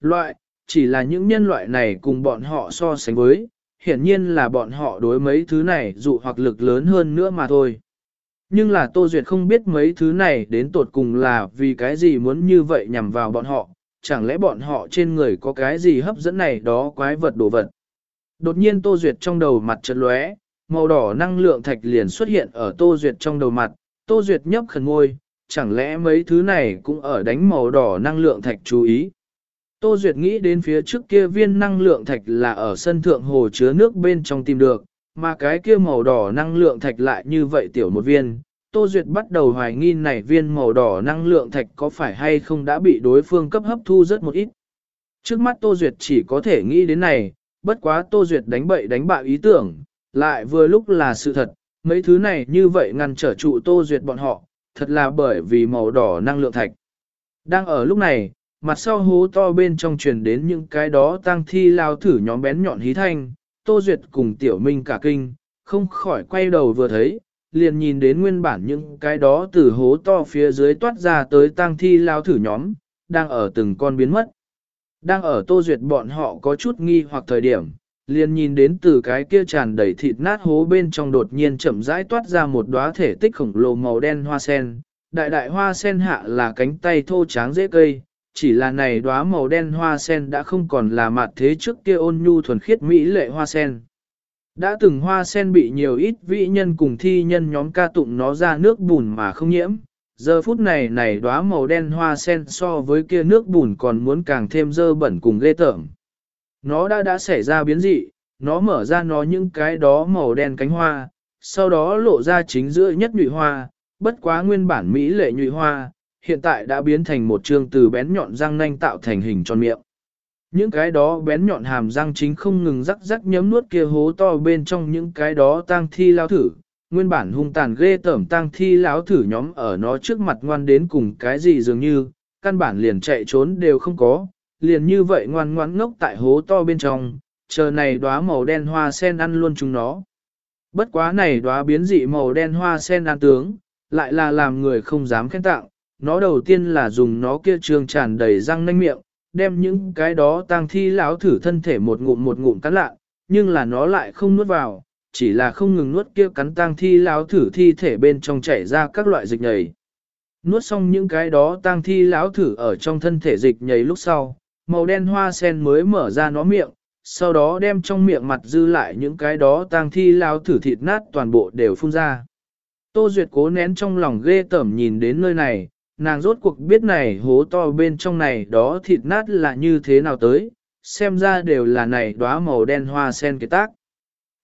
Loại, chỉ là những nhân loại này cùng bọn họ so sánh với, hiển nhiên là bọn họ đối mấy thứ này dụ hoặc lực lớn hơn nữa mà thôi. Nhưng là Tô Duyệt không biết mấy thứ này đến tột cùng là vì cái gì muốn như vậy nhằm vào bọn họ, chẳng lẽ bọn họ trên người có cái gì hấp dẫn này đó quái vật đồ vật. Đột nhiên Tô Duyệt trong đầu mặt chợt lóe, màu đỏ năng lượng thạch liền xuất hiện ở Tô Duyệt trong đầu mặt, Tô Duyệt nhấp khẩn ngôi, chẳng lẽ mấy thứ này cũng ở đánh màu đỏ năng lượng thạch chú ý. Tô Duyệt nghĩ đến phía trước kia viên năng lượng thạch là ở sân thượng hồ chứa nước bên trong tìm được, mà cái kia màu đỏ năng lượng thạch lại như vậy tiểu một viên. Tô Duyệt bắt đầu hoài nghi này viên màu đỏ năng lượng thạch có phải hay không đã bị đối phương cấp hấp thu rất một ít. Trước mắt Tô Duyệt chỉ có thể nghĩ đến này, bất quá Tô Duyệt đánh bậy đánh bạo ý tưởng, lại vừa lúc là sự thật, mấy thứ này như vậy ngăn trở trụ Tô Duyệt bọn họ, thật là bởi vì màu đỏ năng lượng thạch. Đang ở lúc này, mặt sau hố to bên trong truyền đến những cái đó tang thi lao thử nhóm bén nhọn hí thanh, Tô Duyệt cùng Tiểu Minh cả kinh, không khỏi quay đầu vừa thấy, liền nhìn đến nguyên bản những cái đó từ hố to phía dưới toát ra tới tang thi lao thử nhóm, đang ở từng con biến mất. Đang ở Tô Duyệt bọn họ có chút nghi hoặc thời điểm, liền nhìn đến từ cái kia tràn đầy thịt nát hố bên trong đột nhiên chậm rãi toát ra một đóa thể tích khổng lồ màu đen hoa sen. Đại đại hoa sen hạ là cánh tay thô tráng dễ cây, chỉ là này đóa màu đen hoa sen đã không còn là mặt thế trước kia ôn nhu thuần khiết mỹ lệ hoa sen. Đã từng hoa sen bị nhiều ít vị nhân cùng thi nhân nhóm ca tụng nó ra nước bùn mà không nhiễm. Giờ phút này này đóa màu đen hoa sen so với kia nước bùn còn muốn càng thêm dơ bẩn cùng ghê tởm. Nó đã đã xảy ra biến dị, nó mở ra nó những cái đó màu đen cánh hoa, sau đó lộ ra chính giữa nhất nhụy hoa, bất quá nguyên bản mỹ lệ nhụy hoa, hiện tại đã biến thành một trương từ bén nhọn răng nanh tạo thành hình tròn miệng. Những cái đó bén nhọn hàm răng chính không ngừng rắc rắc nhấm nuốt kia hố to bên trong những cái đó tang thi lao thử. Nguyên bản hung tàn ghê tởm tang thi lão thử nhóm ở nó trước mặt ngoan đến cùng cái gì dường như, căn bản liền chạy trốn đều không có, liền như vậy ngoan ngoãn ngốc tại hố to bên trong, chờ này đóa màu đen hoa sen ăn luôn chúng nó. Bất quá này đóa biến dị màu đen hoa sen ăn tướng, lại là làm người không dám khen tặng, nó đầu tiên là dùng nó kia trường tràn đầy răng nanh miệng, đem những cái đó tang thi lão thử thân thể một ngụm một ngụm cắn lạ, nhưng là nó lại không nuốt vào, chỉ là không ngừng nuốt kia cắn tang thi lão thử thi thể bên trong chảy ra các loại dịch nhầy. Nuốt xong những cái đó tang thi lão thử ở trong thân thể dịch nhầy lúc sau, màu đen hoa sen mới mở ra nó miệng, sau đó đem trong miệng mặt dư lại những cái đó tang thi lão thử thịt nát toàn bộ đều phun ra. Tô Duyệt cố nén trong lòng ghê tởm nhìn đến nơi này, nàng rốt cuộc biết này hố to bên trong này đó thịt nát là như thế nào tới, xem ra đều là này đóa màu đen hoa sen cái tác.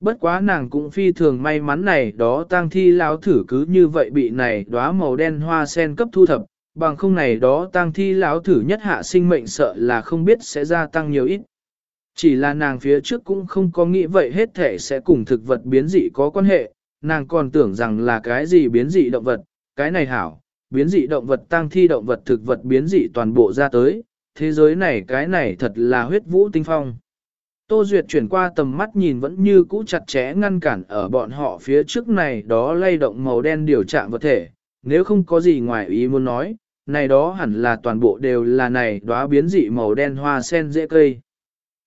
Bất quá nàng cũng phi thường may mắn này đó tang thi lão thử cứ như vậy bị này đóa màu đen hoa sen cấp thu thập, bằng không này đó tang thi lão thử nhất hạ sinh mệnh sợ là không biết sẽ gia tăng nhiều ít. Chỉ là nàng phía trước cũng không có nghĩ vậy hết thể sẽ cùng thực vật biến dị có quan hệ, nàng còn tưởng rằng là cái gì biến dị động vật, cái này hảo, biến dị động vật tăng thi động vật thực vật biến dị toàn bộ ra tới, thế giới này cái này thật là huyết vũ tinh phong. Tô Duyệt chuyển qua tầm mắt nhìn vẫn như cũ chặt chẽ ngăn cản ở bọn họ phía trước này đó lay động màu đen điều trạng vật thể, nếu không có gì ngoài ý muốn nói, này đó hẳn là toàn bộ đều là này đóa biến dị màu đen hoa sen dễ cây.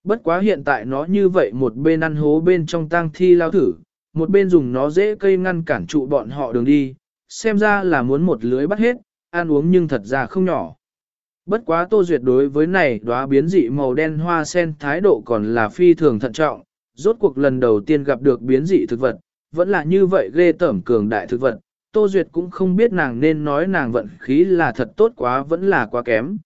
Bất quá hiện tại nó như vậy một bên ăn hố bên trong tang thi lao thử, một bên dùng nó dễ cây ngăn cản trụ bọn họ đường đi, xem ra là muốn một lưới bắt hết, ăn uống nhưng thật ra không nhỏ. Bất quá Tô Duyệt đối với này đóa biến dị màu đen hoa sen thái độ còn là phi thường thận trọng, rốt cuộc lần đầu tiên gặp được biến dị thực vật, vẫn là như vậy ghê tởm cường đại thực vật, Tô Duyệt cũng không biết nàng nên nói nàng vận khí là thật tốt quá vẫn là quá kém.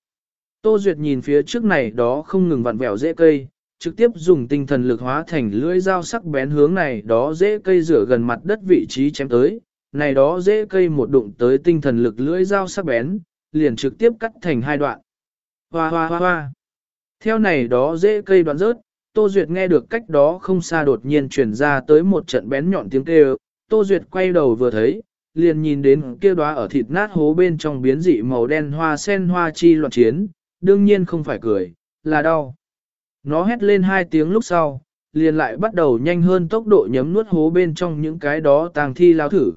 Tô Duyệt nhìn phía trước này đó không ngừng vặn vẹo dễ cây, trực tiếp dùng tinh thần lực hóa thành lưỡi dao sắc bén hướng này đó dễ cây rửa gần mặt đất vị trí chém tới, này đó dễ cây một đụng tới tinh thần lực lưỡi dao sắc bén, liền trực tiếp cắt thành hai đoạn. Hoa hoa hoa hoa. Theo này đó dễ cây đoạn rớt, Tô Duyệt nghe được cách đó không xa đột nhiên truyền ra tới một trận bén nhọn tiếng kêu, Tô Duyệt quay đầu vừa thấy, liền nhìn đến kia đóa ở thịt nát hố bên trong biến dị màu đen hoa sen hoa chi loạn chiến, đương nhiên không phải cười, là đau. Nó hét lên hai tiếng lúc sau, liền lại bắt đầu nhanh hơn tốc độ nhấm nuốt hố bên trong những cái đó tàng thi lao thử.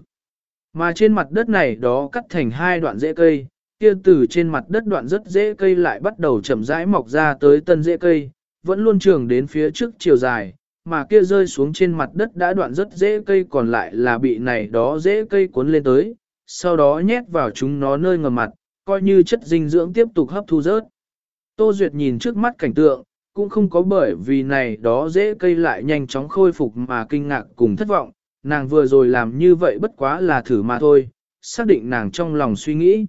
Mà trên mặt đất này đó cắt thành hai đoạn rễ cây, kia từ trên mặt đất đoạn rất dễ cây lại bắt đầu chậm rãi mọc ra tới tân dễ cây, vẫn luôn trường đến phía trước chiều dài, mà kia rơi xuống trên mặt đất đã đoạn rất dễ cây còn lại là bị này đó dễ cây cuốn lên tới, sau đó nhét vào chúng nó nơi ngầm mặt, coi như chất dinh dưỡng tiếp tục hấp thu rớt. Tô Duyệt nhìn trước mắt cảnh tượng, cũng không có bởi vì này đó dễ cây lại nhanh chóng khôi phục mà kinh ngạc cùng thất vọng, nàng vừa rồi làm như vậy bất quá là thử mà thôi, xác định nàng trong lòng suy nghĩ.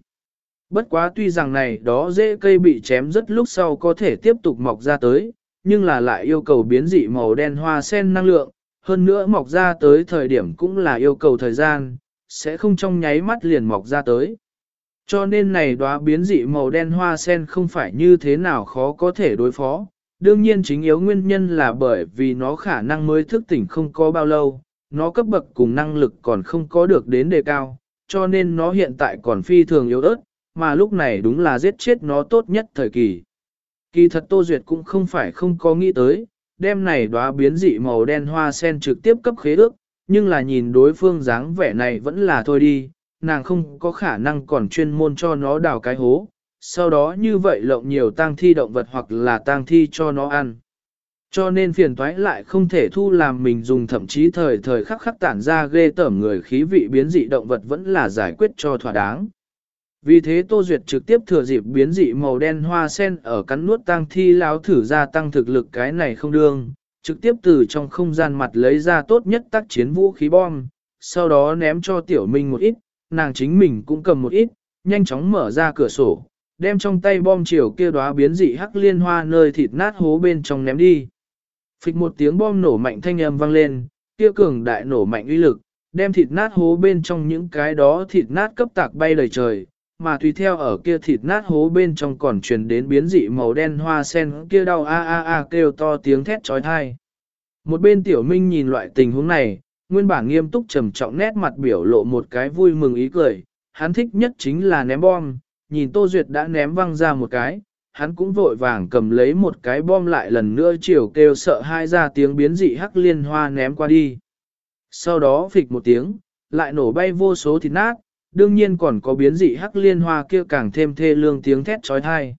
Bất quá tuy rằng này đó dễ cây bị chém rất lúc sau có thể tiếp tục mọc ra tới, nhưng là lại yêu cầu biến dị màu đen hoa sen năng lượng, hơn nữa mọc ra tới thời điểm cũng là yêu cầu thời gian, sẽ không trong nháy mắt liền mọc ra tới. Cho nên này đóa biến dị màu đen hoa sen không phải như thế nào khó có thể đối phó. Đương nhiên chính yếu nguyên nhân là bởi vì nó khả năng mới thức tỉnh không có bao lâu, nó cấp bậc cùng năng lực còn không có được đến đề cao, cho nên nó hiện tại còn phi thường yếu ớt, mà lúc này đúng là giết chết nó tốt nhất thời kỳ. Kỳ thật Tô Duyệt cũng không phải không có nghĩ tới, đêm này đóa biến dị màu đen hoa sen trực tiếp cấp khế ước, nhưng là nhìn đối phương dáng vẻ này vẫn là thôi đi, nàng không có khả năng còn chuyên môn cho nó đào cái hố, sau đó như vậy lộng nhiều tang thi động vật hoặc là tang thi cho nó ăn. Cho nên phiền toái lại không thể thu làm mình dùng thậm chí thời thời khắc khắc tản ra ghê tởm người khí vị biến dị động vật vẫn là giải quyết cho thỏa đáng. Vì thế Tô Duyệt trực tiếp thừa dịp biến dị màu đen hoa sen ở cắn nuốt tăng thi láo thử ra tăng thực lực cái này không đương, trực tiếp từ trong không gian mặt lấy ra tốt nhất tác chiến vũ khí bom, sau đó ném cho Tiểu Minh một ít, nàng chính mình cũng cầm một ít, nhanh chóng mở ra cửa sổ, đem trong tay bom chiều kia đóa biến dị hắc liên hoa nơi thịt nát hố bên trong ném đi. Phịch một tiếng bom nổ mạnh thanh âm vang lên, kia cường đại nổ mạnh uy lực, đem thịt nát hố bên trong những cái đó thịt nát cấp tạc bay lời trời, mà tùy theo ở kia thịt nát hố bên trong còn truyền đến biến dị màu đen hoa sen kia đau a a a kêu to tiếng thét trói thai. Một bên tiểu minh nhìn loại tình huống này, nguyên bản nghiêm túc trầm trọng nét mặt biểu lộ một cái vui mừng ý cười, hắn thích nhất chính là ném bom, nhìn Tô Duyệt đã ném văng ra một cái, hắn cũng vội vàng cầm lấy một cái bom lại lần nữa chiều kêu sợ hai ra tiếng biến dị hắc liên hoa ném qua đi. Sau đó phịch một tiếng, lại nổ bay vô số thịt nát, đương nhiên còn có biến dị hắc liên hoa kia càng thêm thê lương tiếng thét trói thai.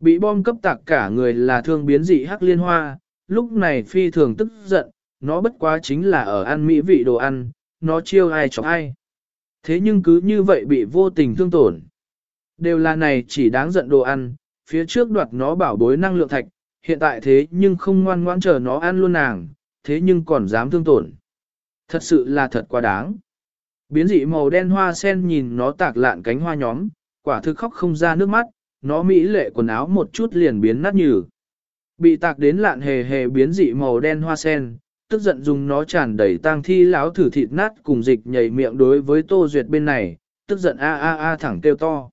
Bị bom cấp tạc cả người là thương biến dị hắc liên hoa, lúc này phi thường tức giận, nó bất quá chính là ở ăn mỹ vị đồ ăn, nó chiêu ai chọc ai. Thế nhưng cứ như vậy bị vô tình thương tổn. Đều là này chỉ đáng giận đồ ăn, phía trước đoạt nó bảo bối năng lượng thạch, hiện tại thế nhưng không ngoan ngoãn chờ nó ăn luôn nàng, thế nhưng còn dám thương tổn. Thật sự là thật quá đáng. Biến dị màu đen hoa sen nhìn nó tạc lạn cánh hoa nhóm, quả thực khóc không ra nước mắt, nó mỹ lệ quần áo một chút liền biến nát nhừ. Bị tạc đến lạn hề hề biến dị màu đen hoa sen, tức giận dùng nó tràn đầy tang thi láo thử thịt nát cùng dịch nhảy miệng đối với Tô Duyệt bên này, tức giận a a a thẳng kêu to.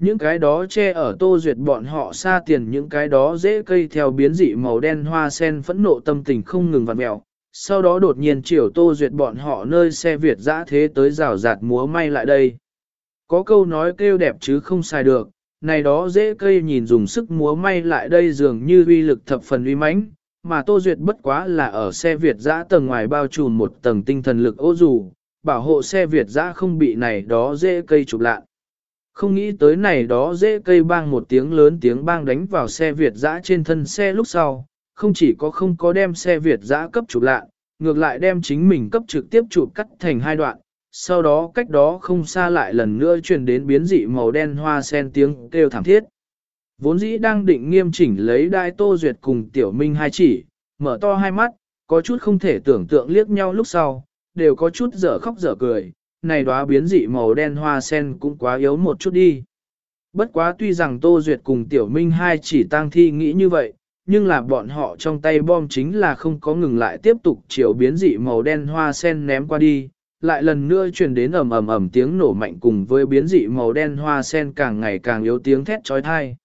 Những cái đó che ở Tô Duyệt bọn họ xa tiền những cái đó dễ cây theo biến dị màu đen hoa sen phẫn nộ tâm tình không ngừng vặn mẹo, sau đó đột nhiên chiều Tô Duyệt bọn họ nơi xe Việt dã thế tới rào rạt múa may lại đây. Có câu nói kêu đẹp chứ không sai được, này đó dễ cây nhìn dùng sức múa may lại đây dường như uy lực thập phần uy mãnh, mà Tô Duyệt bất quá là ở xe Việt dã tầng ngoài bao trùm một tầng tinh thần lực ô dù, bảo hộ xe Việt dã không bị này đó dễ cây chụp lạ. Không nghĩ tới này đó dễ cây bang một tiếng lớn tiếng bang đánh vào xe Việt dã trên thân xe lúc sau, không chỉ có không có đem xe Việt dã cấp chụp lạ, ngược lại đem chính mình cấp trực tiếp chụp cắt thành hai đoạn, sau đó cách đó không xa lại lần nữa truyền đến biến dị màu đen hoa sen tiếng kêu thảm thiết. Vốn dĩ đang định nghiêm chỉnh lấy đai tô duyệt cùng tiểu minh hai chỉ, mở to hai mắt, có chút không thể tưởng tượng liếc nhau lúc sau, đều có chút dở khóc dở cười, này đóa biến dị màu đen hoa sen cũng quá yếu một chút đi. Bất quá tuy rằng Tô Duyệt cùng Tiểu Minh hai chỉ tang thi nghĩ như vậy, nhưng là bọn họ trong tay bom chính là không có ngừng lại tiếp tục chiều biến dị màu đen hoa sen ném qua đi, lại lần nữa truyền đến ầm ầm ầm tiếng nổ mạnh cùng với biến dị màu đen hoa sen càng ngày càng yếu tiếng thét chói tai.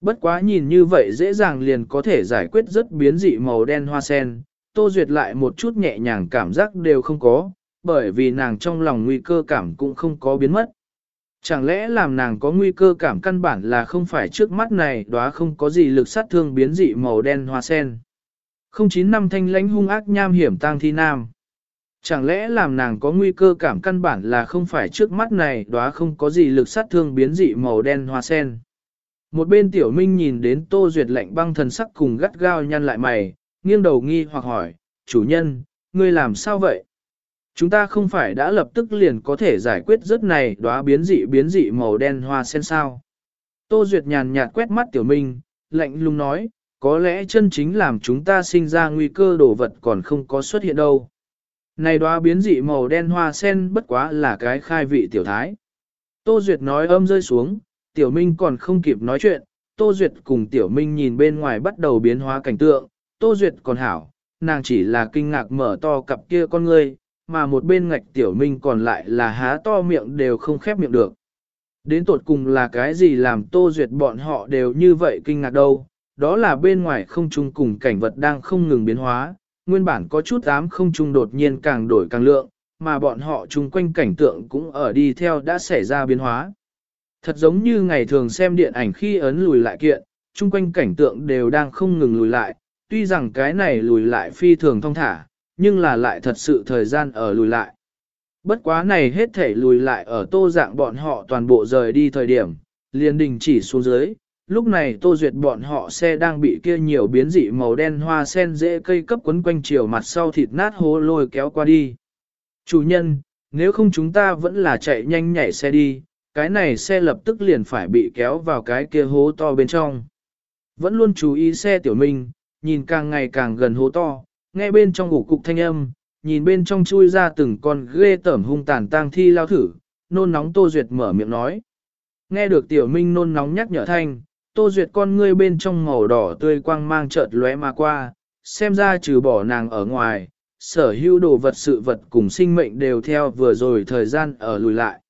Bất quá nhìn như vậy dễ dàng liền có thể giải quyết rất biến dị màu đen hoa sen, Tô Duyệt lại một chút nhẹ nhàng cảm giác đều không có, bởi vì nàng trong lòng nguy cơ cảm cũng không có biến mất. Chẳng lẽ làm nàng có nguy cơ cảm căn bản là không phải trước mắt này đóa không có gì lực sát thương biến dị màu đen hoa sen. 095 thanh lãnh hung ác nham hiểm tang thi nam. Chẳng lẽ làm nàng có nguy cơ cảm căn bản là không phải trước mắt này đóa không có gì lực sát thương biến dị màu đen hoa sen. Một bên tiểu minh nhìn đến tô duyệt lạnh băng thần sắc cùng gắt gao nhăn lại mày, nghiêng đầu nghi hoặc hỏi, chủ nhân, ngươi làm sao vậy? Chúng ta không phải đã lập tức liền có thể giải quyết rất này đóa biến dị biến dị màu đen hoa sen sao? Tô duyệt nhàn nhạt quét mắt tiểu minh, lạnh lùng nói, có lẽ chân chính làm chúng ta sinh ra nguy cơ đồ vật còn không có xuất hiện đâu. Này đóa biến dị màu đen hoa sen bất quá là cái khai vị tiểu thái. Tô Duyệt nói âm rơi xuống, tiểu minh còn không kịp nói chuyện, Tô Duyệt cùng tiểu minh nhìn bên ngoài bắt đầu biến hóa cảnh tượng, Tô Duyệt còn hảo, nàng chỉ là kinh ngạc mở to cặp kia con ngươi, mà một bên ngạch tiểu minh còn lại là há to miệng đều không khép miệng được. Đến tột cùng là cái gì làm Tô Duyệt bọn họ đều như vậy kinh ngạc đâu, đó là bên ngoài không trung cùng cảnh vật đang không ngừng biến hóa, nguyên bản có chút ám không trung đột nhiên càng đổi càng lượng, mà bọn họ chung quanh cảnh tượng cũng ở đi theo đã xảy ra biến hóa. Thật giống như ngày thường xem điện ảnh khi ấn lùi lại kiện, chung quanh cảnh tượng đều đang không ngừng lùi lại, tuy rằng cái này lùi lại phi thường thông thả, nhưng là lại thật sự thời gian ở lùi lại. Bất quá này hết thể lùi lại ở tô dạng bọn họ toàn bộ rời đi thời điểm, liền đình chỉ xuống dưới, lúc này tô duyệt bọn họ xe đang bị kia nhiều biến dị màu đen hoa sen dễ cây cấp quấn quanh chiều mặt sau thịt nát hố lôi kéo qua đi. Chủ nhân, nếu không chúng ta vẫn là chạy nhanh nhảy xe đi, cái này xe lập tức liền phải bị kéo vào cái kia hố to bên trong. Vẫn luôn chú ý xe tiểu minh, nhìn càng ngày càng gần hố to, nghe bên trong ngủ cục thanh âm, nhìn bên trong chui ra từng con ghê tởm hung tàn tang thi lao thử, nôn nóng Tô Duyệt mở miệng nói. Nghe được tiểu minh nôn nóng nhắc nhở thanh, Tô Duyệt con ngươi bên trong màu đỏ tươi quang mang chợt lóe mà qua, xem ra trừ bỏ nàng ở ngoài, sở hữu đồ vật sự vật cùng sinh mệnh đều theo vừa rồi thời gian ở lùi lại.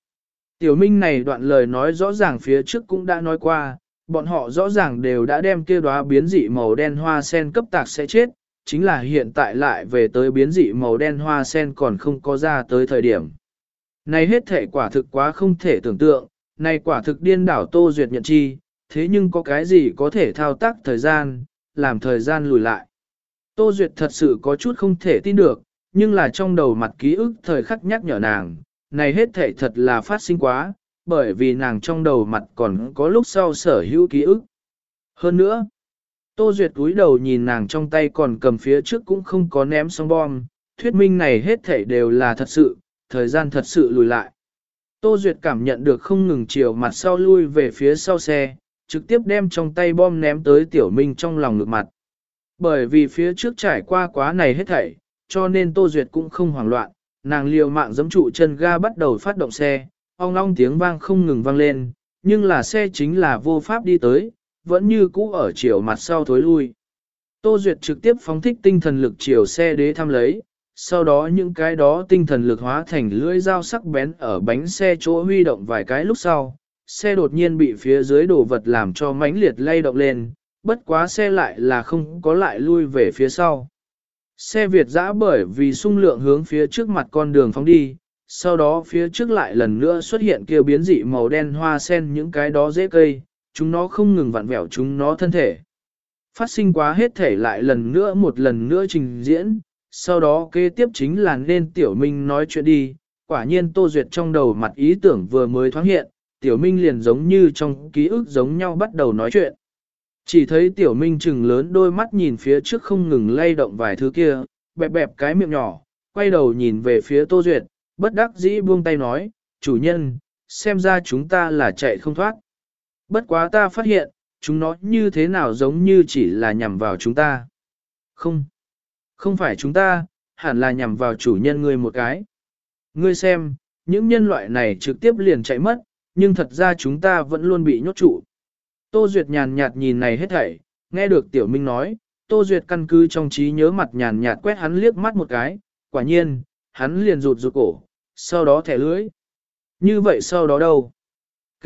Tiểu Minh này đoạn lời nói rõ ràng phía trước cũng đã nói qua, bọn họ rõ ràng đều đã đem kia đóa biến dị màu đen hoa sen cấp tạc sẽ chết, chính là hiện tại lại về tới biến dị màu đen hoa sen còn không có ra tới thời điểm. Này hết thể quả thực quá không thể tưởng tượng, này quả thực điên đảo Tô Duyệt nhận chi, thế nhưng có cái gì có thể thao tác thời gian, làm thời gian lùi lại. Tô Duyệt thật sự có chút không thể tin được, nhưng là trong đầu mặt ký ức thời khắc nhắc nhở nàng, này hết thể thật là phát sinh quá, bởi vì nàng trong đầu mặt còn có lúc sau sở hữu ký ức. Hơn nữa, Tô Duyệt cúi đầu nhìn nàng trong tay còn cầm phía trước cũng không có ném xong bom, thuyết minh này hết thảy đều là thật sự, thời gian thật sự lùi lại. Tô Duyệt cảm nhận được không ngừng chiều mặt sau lui về phía sau xe, trực tiếp đem trong tay bom ném tới tiểu minh trong lòng ngực mặt. Bởi vì phía trước trải qua quá này hết thảy, cho nên Tô Duyệt cũng không hoảng loạn, nàng liều mạng giẫm trụ chân ga bắt đầu phát động xe, ong long tiếng vang không ngừng vang lên, nhưng là xe chính là vô pháp đi tới, vẫn như cũ ở chiều mặt sau thối lui. Tô Duyệt trực tiếp phóng thích tinh thần lực chiều xe đế thăm lấy, sau đó những cái đó tinh thần lực hóa thành lưỡi dao sắc bén ở bánh xe chỗ huy động vài cái lúc sau, xe đột nhiên bị phía dưới đồ vật làm cho mãnh liệt lay động lên, bất quá xe lại là không có lại lui về phía sau. Xe Việt dã bởi vì sung lượng hướng phía trước mặt con đường phóng đi, sau đó phía trước lại lần nữa xuất hiện kêu biến dị màu đen hoa sen những cái đó dễ cây, chúng nó không ngừng vặn vẹo chúng nó thân thể. Phát sinh quá hết thể lại lần nữa một lần nữa trình diễn, sau đó kế tiếp chính là nên tiểu minh nói chuyện đi, quả nhiên tô duyệt trong đầu mặt ý tưởng vừa mới thoáng hiện, tiểu minh liền giống như trong ký ức giống nhau bắt đầu nói chuyện. Chỉ thấy tiểu minh chừng lớn đôi mắt nhìn phía trước không ngừng lay động vài thứ kia, bẹp bẹp cái miệng nhỏ, quay đầu nhìn về phía tô duyệt, bất đắc dĩ buông tay nói, chủ nhân, xem ra chúng ta là chạy không thoát. Bất quá ta phát hiện, chúng nó như thế nào giống như chỉ là nhằm vào chúng ta. Không, không phải chúng ta, hẳn là nhằm vào chủ nhân ngươi một cái. Ngươi xem, những nhân loại này trực tiếp liền chạy mất, nhưng thật ra chúng ta vẫn luôn bị nhốt trụ. Tô Duyệt nhàn nhạt nhìn này hết thảy, nghe được Tiểu Minh nói, Tô Duyệt căn cứ trong trí nhớ mặt nhàn nhạt quét hắn liếc mắt một cái, quả nhiên, hắn liền rụt rụt cổ, sau đó thẻ lưỡi. Như vậy sau đó đâu?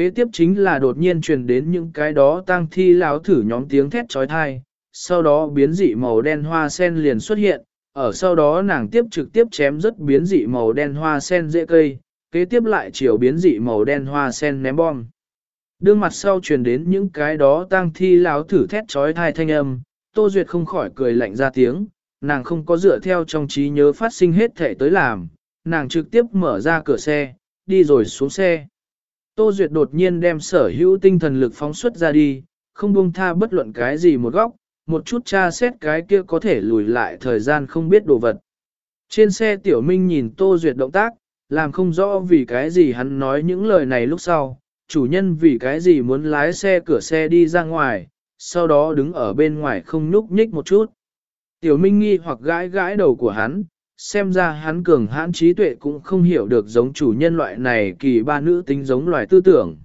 Kế tiếp chính là đột nhiên truyền đến những cái đó tang thi lão thử nhóm tiếng thét trói thai, sau đó biến dị màu đen hoa sen liền xuất hiện, ở sau đó nàng tiếp trực tiếp chém rất biến dị màu đen hoa sen dễ cây, kế tiếp lại chiều biến dị màu đen hoa sen ném bom. Đương mặt sau truyền đến những cái đó tang thi lão thử thét trói thai thanh âm, Tô Duyệt không khỏi cười lạnh ra tiếng, nàng không có dựa theo trong trí nhớ phát sinh hết thể tới làm, nàng trực tiếp mở ra cửa xe, đi rồi xuống xe. Tô Duyệt đột nhiên đem sở hữu tinh thần lực phóng xuất ra đi, không buông tha bất luận cái gì một góc, một chút tra xét cái kia có thể lùi lại thời gian không biết đồ vật. Trên xe Tiểu Minh nhìn Tô Duyệt động tác, làm không rõ vì cái gì hắn nói những lời này lúc sau, chủ nhân vì cái gì muốn lái xe cửa xe đi ra ngoài, sau đó đứng ở bên ngoài không nhúc nhích một chút. Tiểu Minh nghi hoặc gãi gãi đầu của hắn, xem ra hắn cường hãn trí tuệ cũng không hiểu được giống chủ nhân loại này kỳ ba nữ tính giống loài tư tưởng.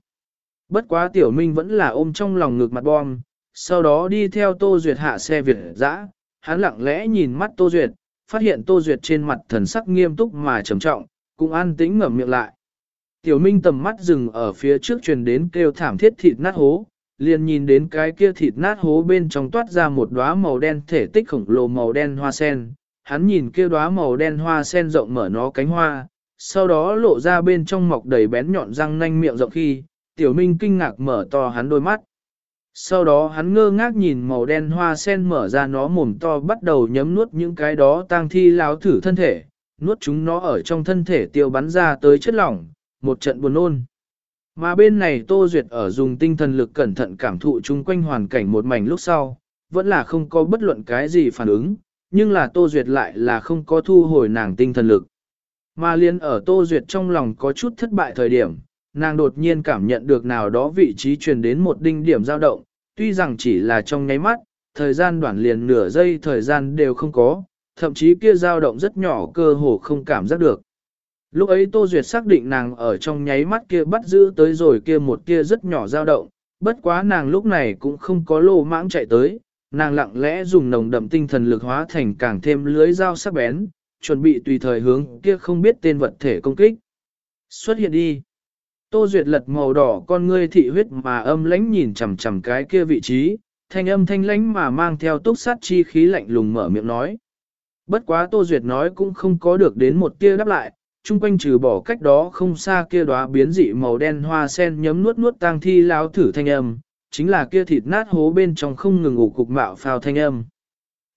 Bất quá Tiểu Minh vẫn là ôm trong lòng ngực mặt bom, sau đó đi theo Tô Duyệt hạ xe Việt dã, hắn lặng lẽ nhìn mắt Tô Duyệt, phát hiện Tô Duyệt trên mặt thần sắc nghiêm túc mà trầm trọng, cũng an tĩnh ngậm miệng lại. Tiểu Minh tầm mắt dừng ở phía trước truyền đến kêu thảm thiết thịt nát hố, liền nhìn đến cái kia thịt nát hố bên trong toát ra một đóa màu đen thể tích khổng lồ màu đen hoa sen. Hắn nhìn kia đóa màu đen hoa sen rộng mở nó cánh hoa, sau đó lộ ra bên trong mọc đầy bén nhọn răng nanh miệng rộng khi, Tiểu Minh kinh ngạc mở to hắn đôi mắt. Sau đó hắn ngơ ngác nhìn màu đen hoa sen mở ra nó mồm to bắt đầu nhấm nuốt những cái đó tang thi láo thử thân thể, nuốt chúng nó ở trong thân thể tiêu bắn ra tới chất lỏng, một trận buồn nôn. Mà bên này Tô Duyệt ở dùng tinh thần lực cẩn thận cảm thụ chung quanh hoàn cảnh một mảnh lúc sau, vẫn là không có bất luận cái gì phản ứng, nhưng là Tô Duyệt lại là không có thu hồi nàng tinh thần lực. Mà liên ở Tô Duyệt trong lòng có chút thất bại thời điểm, nàng đột nhiên cảm nhận được nào đó vị trí truyền đến một đinh điểm dao động, tuy rằng chỉ là trong nháy mắt, thời gian đoạn liền nửa giây thời gian đều không có, thậm chí kia dao động rất nhỏ cơ hồ không cảm giác được. Lúc ấy Tô Duyệt xác định nàng ở trong nháy mắt kia bắt giữ tới rồi kia một kia rất nhỏ dao động, bất quá nàng lúc này cũng không có lô mãng chạy tới, nàng lặng lẽ dùng nồng đậm tinh thần lực hóa thành càng thêm lưới dao sắc bén, chuẩn bị tùy thời hướng kia không biết tên vật thể công kích. Xuất hiện đi. Tô Duyệt lật màu đỏ con ngươi thị huyết mà âm lãnh nhìn chằm chằm cái kia vị trí, thanh âm thanh lãnh mà mang theo túc sát chi khí lạnh lùng mở miệng nói. Bất quá Tô Duyệt nói cũng không có được đến một tia đáp lại, chung quanh trừ bỏ cách đó không xa kia đóa biến dị màu đen hoa sen nhấm nuốt nuốt tang thi lão thử thanh âm, chính là kia thịt nát hố bên trong không ngừng ủ cục mạo phao thanh âm.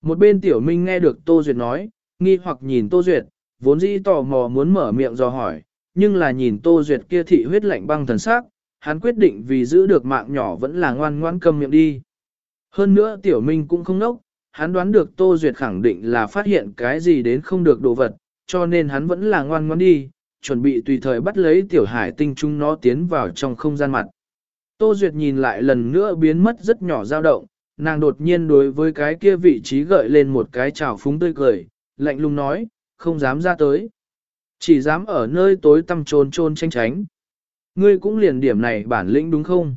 Một bên tiểu minh nghe được Tô Duyệt nói, nghi hoặc nhìn Tô Duyệt, vốn dĩ tò mò muốn mở miệng do hỏi, nhưng là nhìn Tô Duyệt kia thị huyết lạnh băng thần sắc, hắn quyết định vì giữ được mạng nhỏ vẫn là ngoan ngoãn cầm miệng đi. Hơn nữa tiểu minh cũng không nốc, hắn đoán được Tô Duyệt khẳng định là phát hiện cái gì đến không được đồ vật, cho nên hắn vẫn là ngoan ngoãn đi, chuẩn bị tùy thời bắt lấy tiểu hải tinh chúng nó tiến vào trong không gian mặt. Tô Duyệt nhìn lại lần nữa biến mất rất nhỏ dao động, nàng đột nhiên đối với cái kia vị trí gợi lên một cái trào phúng tươi cười, lạnh lùng nói, không dám ra tới. Chỉ dám ở nơi tối tăm trôn trôn tranh tránh. Ngươi cũng liền điểm này bản lĩnh đúng không?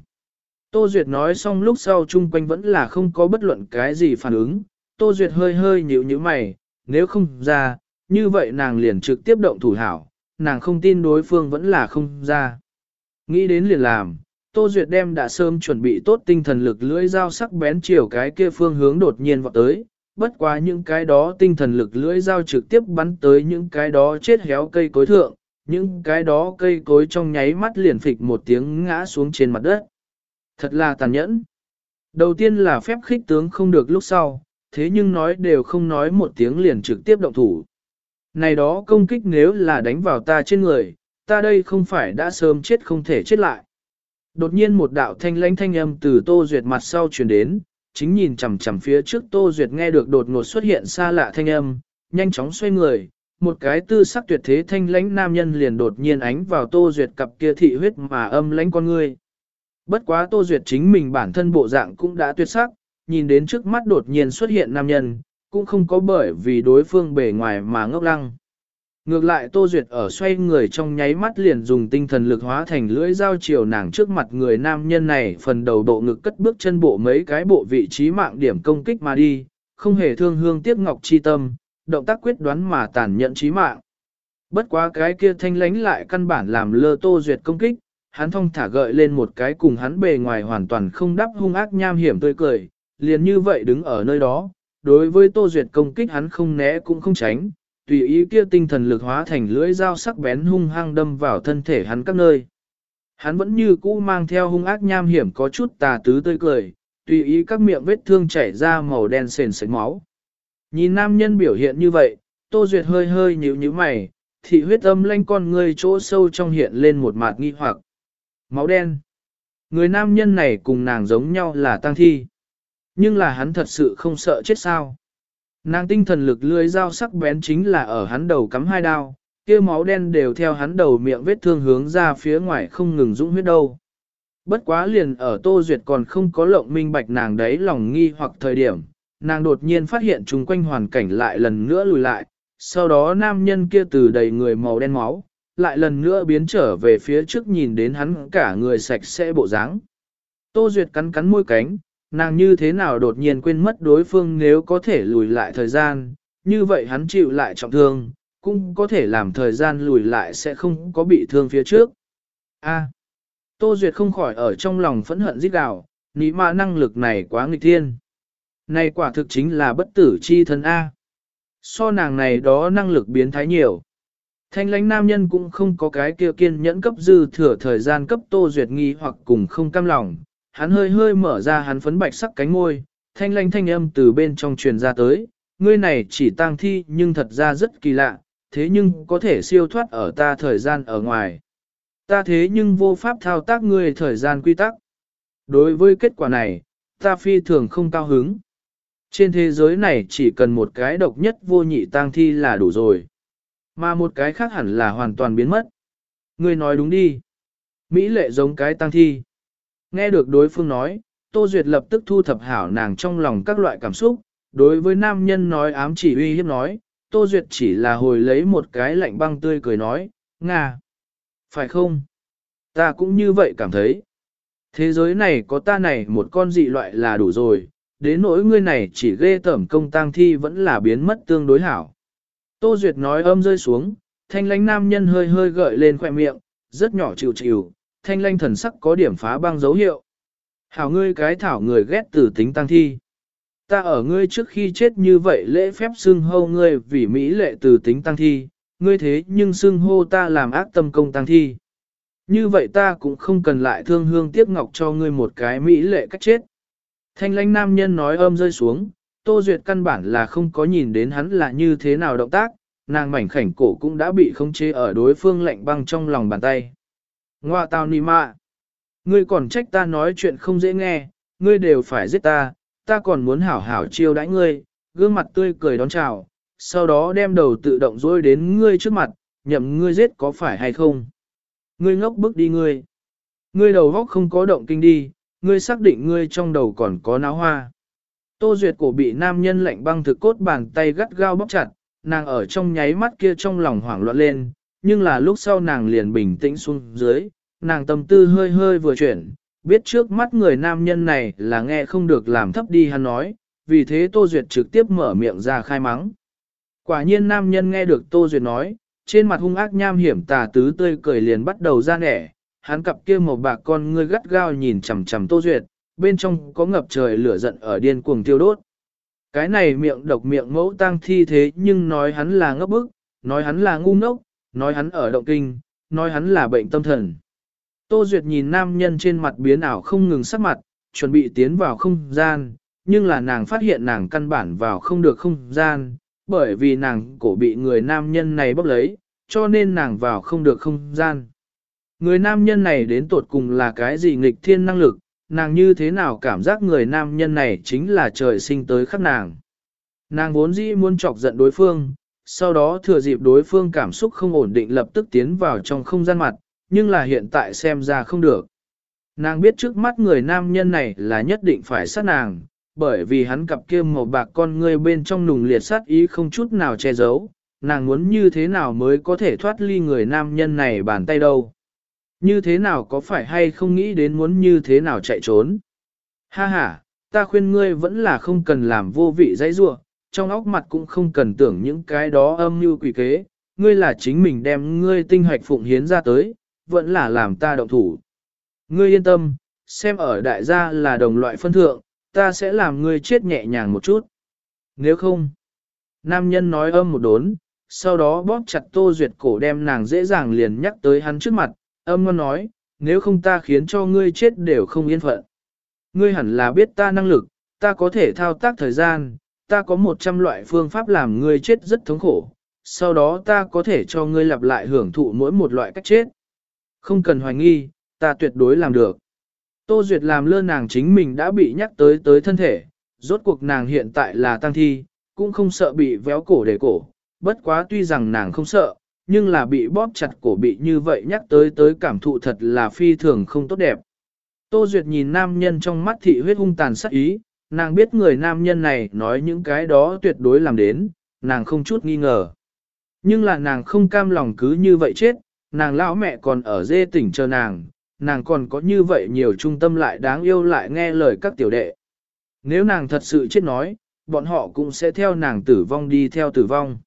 Tô Duyệt nói xong lúc sau chung quanh vẫn là không có bất luận cái gì phản ứng. Tô Duyệt hơi hơi nhíu nhíu mày, nếu không ra, như vậy nàng liền trực tiếp động thủ hảo, nàng không tin đối phương vẫn là không ra. Nghĩ đến liền làm, Tô Duyệt đem đã sớm chuẩn bị tốt tinh thần lực lưỡi dao sắc bén chiều cái kia phương hướng đột nhiên vọt tới, bất quá những cái đó tinh thần lực lưỡi dao trực tiếp bắn tới những cái đó chết héo cây cối thượng, những cái đó cây cối trong nháy mắt liền phịch một tiếng ngã xuống trên mặt đất. Thật là tàn nhẫn. Đầu tiên là phép khích tướng không được lúc sau, thế nhưng nói đều không nói một tiếng liền trực tiếp động thủ. Này đó công kích nếu là đánh vào ta trên người, ta đây không phải đã sớm chết không thể chết lại. Đột nhiên một đạo thanh lãnh thanh âm từ Tô Duyệt mặt sau truyền đến, chính nhìn chằm chằm phía trước Tô Duyệt nghe được đột ngột xuất hiện xa lạ thanh âm, nhanh chóng xoay người, một cái tư sắc tuyệt thế thanh lãnh nam nhân liền đột nhiên ánh vào Tô Duyệt cặp kia thị huyết mà âm lãnh con người. Bất quá Tô Duyệt chính mình bản thân bộ dạng cũng đã tuyệt sắc, nhìn đến trước mắt đột nhiên xuất hiện nam nhân, cũng không có bởi vì đối phương bề ngoài mà ngốc lăng. Ngược lại Tô Duyệt ở xoay người trong nháy mắt liền dùng tinh thần lực hóa thành lưỡi dao chiều nàng trước mặt người nam nhân này phần đầu độ ngực cất bước chân bộ mấy cái bộ vị trí mạng điểm công kích mà đi, không hề thương hương tiếc ngọc chi tâm, động tác quyết đoán mà tàn nhẫn chí mạng. Bất quá cái kia thanh lánh lại căn bản làm lơ Tô Duyệt công kích, hắn thông thả gợi lên một cái cùng hắn bề ngoài hoàn toàn không đắp hung ác nham hiểm tươi cười, liền như vậy đứng ở nơi đó, đối với Tô Duyệt công kích hắn không né cũng không tránh, tùy ý kia tinh thần lực hóa thành lưỡi dao sắc bén hung hăng đâm vào thân thể hắn các nơi. Hắn vẫn như cũ mang theo hung ác nham hiểm có chút tà tứ tươi cười, tùy ý các miệng vết thương chảy ra màu đen sền sệt máu. Nhìn nam nhân biểu hiện như vậy, Tô Duyệt hơi hơi nhíu nhíu mày, thị huyết âm lanh con người chỗ sâu trong hiện lên một mặt nghi hoặc. Máu đen. Người nam nhân này cùng nàng giống nhau là tăng thi. Nhưng là hắn thật sự không sợ chết sao. Nàng tinh thần lực lưới dao sắc bén chính là ở hắn đầu cắm hai đao, kia máu đen đều theo hắn đầu miệng vết thương hướng ra phía ngoài không ngừng dũng huyết đâu. Bất quá liền ở Tô Duyệt còn không có lộng minh bạch nàng đấy lòng nghi hoặc thời điểm, nàng đột nhiên phát hiện chung quanh hoàn cảnh lại lần nữa lùi lại, sau đó nam nhân kia từ đầy người màu đen máu, lại lần nữa biến trở về phía trước nhìn đến hắn cả người sạch sẽ bộ dáng. Tô Duyệt cắn cắn môi cánh, nàng như thế nào đột nhiên quên mất đối phương nếu có thể lùi lại thời gian, như vậy hắn chịu lại trọng thương, cũng có thể làm thời gian lùi lại sẽ không có bị thương phía trước. A. Tô Duyệt không khỏi ở trong lòng phẫn hận giết đảo, nỉ mà năng lực này quá nghịch thiên. Này quả thực chính là bất tử chi thân A. So nàng này đó năng lực biến thái nhiều. Thanh lãnh nam nhân cũng không có cái kia kiên nhẫn cấp dư thừa thời gian cấp Tô Duyệt nghi hoặc cùng không cam lòng. Hắn hơi hơi mở ra hắn phấn bạch sắc cánh ngôi, thanh lanh thanh âm từ bên trong truyền ra tới. Ngươi này chỉ tang thi nhưng thật ra rất kỳ lạ, thế nhưng có thể siêu thoát ở ta thời gian ở ngoài. Ta thế nhưng vô pháp thao tác ngươi thời gian quy tắc. Đối với kết quả này, ta phi thường không cao hứng. Trên thế giới này chỉ cần một cái độc nhất vô nhị tang thi là đủ rồi. Mà một cái khác hẳn là hoàn toàn biến mất. Ngươi nói đúng đi. Mỹ lệ giống cái tang thi. Nghe được đối phương nói, Tô Duyệt lập tức thu thập hảo nàng trong lòng các loại cảm xúc. Đối với nam nhân nói ám chỉ uy hiếp nói, Tô Duyệt chỉ là hồi lấy một cái lạnh băng tươi cười nói, Nga. Phải không? Ta cũng như vậy cảm thấy. Thế giới này có ta này một con dị loại là đủ rồi, đến nỗi ngươi này chỉ ghê tẩm công tang thi vẫn là biến mất tương đối hảo. Tô Duyệt nói âm rơi xuống, thanh lánh nam nhân hơi hơi gợi lên khỏe miệng, rất nhỏ chịu chịu, thanh lanh thần sắc có điểm phá băng dấu hiệu. Hảo ngươi cái thảo người ghét tử tính tăng thi. Ta ở ngươi trước khi chết như vậy lễ phép xưng hô ngươi vì Mỹ lệ từ tính tăng thi, ngươi thế nhưng xưng hô ta làm ác tâm công tăng thi. Như vậy ta cũng không cần lại thương hương tiếc ngọc cho ngươi một cái Mỹ lệ cách chết. Thanh lãnh nam nhân nói âm rơi xuống, Tô Duyệt căn bản là không có nhìn đến hắn là như thế nào động tác, nàng mảnh khảnh cổ cũng đã bị khống chế ở đối phương lạnh băng trong lòng bàn tay. Ngoa tao nì mạ! Ngươi còn trách ta nói chuyện không dễ nghe, ngươi đều phải giết ta, ta còn muốn hảo hảo chiêu đãi ngươi, gương mặt tươi cười đón chào, sau đó đem đầu tự động dối đến ngươi trước mặt, nhậm ngươi giết có phải hay không. Ngươi ngốc bước đi ngươi. Ngươi đầu góc không có động kinh đi, ngươi xác định ngươi trong đầu còn có náo hoa. Tô Duyệt cổ bị nam nhân lạnh băng thực cốt bàn tay gắt gao bóc chặt, nàng ở trong nháy mắt kia trong lòng hoảng loạn lên, nhưng là lúc sau nàng liền bình tĩnh xuống dưới, nàng tâm tư hơi hơi vừa chuyển, biết trước mắt người nam nhân này là nghe không được làm thấp đi hắn nói, vì thế Tô Duyệt trực tiếp mở miệng ra khai mắng. Quả nhiên nam nhân nghe được Tô Duyệt nói, trên mặt hung ác nham hiểm tà tứ tươi cười liền bắt đầu ra nẻ, hắn cặp kia một bạc con ngươi gắt gao nhìn chằm chằm Tô Duyệt, bên trong có ngập trời lửa giận ở điên cuồng tiêu đốt. Cái này miệng độc miệng mẫu tang thi thế nhưng nói hắn là ngốc bức, nói hắn là ngu ngốc, nói hắn ở động kinh, nói hắn là bệnh tâm thần. Tô Duyệt nhìn nam nhân trên mặt biến ảo không ngừng sắc mặt, chuẩn bị tiến vào không gian, nhưng là nàng phát hiện nàng căn bản vào không được không gian, bởi vì nàng cổ bị người nam nhân này bóp lấy, cho nên nàng vào không được không gian. Người nam nhân này đến tột cùng là cái gì nghịch thiên năng lực, nàng như thế nào cảm giác người nam nhân này chính là trời sinh tới khắc nàng. Nàng vốn dĩ muốn chọc giận đối phương, sau đó thừa dịp đối phương cảm xúc không ổn định lập tức tiến vào trong không gian mặt, nhưng là hiện tại xem ra không được. Nàng biết trước mắt người nam nhân này là nhất định phải sát nàng, bởi vì hắn cặp kia màu bạc con ngươi bên trong nùng liệt sát ý không chút nào che giấu, nàng muốn như thế nào mới có thể thoát ly người nam nhân này bàn tay đâu. Như thế nào có phải hay không nghĩ đến muốn như thế nào chạy trốn. Ha ha, ta khuyên ngươi vẫn là không cần làm vô vị dãy rua, trong óc mặt cũng không cần tưởng những cái đó âm mưu quỷ kế, ngươi là chính mình đem ngươi tinh hoạch phụng hiến ra tới, vẫn là làm ta động thủ. Ngươi yên tâm, xem ở đại gia là đồng loại phân thượng, ta sẽ làm ngươi chết nhẹ nhàng một chút. Nếu không, nam nhân nói âm một đốn, sau đó bóp chặt tô duyệt cổ đem nàng dễ dàng liền nhắc tới hắn trước mặt, âm ngon nói, nếu không ta khiến cho ngươi chết đều không yên phận. Ngươi hẳn là biết ta năng lực, ta có thể thao tác thời gian, ta có một trăm loại phương pháp làm ngươi chết rất thống khổ, sau đó ta có thể cho ngươi lặp lại hưởng thụ mỗi một loại cách chết. Không cần hoài nghi, ta tuyệt đối làm được. Tô Duyệt làm lơ nàng chính mình đã bị nhắc tới tới thân thể, rốt cuộc nàng hiện tại là tăng thi, cũng không sợ bị véo cổ để cổ, bất quá tuy rằng nàng không sợ, nhưng là bị bóp chặt cổ bị như vậy nhắc tới tới cảm thụ thật là phi thường không tốt đẹp. Tô Duyệt nhìn nam nhân trong mắt thị huyết hung tàn sắc ý, nàng biết người nam nhân này nói những cái đó tuyệt đối làm đến, nàng không chút nghi ngờ. Nhưng là nàng không cam lòng cứ như vậy chết, nàng lão mẹ còn ở dê tỉnh chờ nàng, nàng còn có như vậy nhiều trung tâm lại đáng yêu lại nghe lời các tiểu đệ. Nếu nàng thật sự chết nói, bọn họ cũng sẽ theo nàng tử vong đi theo tử vong.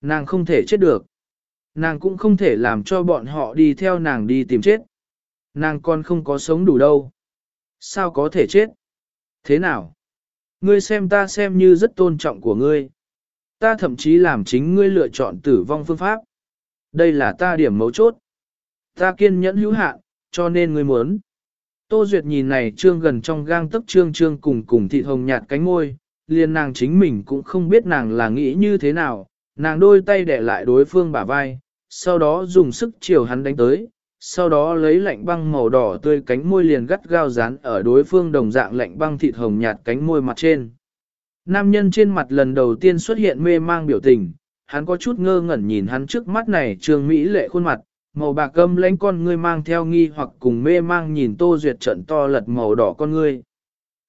Nàng không thể chết được. Nàng cũng không thể làm cho bọn họ đi theo nàng đi tìm chết. Nàng còn không có sống đủ đâu. Sao có thể chết? Thế nào? Ngươi xem ta xem như rất tôn trọng của ngươi. Ta thậm chí làm chính ngươi lựa chọn tử vong phương pháp. Đây là ta điểm mấu chốt. Ta kiên nhẫn hữu hạn, cho nên ngươi muốn. Tô Duyệt nhìn này trương gần trong gang tấc trương trương cùng cùng thị hồng nhạt cánh môi, liền nàng chính mình cũng không biết nàng là nghĩ như thế nào, nàng đôi tay để lại đối phương bả vai, sau đó dùng sức chiều hắn đánh tới, sau đó lấy lạnh băng màu đỏ tươi cánh môi liền gắt gao dán ở đối phương đồng dạng lạnh băng thịt hồng nhạt cánh môi mặt trên. Nam nhân trên mặt lần đầu tiên xuất hiện mê mang biểu tình, hắn có chút ngơ ngẩn nhìn hắn trước mắt này trường Mỹ lệ khuôn mặt, màu bạc gâm lãnh con ngươi mang theo nghi hoặc cùng mê mang nhìn tô duyệt trận to lật màu đỏ con ngươi.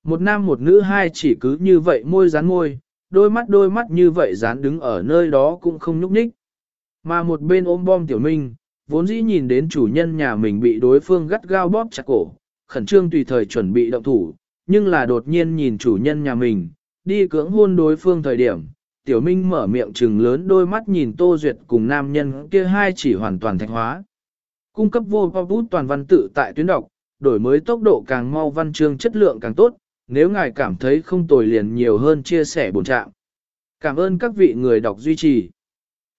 Một nam một nữ hai chỉ cứ như vậy môi dán môi, đôi mắt đôi mắt như vậy dán đứng ở nơi đó cũng không nhúc nhích. Mà một bên ôm bom tiểu minh, vốn dĩ nhìn đến chủ nhân nhà mình bị đối phương gắt gao bóp chặt cổ, khẩn trương tùy thời chuẩn bị động thủ, nhưng là đột nhiên nhìn chủ nhân nhà mình, đi cưỡng hôn đối phương thời điểm, tiểu minh mở miệng trừng lớn đôi mắt nhìn tô duyệt cùng nam nhân kia hai chỉ hoàn toàn thạch hóa. Cung cấp vô bút toàn văn tự tại tuyến đọc, đổi mới tốc độ càng mau văn chương chất lượng càng tốt, nếu ngài cảm thấy không tồi liền nhiều hơn chia sẻ bổn trạng. Cảm ơn các vị người đọc duy trì.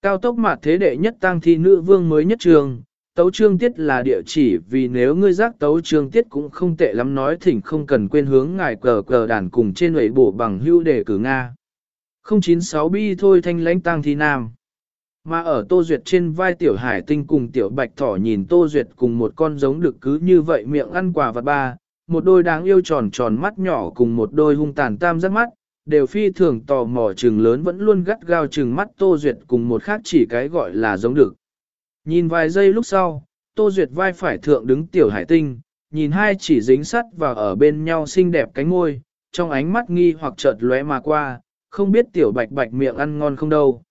Cao tốc mạt thế đệ nhất tăng thi nữ vương mới nhất trường, tấu trương tiết là địa chỉ vì nếu ngươi giác tấu trương tiết cũng không tệ lắm nói thỉnh không cần quên hướng ngài cờ cờ đàn cùng trên ủy bộ bằng hưu đề cử Nga. 096 bi thôi thanh lãnh tăng thi nam. Mà ở Tô Duyệt trên vai tiểu hải tinh cùng tiểu bạch thỏ nhìn Tô Duyệt cùng một con giống được cứ như vậy miệng ăn quả vật ba, một đôi đáng yêu tròn tròn mắt nhỏ cùng một đôi hung tàn tam giác mắt, đều phi thường tò mò trừng lớn vẫn luôn gắt gao trừng mắt Tô Duyệt cùng một khác chỉ cái gọi là giống được. Nhìn vài giây lúc sau, Tô Duyệt vai phải thượng đứng tiểu hải tinh, nhìn hai chỉ dính sắt và ở bên nhau xinh đẹp cánh môi, trong ánh mắt nghi hoặc chợt lóe mà qua, không biết tiểu bạch bạch miệng ăn ngon không đâu.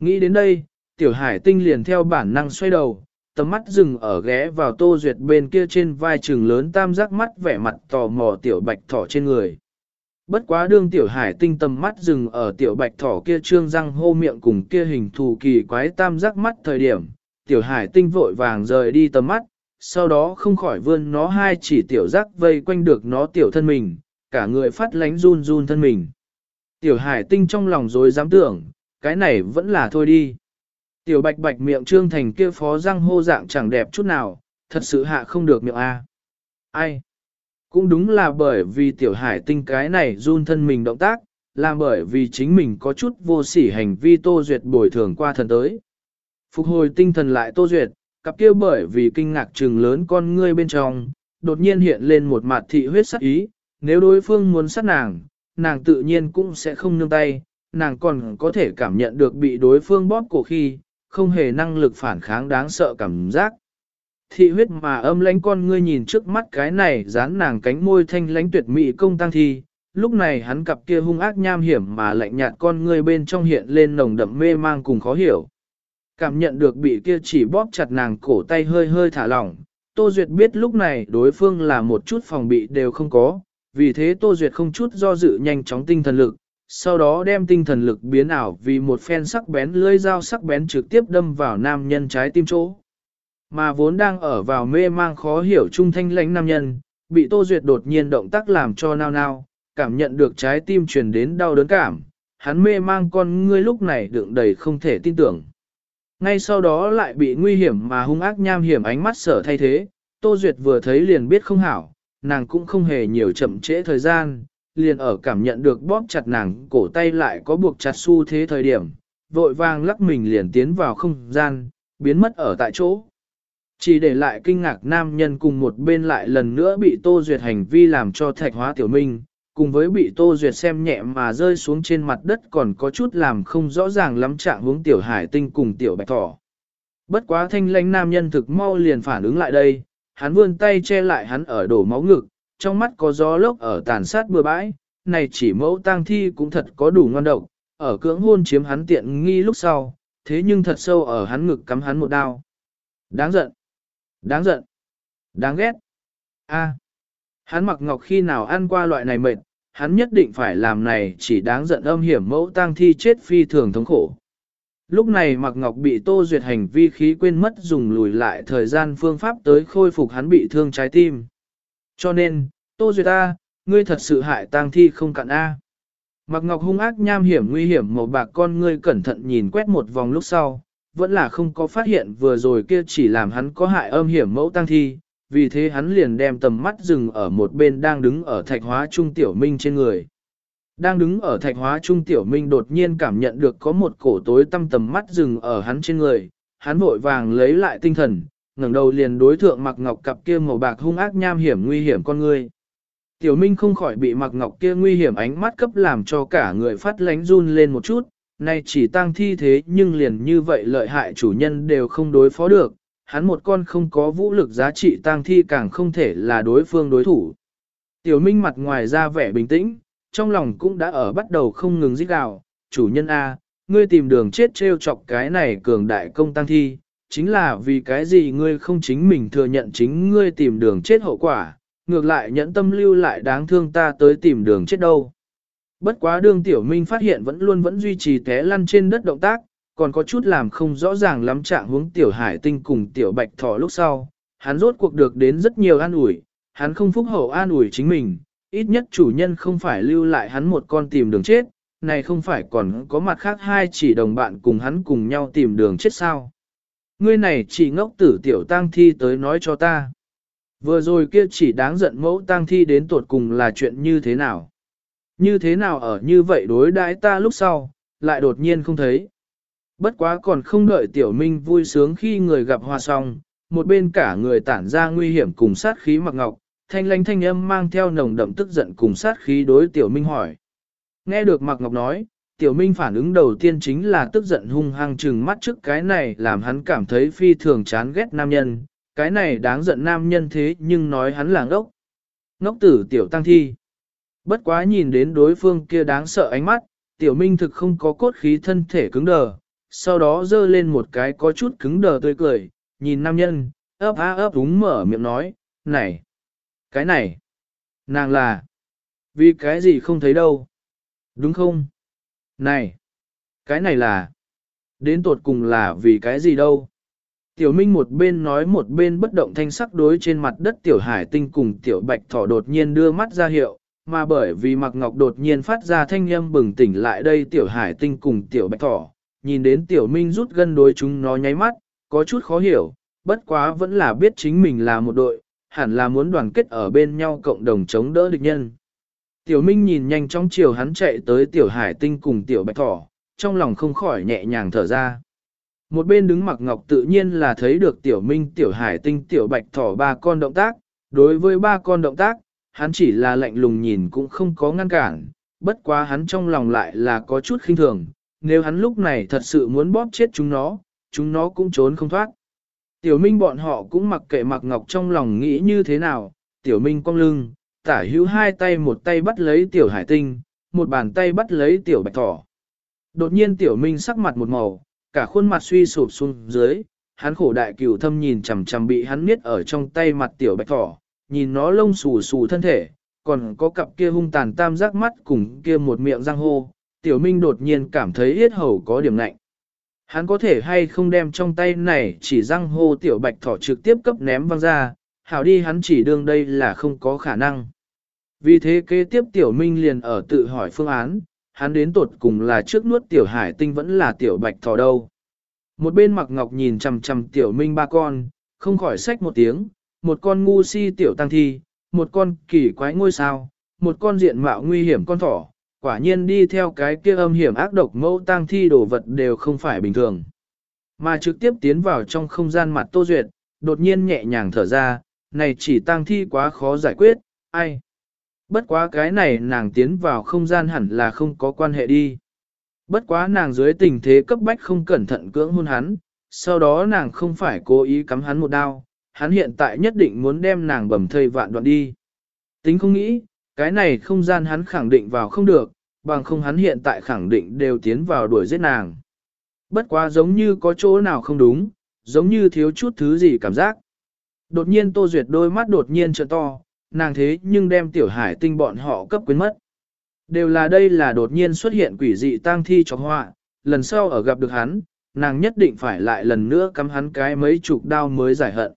Nghĩ đến đây, tiểu hải tinh liền theo bản năng xoay đầu, tầm mắt dừng ở ghé vào tô duyệt bên kia trên vai trừng lớn tam giác mắt vẻ mặt tò mò tiểu bạch thỏ trên người. Bất quá đương tiểu hải tinh tầm mắt dừng ở tiểu bạch thỏ kia trương răng hô miệng cùng kia hình thù kỳ quái tam giác mắt thời điểm, tiểu hải tinh vội vàng rời đi tầm mắt, sau đó không khỏi vươn nó hai chỉ tiểu giác vây quanh được nó tiểu thân mình, cả người phát lánh run run thân mình. Tiểu hải tinh trong lòng rồi dám tưởng, cái này vẫn là thôi đi. Tiểu bạch bạch miệng trương thành kia phó răng hô dạng chẳng đẹp chút nào, thật sự hạ không được miệng A. Ai? Cũng đúng là bởi vì tiểu hải tinh cái này run thân mình động tác, là bởi vì chính mình có chút vô sỉ hành vi tô duyệt bồi thường qua thần tới. Phục hồi tinh thần lại tô duyệt, cặp kia bởi vì kinh ngạc trừng lớn con ngươi bên trong, đột nhiên hiện lên một mặt thị huyết sắc ý, nếu đối phương muốn sát nàng, nàng tự nhiên cũng sẽ không nương tay, nàng còn có thể cảm nhận được bị đối phương bóp cổ khi, không hề năng lực phản kháng đáng sợ cảm giác. Thị huyết mà âm lãnh con ngươi nhìn trước mắt cái này dán nàng cánh môi thanh lãnh tuyệt mỹ công tăng thi, lúc này hắn cặp kia hung ác nham hiểm mà lạnh nhạt con ngươi bên trong hiện lên nồng đậm mê mang cùng khó hiểu. Cảm nhận được bị kia chỉ bóp chặt nàng cổ tay hơi hơi thả lỏng, Tô Duyệt biết lúc này đối phương là một chút phòng bị đều không có, vì thế Tô Duyệt không chút do dự nhanh chóng tinh thần lực, sau đó đem tinh thần lực biến ảo vì một phen sắc bén lưỡi dao sắc bén trực tiếp đâm vào nam nhân trái tim chỗ. Mà vốn đang ở vào mê mang khó hiểu trung thanh lãnh nam nhân, bị Tô Duyệt đột nhiên động tác làm cho nao nao, cảm nhận được trái tim truyền đến đau đớn cảm, hắn mê mang con ngươi lúc này đựng đầy không thể tin tưởng. Ngay sau đó lại bị nguy hiểm mà hung ác nham hiểm ánh mắt sở thay thế, Tô Duyệt vừa thấy liền biết không hảo, nàng cũng không hề nhiều chậm trễ thời gian, liền ở cảm nhận được bóp chặt nàng cổ tay lại có buộc chặt xu thế thời điểm, vội vàng lắc mình liền tiến vào không gian, biến mất ở tại chỗ. Chỉ để lại kinh ngạc nam nhân cùng một bên lại lần nữa bị Tô Duyệt hành vi làm cho thạch hóa tiểu minh, cùng với bị Tô Duyệt xem nhẹ mà rơi xuống trên mặt đất còn có chút làm không rõ ràng lắm trạng hướng tiểu hải tinh cùng tiểu bạch thỏ. Bất quá thanh lãnh nam nhân thực mau liền phản ứng lại đây, hắn vươn tay che lại hắn ở đổ máu ngực, trong mắt có gió lốc ở tàn sát bừa bãi, này chỉ mẫu tang thi cũng thật có đủ ngon độc, ở cưỡng hôn chiếm hắn tiện nghi lúc sau, thế nhưng thật sâu ở hắn ngực cắm hắn một đao. Đáng giận, đáng giận, đáng ghét. A, hắn mặc ngọc khi nào ăn qua loại này mệt, hắn nhất định phải làm này chỉ đáng giận âm hiểm mẫu tang thi chết phi thường thống khổ. Lúc này Mạc Ngọc bị Tô Duyệt hành vi khí quên mất dùng lùi lại thời gian phương pháp tới khôi phục hắn bị thương trái tim. Cho nên, Tô Duyệt A, ngươi thật sự hại tang thi không cạn A. Mạc Ngọc hung ác nham hiểm nguy hiểm màu bạc con ngươi cẩn thận nhìn quét một vòng lúc sau, vẫn là không có phát hiện vừa rồi kia chỉ làm hắn có hại âm hiểm mẫu tang thi, vì thế hắn liền đem tầm mắt dừng ở một bên đang đứng ở thạch hóa trung tiểu minh trên người. Đang đứng ở thạch hóa trung tiểu minh đột nhiên cảm nhận được có một cổ tối tăm tầm mắt dừng ở hắn trên người, hắn vội vàng lấy lại tinh thần, ngẩng đầu liền đối thượng mặc ngọc cặp kia màu bạc hung ác nham hiểm nguy hiểm con người. Tiểu minh không khỏi bị mặc ngọc kia nguy hiểm ánh mắt cấp làm cho cả người phát lánh run lên một chút, nay chỉ tăng thi thế nhưng liền như vậy lợi hại chủ nhân đều không đối phó được, hắn một con không có vũ lực giá trị tăng thi càng không thể là đối phương đối thủ. Tiểu minh mặt ngoài ra vẻ bình tĩnh, trong lòng cũng đã ở bắt đầu không ngừng rít gào, chủ nhân A, ngươi tìm đường chết treo chọc cái này cường đại công tăng thi, chính là vì cái gì ngươi không chính mình thừa nhận chính ngươi tìm đường chết hậu quả, ngược lại nhẫn tâm lưu lại đáng thương ta tới tìm đường chết đâu. Bất quá đương tiểu minh phát hiện vẫn luôn vẫn duy trì té lăn trên đất động tác, còn có chút làm không rõ ràng lắm trạng hướng tiểu hải tinh cùng tiểu bạch thỏ lúc sau, hắn rốt cuộc được đến rất nhiều an ủi, hắn không phúc hậu an ủi chính mình, ít nhất chủ nhân không phải lưu lại hắn một con tìm đường chết, này không phải còn có mặt khác hai chỉ đồng bạn cùng hắn cùng nhau tìm đường chết sao. Ngươi này chỉ ngốc tử tiểu tang thi tới nói cho ta. Vừa rồi kia chỉ đáng giận mẫu tang thi đến tột cùng là chuyện như thế nào? Như thế nào ở như vậy đối đãi ta lúc sau, lại đột nhiên không thấy. Bất quá còn không đợi tiểu minh vui sướng khi người gặp hoa xong, một bên cả người tản ra nguy hiểm cùng sát khí mặc ngọc, thanh lanh thanh âm mang theo nồng đậm tức giận cùng sát khí đối tiểu minh hỏi. Nghe được mặc ngọc nói, tiểu minh phản ứng đầu tiên chính là tức giận hung hăng trừng mắt trước cái này làm hắn cảm thấy phi thường chán ghét nam nhân, cái này đáng giận nam nhân thế nhưng nói hắn là ngốc. Ngốc tử tiểu tăng thi. Bất quá nhìn đến đối phương kia đáng sợ ánh mắt, tiểu minh thực không có cốt khí thân thể cứng đờ, sau đó dơ lên một cái có chút cứng đờ tươi cười, nhìn nam nhân, ấp á ấp đúng mở miệng nói, này, cái này, nàng là, vì cái gì không thấy đâu, đúng không? Này, cái này là, đến tột cùng là vì cái gì đâu? Tiểu Minh một bên nói một bên bất động thanh sắc đối trên mặt đất Tiểu Hải Tinh cùng Tiểu Bạch Thỏ đột nhiên đưa mắt ra hiệu, mà bởi vì Mạc Ngọc đột nhiên phát ra thanh âm bừng tỉnh lại đây Tiểu Hải Tinh cùng Tiểu Bạch Thỏ, nhìn đến Tiểu Minh rút gân đối chúng nó nháy mắt, có chút khó hiểu, bất quá vẫn là biết chính mình là một đội, hẳn là muốn đoàn kết ở bên nhau cộng đồng chống đỡ địch nhân. Tiểu Minh nhìn nhanh trong chiều hắn chạy tới Tiểu Hải Tinh cùng Tiểu Bạch Thỏ, trong lòng không khỏi nhẹ nhàng thở ra. Một bên đứng mặc ngọc tự nhiên là thấy được Tiểu Minh, Tiểu Hải Tinh, Tiểu Bạch Thỏ ba con động tác, đối với ba con động tác, hắn chỉ là lạnh lùng nhìn cũng không có ngăn cản, bất quá hắn trong lòng lại là có chút khinh thường, nếu hắn lúc này thật sự muốn bóp chết chúng nó, chúng nó cũng trốn không thoát. Tiểu Minh bọn họ cũng mặc kệ mặc ngọc trong lòng nghĩ như thế nào, Tiểu Minh cong lưng, tả hữu hai tay một tay bắt lấy Tiểu Hải Tinh, một bàn tay bắt lấy Tiểu Bạch Thỏ. Đột nhiên Tiểu Minh sắc mặt một màu, cả khuôn mặt suy sụp xuống dưới, hắn khổ đại cửu thâm nhìn chằm chằm bị hắn miết ở trong tay mặt Tiểu Bạch Thỏ, nhìn nó lông xù xù thân thể, còn có cặp kia hung tàn tam giác mắt cùng kia một miệng răng hô, Tiểu Minh đột nhiên cảm thấy yết hầu có điểm lạnh. Hắn có thể hay không đem trong tay này chỉ răng hô tiểu bạch thỏ trực tiếp cấp ném văng ra, hảo đi hắn chỉ đương đây là không có khả năng. Vì thế kế tiếp tiểu minh liền ở tự hỏi phương án, hắn đến tột cùng là trước nuốt tiểu hải tinh vẫn là tiểu bạch thỏ đâu. Một bên mặc ngọc nhìn chằm chằm tiểu minh ba con, không khỏi xách một tiếng, một con ngu si tiểu tăng thi, một con kỳ quái ngôi sao, một con diện mạo nguy hiểm con thỏ, quả nhiên đi theo cái kia âm hiểm ác độc mẫu tang thi đồ vật đều không phải bình thường. Mà trực tiếp tiến vào trong không gian mặt Tô Duyệt, đột nhiên nhẹ nhàng thở ra, này chỉ tang thi quá khó giải quyết, ai? Bất quá cái này nàng tiến vào không gian hẳn là không có quan hệ đi. Bất quá nàng dưới tình thế cấp bách không cẩn thận cưỡng hôn hắn, sau đó nàng không phải cố ý cắm hắn một đao, hắn hiện tại nhất định muốn đem nàng bầm thây vạn đoạn đi. Tính không nghĩ, cái này không gian hắn khẳng định vào không được, bằng không hắn hiện tại khẳng định đều tiến vào đuổi giết nàng. Bất quá giống như có chỗ nào không đúng, giống như thiếu chút thứ gì cảm giác. Đột nhiên Tô Duyệt đôi mắt đột nhiên trợ to, nàng thế nhưng đem tiểu hải tinh bọn họ cấp quyến mất. Đều là đây là đột nhiên xuất hiện quỷ dị tang thi cho họa, lần sau ở gặp được hắn, nàng nhất định phải lại lần nữa cắm hắn cái mấy chục đao mới giải hận.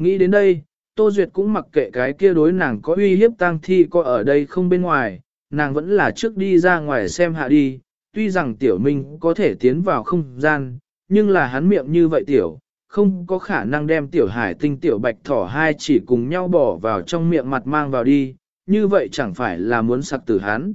Nghĩ đến đây, Tô Duyệt cũng mặc kệ cái kia đối nàng có uy hiếp tang thi có ở đây không bên ngoài, nàng vẫn là trước đi ra ngoài xem hạ đi, tuy rằng tiểu minh có thể tiến vào không gian, nhưng là hắn miệng như vậy tiểu, không có khả năng đem tiểu hải tinh tiểu bạch thỏ hai chỉ cùng nhau bỏ vào trong miệng mặt mang vào đi, như vậy chẳng phải là muốn sặc tử hắn.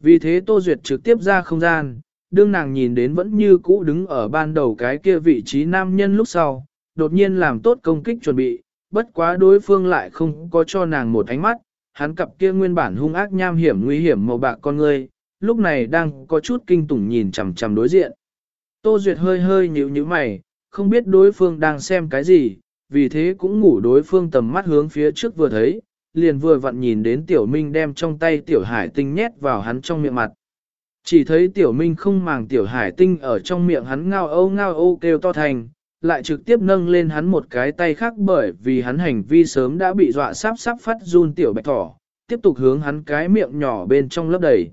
Vì thế Tô Duyệt trực tiếp ra không gian, đương nàng nhìn đến vẫn như cũ đứng ở ban đầu cái kia vị trí nam nhân lúc sau, đột nhiên làm tốt công kích chuẩn bị, bất quá đối phương lại không có cho nàng một ánh mắt, hắn cặp kia nguyên bản hung ác nham hiểm nguy hiểm màu bạc con ngươi, lúc này đang có chút kinh tủng nhìn chằm chằm đối diện. Tô Duyệt hơi hơi nhíu nhíu mày, không biết đối phương đang xem cái gì, vì thế cũng ngủ đối phương tầm mắt hướng phía trước vừa thấy, liền vừa vặn nhìn đến tiểu minh đem trong tay tiểu hải tinh nhét vào hắn trong miệng mặt. Chỉ thấy tiểu minh không màng tiểu hải tinh ở trong miệng hắn ngao âu ngao âu kêu to thành, lại trực tiếp nâng lên hắn một cái tay khác bởi vì hắn hành vi sớm đã bị dọa sắp sắp phát run tiểu bạch thỏ, tiếp tục hướng hắn cái miệng nhỏ bên trong lớp đầy.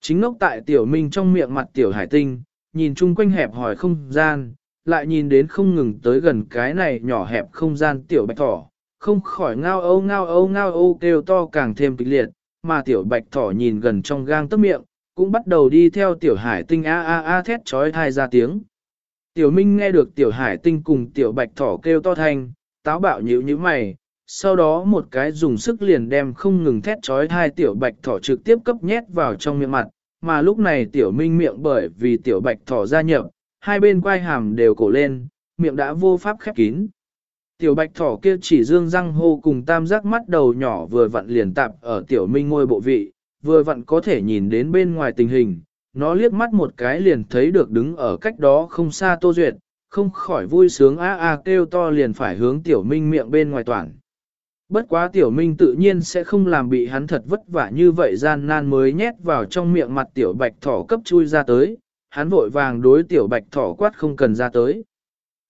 Chính ngốc tại tiểu minh trong miệng mặt tiểu hải tinh, nhìn chung quanh hẹp hỏi không gian, lại nhìn đến không ngừng tới gần cái này nhỏ hẹp không gian tiểu bạch thỏ, không khỏi ngao âu ngao âu ngao âu kêu to càng thêm kịch liệt, mà tiểu bạch thỏ nhìn gần trong gang tấc miệng, cũng bắt đầu đi theo tiểu hải tinh a a a thét trói thai ra tiếng. Tiểu Minh nghe được tiểu hải tinh cùng tiểu bạch thỏ kêu to thanh, táo bạo nhíu như mày, sau đó một cái dùng sức liền đem không ngừng thét trói hai tiểu bạch thỏ trực tiếp cấp nhét vào trong miệng mặt, mà lúc này tiểu Minh miệng bởi vì tiểu bạch thỏ gia nhập, hai bên quai hàm đều cổ lên, miệng đã vô pháp khép kín. Tiểu bạch thỏ kia chỉ dương răng hô cùng tam giác mắt đầu nhỏ vừa vặn liền tạp ở tiểu Minh ngôi bộ vị, vừa vặn có thể nhìn đến bên ngoài tình hình, nó liếc mắt một cái liền thấy được đứng ở cách đó không xa Tô Duyệt, không khỏi vui sướng a a kêu to liền phải hướng tiểu minh miệng bên ngoài toàn. Bất quá tiểu minh tự nhiên sẽ không làm bị hắn thật vất vả như vậy gian nan mới nhét vào trong miệng mặt tiểu bạch thỏ cấp chui ra tới, hắn vội vàng đối tiểu bạch thỏ quát không cần ra tới.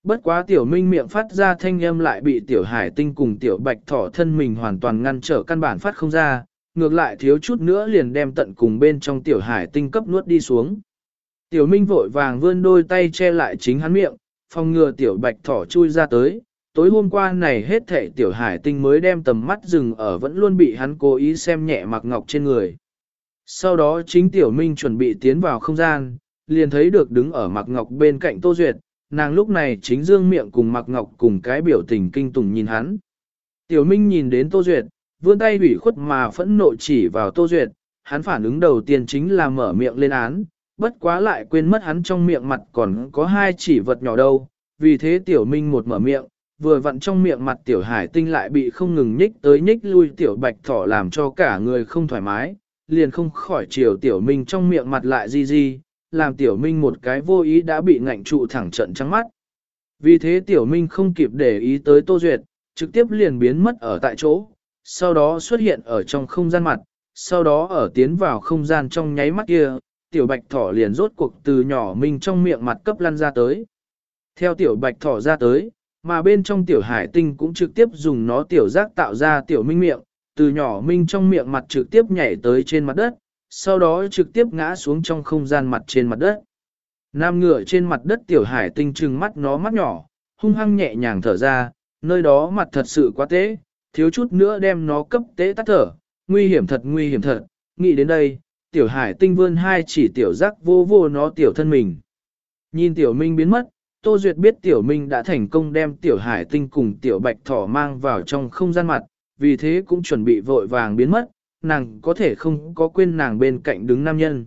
Bất quá tiểu minh miệng phát ra thanh âm lại bị tiểu hải tinh cùng tiểu bạch thỏ thân mình hoàn toàn ngăn trở căn bản phát không ra, ngược lại thiếu chút nữa liền đem tận cùng bên trong tiểu hải tinh cấp nuốt đi xuống. Tiểu Minh vội vàng vươn đôi tay che lại chính hắn miệng, phòng ngừa tiểu bạch thỏ chui ra tới. Tối hôm qua này hết thể tiểu hải tinh mới đem tầm mắt dừng ở vẫn luôn bị hắn cố ý xem nhẹ mặc ngọc trên người. Sau đó chính tiểu minh chuẩn bị tiến vào không gian, liền thấy được đứng ở mặc ngọc bên cạnh Tô Duyệt, nàng lúc này chính dương miệng cùng mặc ngọc cùng cái biểu tình kinh tủng nhìn hắn. Tiểu minh nhìn đến Tô Duyệt, vươn tay ủy khuất mà phẫn nộ chỉ vào Tô Duyệt, hắn phản ứng đầu tiên chính là mở miệng lên án, bất quá lại quên mất hắn trong miệng mặt còn có hai chỉ vật nhỏ đâu, vì thế tiểu minh một mở miệng, vừa vặn trong miệng mặt tiểu hải tinh lại bị không ngừng nhích tới nhích lui tiểu bạch thỏ làm cho cả người không thoải mái, liền không khỏi chiều tiểu minh trong miệng mặt lại gì gì, làm tiểu minh một cái vô ý đã bị ngạnh trụ thẳng trận trắng mắt. Vì thế tiểu minh không kịp để ý tới tô duyệt, trực tiếp liền biến mất ở tại chỗ, sau đó xuất hiện ở trong không gian mặt, sau đó ở tiến vào không gian trong nháy mắt kia, tiểu bạch thỏ liền rốt cuộc từ nhỏ mình trong miệng mặt cấp lăn ra tới. Theo tiểu bạch thỏ ra tới, mà bên trong tiểu hải tinh cũng trực tiếp dùng nó tiểu giác tạo ra tiểu minh miệng, từ nhỏ minh trong miệng mặt trực tiếp nhảy tới trên mặt đất, sau đó trực tiếp ngã xuống trong không gian mặt trên mặt đất. Nam ngựa trên mặt đất tiểu hải tinh trừng mắt nó mắt nhỏ, hung hăng nhẹ nhàng thở ra, nơi đó mặt thật sự quá tế, thiếu chút nữa đem nó cấp tế tắt thở, nguy hiểm thật nguy hiểm thật, nghĩ đến đây, tiểu hải tinh vươn hai chỉ tiểu giác vô vô nó tiểu thân mình. Nhìn tiểu minh biến mất, Tô Duyệt biết tiểu minh đã thành công đem tiểu hải tinh cùng tiểu bạch thỏ mang vào trong không gian mặt, vì thế cũng chuẩn bị vội vàng biến mất, nàng có thể không có quên nàng bên cạnh đứng nam nhân.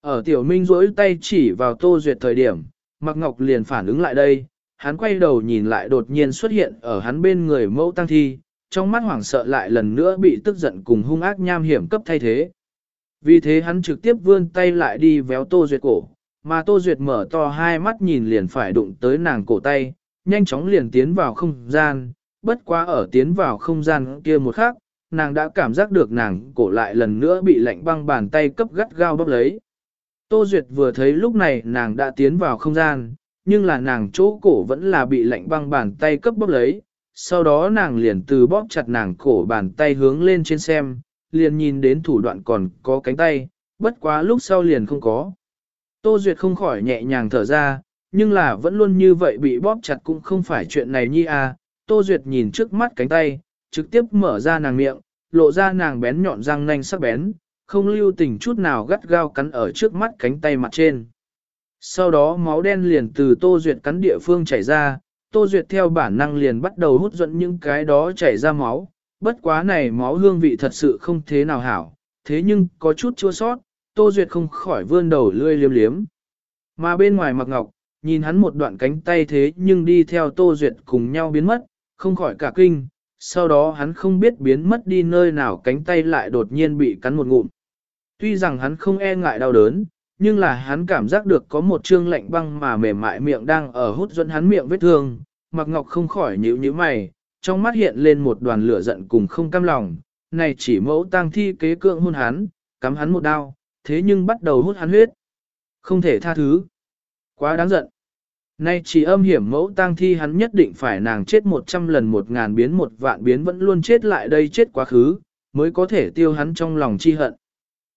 Ở tiểu minh rỗi tay chỉ vào tô duyệt thời điểm, Mạc Ngọc liền phản ứng lại đây, hắn quay đầu nhìn lại đột nhiên xuất hiện ở hắn bên người mẫu tăng thi, trong mắt hoảng sợ lại lần nữa bị tức giận cùng hung ác nham hiểm cấp thay thế. Vì thế hắn trực tiếp vươn tay lại đi véo Tô Duyệt cổ, mà Tô Duyệt mở to hai mắt nhìn liền phải đụng tới nàng cổ tay, nhanh chóng liền tiến vào không gian, bất quá ở tiến vào không gian kia một khắc, nàng đã cảm giác được nàng cổ lại lần nữa bị lạnh băng bàn tay cấp gắt gao bóp lấy. Tô Duyệt vừa thấy lúc này nàng đã tiến vào không gian, nhưng là nàng chỗ cổ vẫn là bị lạnh băng bàn tay cấp bóp lấy, sau đó nàng liền từ bóp chặt nàng cổ bàn tay hướng lên trên xem, liền nhìn đến thủ đoạn còn có cánh tay, bất quá lúc sau liền không có. Tô Duyệt không khỏi nhẹ nhàng thở ra, nhưng là vẫn luôn như vậy bị bóp chặt cũng không phải chuyện này nhi à. Tô Duyệt nhìn trước mắt cánh tay, trực tiếp mở ra nàng miệng, lộ ra nàng bén nhọn răng nanh sắc bén, không lưu tình chút nào gắt gao cắn ở trước mắt cánh tay mặt trên. Sau đó máu đen liền từ Tô Duyệt cắn địa phương chảy ra, Tô Duyệt theo bản năng liền bắt đầu hút dẫn những cái đó chảy ra máu, bất quá này máu hương vị thật sự không thế nào hảo, thế nhưng có chút chua sót, Tô Duyệt không khỏi vươn đầu lươi liếm liếm. Mà bên ngoài mặc ngọc, nhìn hắn một đoạn cánh tay thế nhưng đi theo Tô Duyệt cùng nhau biến mất, không khỏi cả kinh, sau đó hắn không biết biến mất đi nơi nào cánh tay lại đột nhiên bị cắn một ngụm. Tuy rằng hắn không e ngại đau đớn, nhưng là hắn cảm giác được có một trương lạnh băng mà mềm mại miệng đang ở hút dẫn hắn miệng vết thương, mặc ngọc không khỏi nhíu nhíu mày, trong mắt hiện lên một đoàn lửa giận cùng không cam lòng, này chỉ mẫu tang thi kế cưỡng hôn hắn, cắm hắn một đao, thế nhưng bắt đầu hút hắn huyết. Không thể tha thứ. Quá đáng giận. Nay chỉ âm hiểm mẫu tang thi hắn nhất định phải nàng chết một trăm lần một ngàn biến một vạn biến vẫn luôn chết lại đây chết quá khứ, mới có thể tiêu hắn trong lòng chi hận.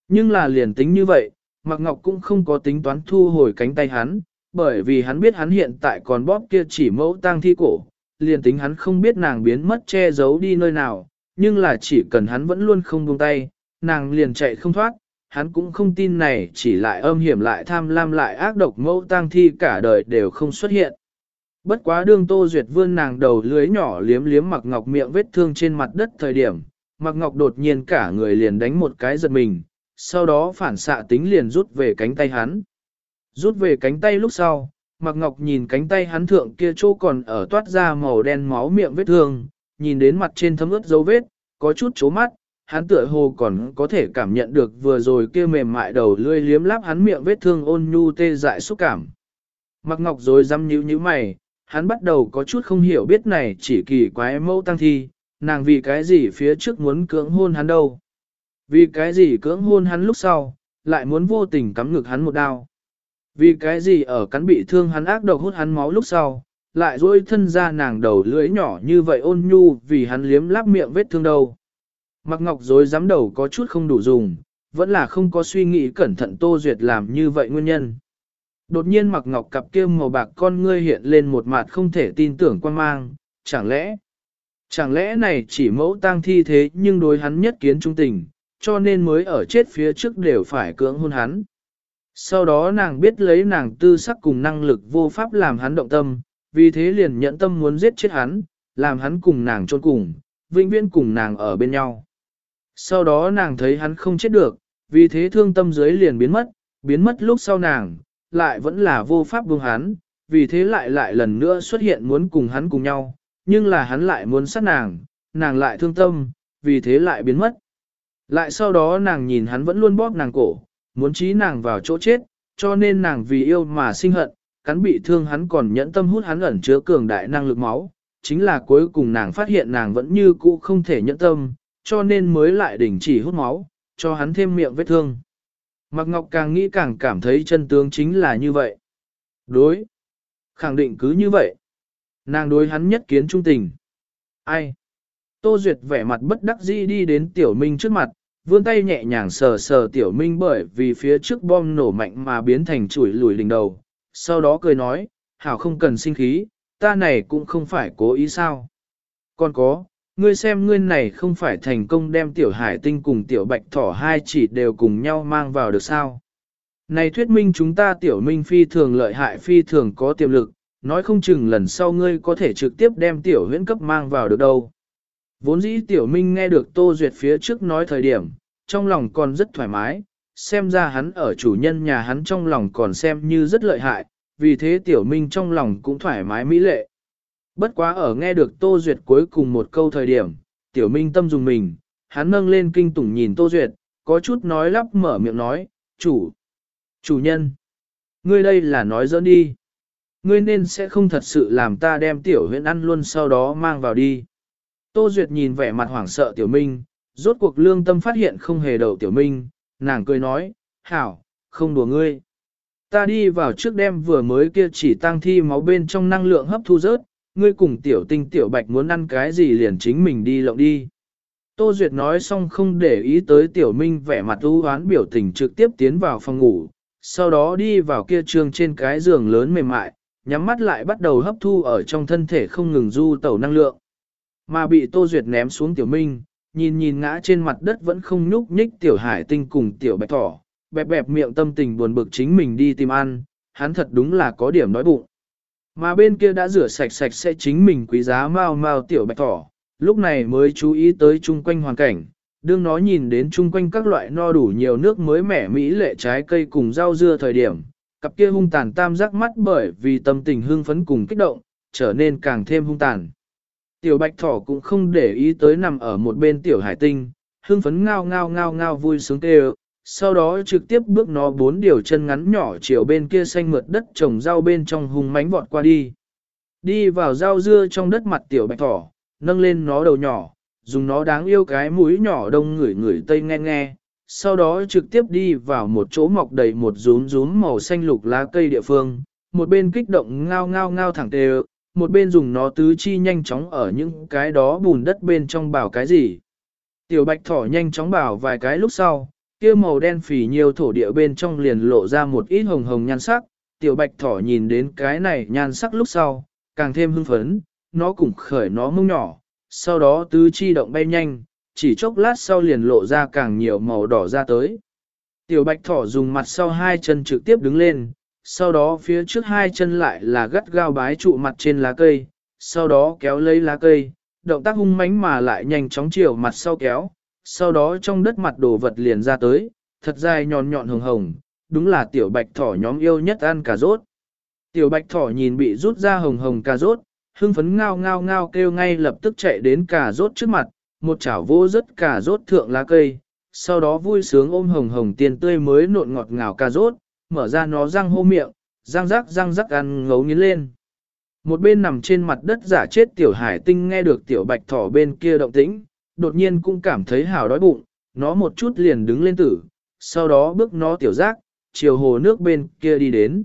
Nhưng là liền tính như vậy, Mạc Ngọc cũng không có tính toán thu hồi cánh tay hắn, bởi vì hắn biết hắn hiện tại còn bóp kia chỉ mẫu tang thi cổ, liền tính hắn không biết nàng biến mất che giấu đi nơi nào, nhưng là chỉ cần hắn vẫn luôn không buông tay, nàng liền chạy không thoát, hắn cũng không tin này chỉ lại âm hiểm lại tham lam lại ác độc mẫu tang thi cả đời đều không xuất hiện. Bất quá đương Tô Duyệt vươn nàng đầu lưới nhỏ liếm liếm Mạc ngọc miệng vết thương trên mặt đất thời điểm, Mạc ngọc đột nhiên cả người liền đánh một cái giật mình, sau đó phản xạ tính liền rút về cánh tay hắn. Rút về cánh tay lúc sau, mặc ngọc nhìn cánh tay hắn thượng kia chỗ còn ở toát ra màu đen máu miệng vết thương, nhìn đến mặt trên thấm ướt dấu vết, có chút chố mắt, hắn tựa hồ còn có thể cảm nhận được vừa rồi kia mềm mại đầu lươi liếm láp hắn miệng vết thương ôn nhu tê dại xúc cảm. Mặc ngọc rồi dăm nhíu nhíu mày, hắn bắt đầu có chút không hiểu biết này chỉ kỳ quái mẫu tăng thi, nàng vì cái gì phía trước muốn cưỡng hôn hắn đâu. Vì cái gì cưỡng hôn hắn lúc sau, lại muốn vô tình cắm ngực hắn một đao. Vì cái gì ở cắn bị thương hắn ác độc hút hắn máu lúc sau, lại dối thân ra nàng đầu lưỡi nhỏ như vậy ôn nhu vì hắn liếm láp miệng vết thương đâu. Mặc ngọc dối dám đầu có chút không đủ dùng, vẫn là không có suy nghĩ cẩn thận tô duyệt làm như vậy nguyên nhân. Đột nhiên mặc ngọc cặp kia màu bạc con ngươi hiện lên một mặt không thể tin tưởng quan mang, chẳng lẽ, chẳng lẽ này chỉ mẫu tang thi thế nhưng đối hắn nhất kiến trung tình, cho nên mới ở chết phía trước đều phải cưỡng hôn hắn. Sau đó nàng biết lấy nàng tư sắc cùng năng lực vô pháp làm hắn động tâm, vì thế liền nhận tâm muốn giết chết hắn, làm hắn cùng nàng trôn cùng, vĩnh viễn cùng nàng ở bên nhau. Sau đó nàng thấy hắn không chết được, vì thế thương tâm dưới liền biến mất, biến mất lúc sau nàng, lại vẫn là vô pháp buông hắn, vì thế lại lại lần nữa xuất hiện muốn cùng hắn cùng nhau, nhưng là hắn lại muốn sát nàng, nàng lại thương tâm, vì thế lại biến mất. Lại sau đó nàng nhìn hắn vẫn luôn bóp nàng cổ, muốn trí nàng vào chỗ chết, cho nên nàng vì yêu mà sinh hận, cắn bị thương hắn còn nhẫn tâm hút hắn ẩn chứa cường đại năng lực máu, chính là cuối cùng nàng phát hiện nàng vẫn như cũ không thể nhẫn tâm, cho nên mới lại đình chỉ hút máu, cho hắn thêm miệng vết thương. Mạc Ngọc càng nghĩ càng cảm thấy chân tướng chính là như vậy. Đối. Khẳng định cứ như vậy. Nàng đối hắn nhất kiến trung tình. Ai? Tô Duyệt vẻ mặt bất đắc dĩ đi đến Tiểu Minh trước mặt, vươn tay nhẹ nhàng sờ sờ Tiểu Minh bởi vì phía trước bom nổ mạnh mà biến thành chuỗi lùi đỉnh đầu. Sau đó cười nói, Hảo không cần sinh khí, ta này cũng không phải cố ý sao. Còn có, ngươi xem ngươi này không phải thành công đem Tiểu Hải Tinh cùng Tiểu Bạch Thỏ hai chỉ đều cùng nhau mang vào được sao. Này thuyết minh chúng ta Tiểu Minh phi thường lợi hại phi thường có tiềm lực, nói không chừng lần sau ngươi có thể trực tiếp đem Tiểu huyễn cấp mang vào được đâu. Vốn dĩ Tiểu Minh nghe được Tô Duyệt phía trước nói thời điểm, trong lòng còn rất thoải mái, xem ra hắn ở chủ nhân nhà hắn trong lòng còn xem như rất lợi hại, vì thế Tiểu Minh trong lòng cũng thoải mái mỹ lệ. Bất quá ở nghe được Tô Duyệt cuối cùng một câu thời điểm, Tiểu Minh tâm dùng mình, hắn nâng lên kinh tủng nhìn Tô Duyệt, có chút nói lắp mở miệng nói, chủ, chủ nhân, ngươi đây là nói dẫn đi. Ngươi nên sẽ không thật sự làm ta đem Tiểu huyện ăn luôn sau đó mang vào đi. Tô Duyệt nhìn vẻ mặt hoảng sợ Tiểu Minh, rốt cuộc lương tâm phát hiện không hề đầu Tiểu Minh, nàng cười nói, hảo, không đùa ngươi. Ta đi vào trước đêm vừa mới kia chỉ tăng thi máu bên trong năng lượng hấp thu rớt, ngươi cùng tiểu tinh tiểu bạch muốn ăn cái gì liền chính mình đi lộng đi. Tô Duyệt nói xong không để ý tới tiểu minh vẻ mặt u hoán biểu tình trực tiếp tiến vào phòng ngủ, sau đó đi vào kia trường trên cái giường lớn mềm mại, nhắm mắt lại bắt đầu hấp thu ở trong thân thể không ngừng du tẩu năng lượng. Mà bị Tô Duyệt ném xuống tiểu minh, nhìn nhìn ngã trên mặt đất vẫn không nhúc nhích tiểu hải tinh cùng tiểu bạch thỏ, bẹp bẹp miệng tâm tình buồn bực chính mình đi tìm ăn, hắn thật đúng là có điểm nói bụng. Mà bên kia đã rửa sạch sạch sẽ chính mình quý giá mau mau tiểu bạch thỏ, lúc này mới chú ý tới chung quanh hoàn cảnh, đương nó nhìn đến chung quanh các loại no đủ nhiều nước mới mẻ mỹ lệ trái cây cùng rau dưa thời điểm, cặp kia hung tàn tam giác mắt bởi vì tâm tình hưng phấn cùng kích động, trở nên càng thêm hung tàn. Tiểu bạch thỏ cũng không để ý tới nằm ở một bên tiểu hải tinh, hưng phấn ngao ngao ngao ngao vui sướng kêu, sau đó trực tiếp bước nó bốn điều chân ngắn nhỏ chiều bên kia xanh mượt đất trồng rau bên trong hùng mánh vọt qua đi. Đi vào rau dưa trong đất mặt tiểu bạch thỏ, nâng lên nó đầu nhỏ, dùng nó đáng yêu cái mũi nhỏ đông ngửi ngửi tây nghe nghe, sau đó trực tiếp đi vào một chỗ mọc đầy một rúm rúm màu xanh lục lá cây địa phương, một bên kích động ngao ngao ngao thẳng tề, một bên dùng nó tứ chi nhanh chóng ở những cái đó bùn đất bên trong bảo cái gì. Tiểu bạch thỏ nhanh chóng bảo vài cái lúc sau, kia màu đen phì nhiều thổ địa bên trong liền lộ ra một ít hồng hồng nhan sắc, tiểu bạch thỏ nhìn đến cái này nhan sắc lúc sau, càng thêm hưng phấn, nó cũng khởi nó mông nhỏ, sau đó tứ chi động bay nhanh, chỉ chốc lát sau liền lộ ra càng nhiều màu đỏ ra tới. Tiểu bạch thỏ dùng mặt sau hai chân trực tiếp đứng lên, sau đó phía trước hai chân lại là gắt gao bái trụ mặt trên lá cây, sau đó kéo lấy lá cây, động tác hung mãnh mà lại nhanh chóng chiều mặt sau kéo, sau đó trong đất mặt đồ vật liền ra tới, thật dài nhọn nhọn hồng hồng, đúng là tiểu bạch thỏ nhóm yêu nhất ăn cà rốt. Tiểu bạch thỏ nhìn bị rút ra hồng hồng cà rốt, hưng phấn ngao ngao ngao kêu ngay lập tức chạy đến cà rốt trước mặt, một chảo vô rất cà rốt thượng lá cây, sau đó vui sướng ôm hồng hồng tiền tươi mới nộn ngọt ngào cà rốt, mở ra nó răng hô miệng, răng rắc răng rắc ăn ngấu nghiến lên. Một bên nằm trên mặt đất giả chết tiểu hải tinh nghe được tiểu bạch thỏ bên kia động tĩnh, đột nhiên cũng cảm thấy hào đói bụng, nó một chút liền đứng lên tử, sau đó bước nó tiểu giác, chiều hồ nước bên kia đi đến.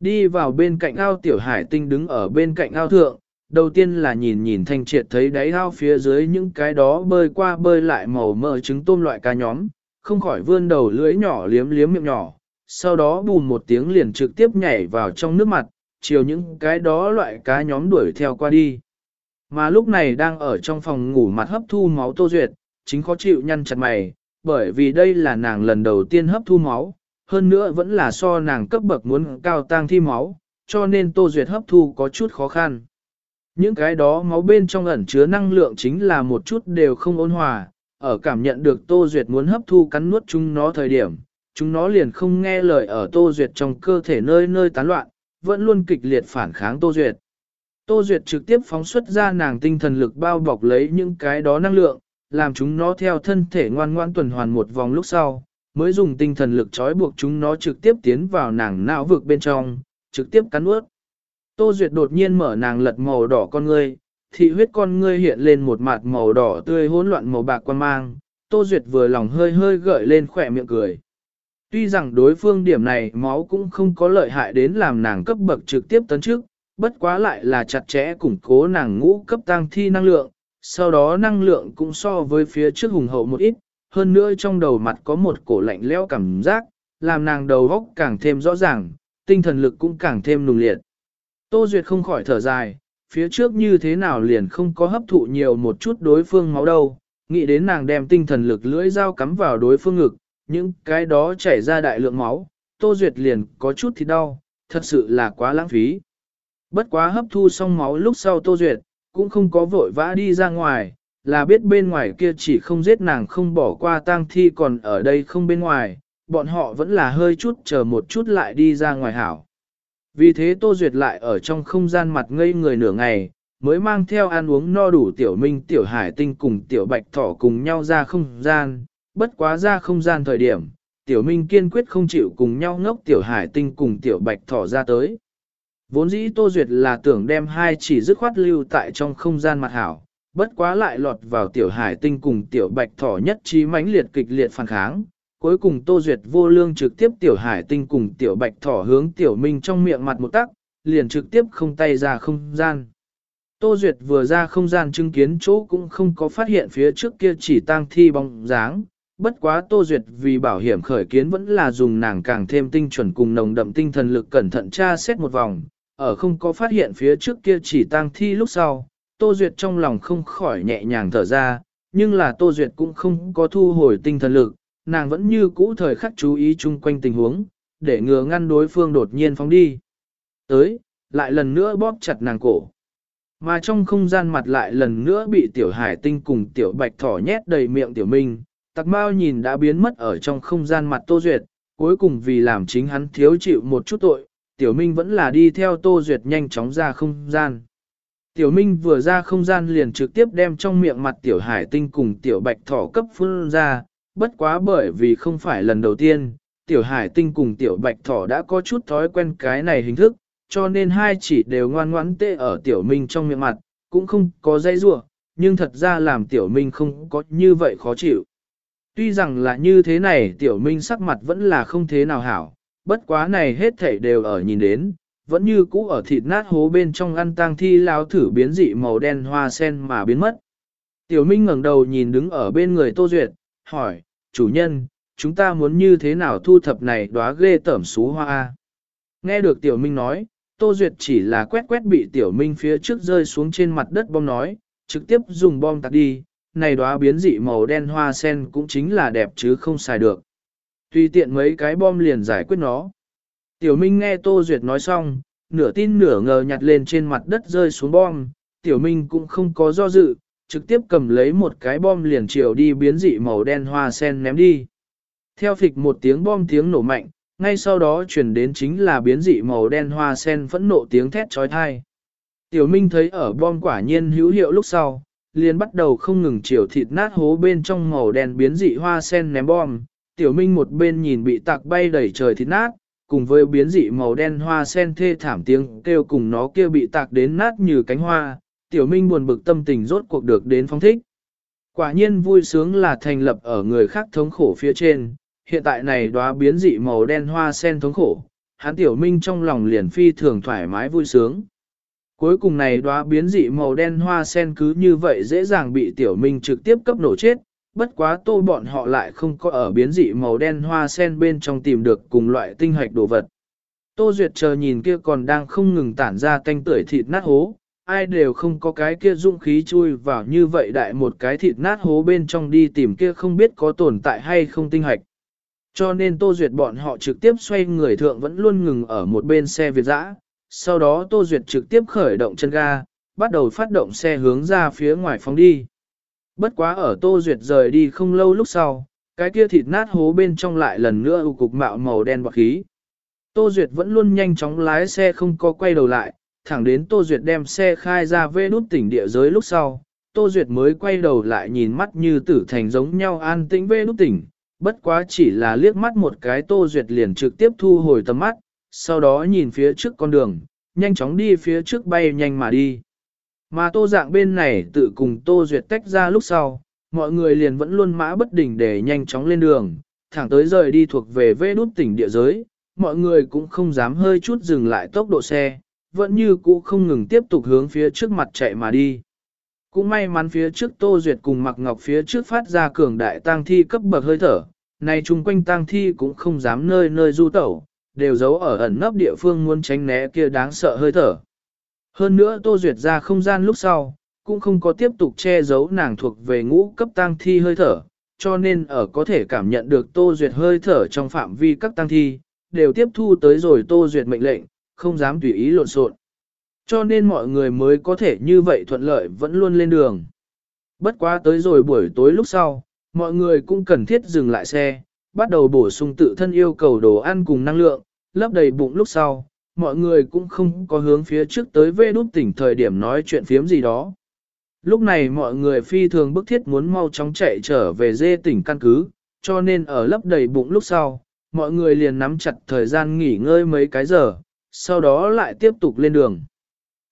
Đi vào bên cạnh ao tiểu hải tinh đứng ở bên cạnh ao thượng, đầu tiên là nhìn nhìn thanh triệt thấy đáy ao phía dưới những cái đó bơi qua bơi lại màu mỡ trứng tôm loại cá nhóm, không khỏi vươn đầu lưỡi nhỏ liếm liếm miệng nhỏ, sau đó bùn một tiếng liền trực tiếp nhảy vào trong nước mặt, chiều những cái đó loại cá nhóm đuổi theo qua đi. Mà lúc này đang ở trong phòng ngủ mặt hấp thu máu Tô Duyệt, chính khó chịu nhăn chặt mày, bởi vì đây là nàng lần đầu tiên hấp thu máu, hơn nữa vẫn là so nàng cấp bậc muốn cao tang thi máu, cho nên Tô Duyệt hấp thu có chút khó khăn. Những cái đó máu bên trong ẩn chứa năng lượng chính là một chút đều không ôn hòa, ở cảm nhận được Tô Duyệt muốn hấp thu cắn nuốt chúng nó thời điểm, chúng nó liền không nghe lời ở Tô Duyệt trong cơ thể nơi nơi tán loạn, vẫn luôn kịch liệt phản kháng Tô Duyệt. Tô Duyệt trực tiếp phóng xuất ra nàng tinh thần lực bao bọc lấy những cái đó năng lượng, làm chúng nó theo thân thể ngoan ngoan tuần hoàn một vòng lúc sau, mới dùng tinh thần lực trói buộc chúng nó trực tiếp tiến vào nàng não vực bên trong, trực tiếp cắn ướt. Tô Duyệt đột nhiên mở nàng lật màu đỏ con ngươi, thị huyết con ngươi hiện lên một mặt màu đỏ tươi hỗn loạn màu bạc quan mang, Tô Duyệt vừa lòng hơi hơi gợi lên khỏe miệng cười. Tuy rằng đối phương điểm này máu cũng không có lợi hại đến làm nàng cấp bậc trực tiếp tấn trước, bất quá lại là chặt chẽ củng cố nàng ngũ cấp tăng thi năng lượng, sau đó năng lượng cũng so với phía trước hùng hậu một ít, hơn nữa trong đầu mặt có một cổ lạnh lẽo cảm giác, làm nàng đầu góc càng thêm rõ ràng, tinh thần lực cũng càng thêm nùng liệt. Tô Duyệt không khỏi thở dài, phía trước như thế nào liền không có hấp thụ nhiều một chút đối phương máu đâu, nghĩ đến nàng đem tinh thần lực lưỡi dao cắm vào đối phương ngực, những cái đó chảy ra đại lượng máu, Tô Duyệt liền có chút thì đau, thật sự là quá lãng phí. Bất quá hấp thu xong máu lúc sau Tô Duyệt, cũng không có vội vã đi ra ngoài, là biết bên ngoài kia chỉ không giết nàng không bỏ qua tang thi còn ở đây không bên ngoài, bọn họ vẫn là hơi chút chờ một chút lại đi ra ngoài hảo. Vì thế Tô Duyệt lại ở trong không gian mặt ngây người nửa ngày, mới mang theo ăn uống no đủ tiểu minh tiểu hải tinh cùng tiểu bạch thỏ cùng nhau ra không gian, bất quá ra không gian thời điểm, tiểu minh kiên quyết không chịu cùng nhau ngốc tiểu hải tinh cùng tiểu bạch thỏ ra tới. Vốn dĩ Tô Duyệt là tưởng đem hai chỉ dứt khoát lưu tại trong không gian mặt hảo, bất quá lại lọt vào tiểu hải tinh cùng tiểu bạch thỏ nhất trí mãnh liệt kịch liệt phản kháng. Cuối cùng Tô Duyệt vô lương trực tiếp tiểu hải tinh cùng tiểu bạch thỏ hướng tiểu minh trong miệng mặt một tắc, liền trực tiếp không tay ra không gian. Tô Duyệt vừa ra không gian chứng kiến chỗ cũng không có phát hiện phía trước kia chỉ tang thi bóng dáng. Bất quá Tô Duyệt vì bảo hiểm khởi kiến vẫn là dùng nàng càng thêm tinh chuẩn cùng nồng đậm tinh thần lực cẩn thận tra xét một vòng, ở không có phát hiện phía trước kia chỉ tang thi lúc sau, Tô Duyệt trong lòng không khỏi nhẹ nhàng thở ra, nhưng là Tô Duyệt cũng không có thu hồi tinh thần lực, nàng vẫn như cũ thời khắc chú ý chung quanh tình huống, để ngừa ngăn đối phương đột nhiên phóng đi. Tới, lại lần nữa bóp chặt nàng cổ. Mà trong không gian mặt lại lần nữa bị tiểu hải tinh cùng tiểu bạch thỏ nhét đầy miệng tiểu minh, tặc mao nhìn đã biến mất ở trong không gian mặt Tô Duyệt, cuối cùng vì làm chính hắn thiếu chịu một chút tội, tiểu minh vẫn là đi theo Tô Duyệt nhanh chóng ra không gian. Tiểu Minh vừa ra không gian liền trực tiếp đem trong miệng mặt tiểu hải tinh cùng tiểu bạch thỏ cấp phun ra, bất quá bởi vì không phải lần đầu tiên, tiểu hải tinh cùng tiểu bạch thỏ đã có chút thói quen cái này hình thức, cho nên hai chỉ đều ngoan ngoãn tê ở tiểu Minh trong miệng mặt, cũng không có dây rua, nhưng thật ra làm tiểu Minh không có như vậy khó chịu. Tuy rằng là như thế này tiểu Minh sắc mặt vẫn là không thế nào hảo, bất quá này hết thảy đều ở nhìn đến, vẫn như cũ ở thịt nát hố bên trong ăn tang thi lao thử biến dị màu đen hoa sen mà biến mất. Tiểu Minh ngẩng đầu nhìn đứng ở bên người Tô Duyệt, hỏi, chủ nhân, chúng ta muốn như thế nào thu thập này đóa ghê tẩm xú hoa Nghe được Tiểu Minh nói, Tô Duyệt chỉ là quét quét bị Tiểu Minh phía trước rơi xuống trên mặt đất bom nói, trực tiếp dùng bom tạt đi, này đóa biến dị màu đen hoa sen cũng chính là đẹp chứ không xài được. Tùy tiện mấy cái bom liền giải quyết nó. Tiểu Minh nghe Tô Duyệt nói xong, nửa tin nửa ngờ nhặt lên trên mặt đất rơi xuống bom, Tiểu Minh cũng không có do dự, trực tiếp cầm lấy một cái bom liền chiều đi biến dị màu đen hoa sen ném đi. Theo phịch một tiếng bom tiếng nổ mạnh, ngay sau đó chuyển đến chính là biến dị màu đen hoa sen phẫn nộ tiếng thét trói thai. Tiểu Minh thấy ở bom quả nhiên hữu hiệu lúc sau, liền bắt đầu không ngừng chiều thịt nát hố bên trong màu đen biến dị hoa sen ném bom. Tiểu Minh một bên nhìn bị tạc bay đẩy trời thịt nát, cùng với biến dị màu đen hoa sen thê thảm tiếng kêu cùng nó kia bị tạc đến nát như cánh hoa, tiểu minh buồn bực tâm tình rốt cuộc được đến phong thích. Quả nhiên vui sướng là thành lập ở người khác thống khổ phía trên, hiện tại này đóa biến dị màu đen hoa sen thống khổ, hắn tiểu minh trong lòng liền phi thường thoải mái vui sướng. Cuối cùng này đóa biến dị màu đen hoa sen cứ như vậy dễ dàng bị tiểu minh trực tiếp cấp nổ chết, bất quá tô bọn họ lại không có ở biến dị màu đen hoa sen bên trong tìm được cùng loại tinh hạch đồ vật. Tô Duyệt chờ nhìn kia còn đang không ngừng tản ra tanh tưởi thịt nát hố, ai đều không có cái kia dũng khí chui vào như vậy đại một cái thịt nát hố bên trong đi tìm kia không biết có tồn tại hay không tinh hạch. Cho nên Tô Duyệt bọn họ trực tiếp xoay người thượng vẫn luôn ngừng ở một bên xe Việt dã. Sau đó Tô Duyệt trực tiếp khởi động chân ga, bắt đầu phát động xe hướng ra phía ngoài phóng đi. Bất quá ở Tô Duyệt rời đi không lâu lúc sau, cái kia thịt nát hố bên trong lại lần nữa u cục mạo màu đen bọt khí. Tô Duyệt vẫn luôn nhanh chóng lái xe không có quay đầu lại, thẳng đến Tô Duyệt đem xe khai ra vê nút tỉnh địa giới lúc sau. Tô Duyệt mới quay đầu lại nhìn mắt như tử thành giống nhau an tĩnh vê nút tỉnh, bất quá chỉ là liếc mắt một cái Tô Duyệt liền trực tiếp thu hồi tầm mắt, sau đó nhìn phía trước con đường, nhanh chóng đi phía trước bay nhanh mà đi. Mà tô dạng bên này tự cùng tô duyệt tách ra lúc sau, mọi người liền vẫn luôn mã bất đỉnh để nhanh chóng lên đường, thẳng tới rời đi thuộc về vê đút tỉnh địa giới, mọi người cũng không dám hơi chút dừng lại tốc độ xe, vẫn như cũ không ngừng tiếp tục hướng phía trước mặt chạy mà đi. Cũng may mắn phía trước Tô Duyệt cùng Mặc Ngọc phía trước phát ra cường đại tang thi cấp bậc hơi thở, này chung quanh tang thi cũng không dám nơi nơi du tẩu, đều giấu ở ẩn nấp địa phương muốn tránh né kia đáng sợ hơi thở. Hơn nữa Tô Duyệt ra không gian lúc sau, cũng không có tiếp tục che giấu nàng thuộc về ngũ cấp tăng thi hơi thở, cho nên ở có thể cảm nhận được Tô Duyệt hơi thở trong phạm vi các tăng thi, đều tiếp thu tới rồi Tô Duyệt mệnh lệnh, không dám tùy ý lộn xộn. Cho nên mọi người mới có thể như vậy thuận lợi vẫn luôn lên đường. Bất quá tới rồi buổi tối lúc sau, mọi người cũng cần thiết dừng lại xe, bắt đầu bổ sung tự thân yêu cầu đồ ăn cùng năng lượng, lấp đầy bụng lúc sau, mọi người cũng không có hướng phía trước tới vê đút tỉnh thời điểm nói chuyện phiếm gì đó. Lúc này mọi người phi thường bức thiết muốn mau chóng chạy trở về dê tỉnh căn cứ, cho nên ở lấp đầy bụng lúc sau, mọi người liền nắm chặt thời gian nghỉ ngơi mấy cái giờ, sau đó lại tiếp tục lên đường.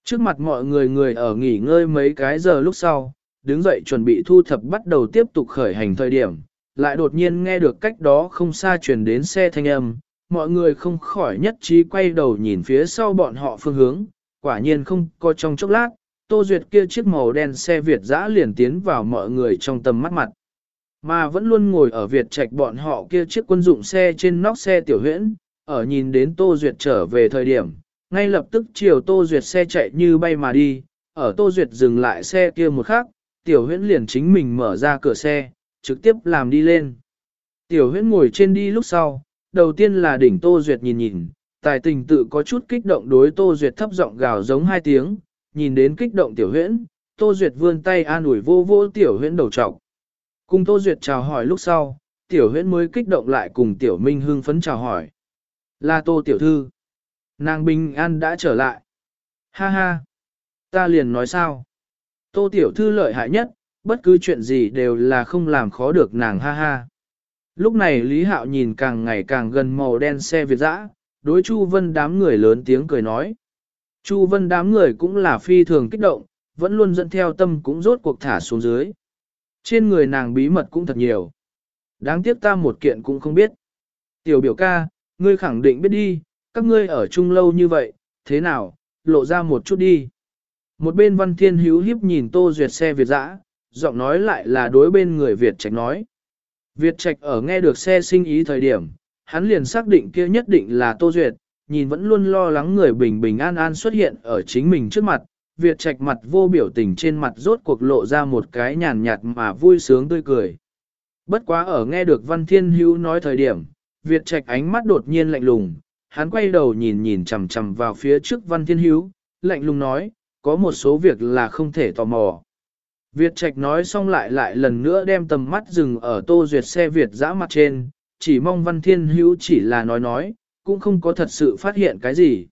Trước mặt mọi người người ở nghỉ ngơi mấy cái giờ lúc sau, đứng dậy chuẩn bị thu thập bắt đầu tiếp tục khởi hành thời điểm, lại đột nhiên nghe được cách đó không xa truyền đến xe thanh âm, mọi người không khỏi nhất trí quay đầu nhìn phía sau bọn họ phương hướng, quả nhiên không có trong chốc lát, Tô Duyệt kia chiếc màu đen xe Việt dã liền tiến vào mọi người trong tầm mắt mặt. Mà vẫn luôn ngồi ở Việt trạch bọn họ kia chiếc quân dụng xe trên nóc xe tiểu huyễn, ở nhìn đến Tô Duyệt trở về thời điểm, ngay lập tức chiều Tô Duyệt xe chạy như bay mà đi, ở Tô Duyệt dừng lại xe kia một khắc, tiểu huyễn liền chính mình mở ra cửa xe, trực tiếp làm đi lên. Tiểu huyễn ngồi trên đi lúc sau, đầu tiên là đỉnh Tô Duyệt nhìn nhìn, tài tình tự có chút kích động đối Tô Duyệt thấp giọng gào giống hai tiếng, nhìn đến kích động tiểu huyễn, Tô Duyệt vươn tay an ủi vô vô tiểu huyễn đầu trọc. Cùng Tô Duyệt chào hỏi lúc sau, tiểu huyễn mới kích động lại cùng tiểu minh hưng phấn chào hỏi. Là Tô tiểu thư. Nàng bình an đã trở lại. Ha ha. Ta liền nói sao. Tô tiểu thư lợi hại nhất, bất cứ chuyện gì đều là không làm khó được nàng ha ha. Lúc này Lý Hạo nhìn càng ngày càng gần màu đen xe Việt dã, đối Chu Vân đám người lớn tiếng cười nói. Chu Vân đám người cũng là phi thường kích động, vẫn luôn dẫn theo tâm cũng rốt cuộc thả xuống dưới. Trên người nàng bí mật cũng thật nhiều. Đáng tiếc ta một kiện cũng không biết. Tiểu biểu ca, ngươi khẳng định biết đi, các ngươi ở chung lâu như vậy, thế nào, lộ ra một chút đi. Một bên văn thiên hữu hiếp nhìn tô duyệt xe Việt dã, giọng nói lại là đối bên người Việt Trạch nói. Việt Trạch ở nghe được xe sinh ý thời điểm, hắn liền xác định kia nhất định là Tô Duyệt, nhìn vẫn luôn lo lắng người bình bình an an xuất hiện ở chính mình trước mặt, Việt Trạch mặt vô biểu tình trên mặt rốt cuộc lộ ra một cái nhàn nhạt mà vui sướng tươi cười. Bất quá ở nghe được Văn Thiên Hữu nói thời điểm, Việt Trạch ánh mắt đột nhiên lạnh lùng, hắn quay đầu nhìn nhìn chằm chằm vào phía trước Văn Thiên Hữu, lạnh lùng nói, có một số việc là không thể tò mò. Việt Trạch nói xong lại lại lần nữa đem tầm mắt dừng ở Tô Duyệt xe Việt dã mặt trên, chỉ mong Văn Thiên Hữu chỉ là nói nói, cũng không có thật sự phát hiện cái gì.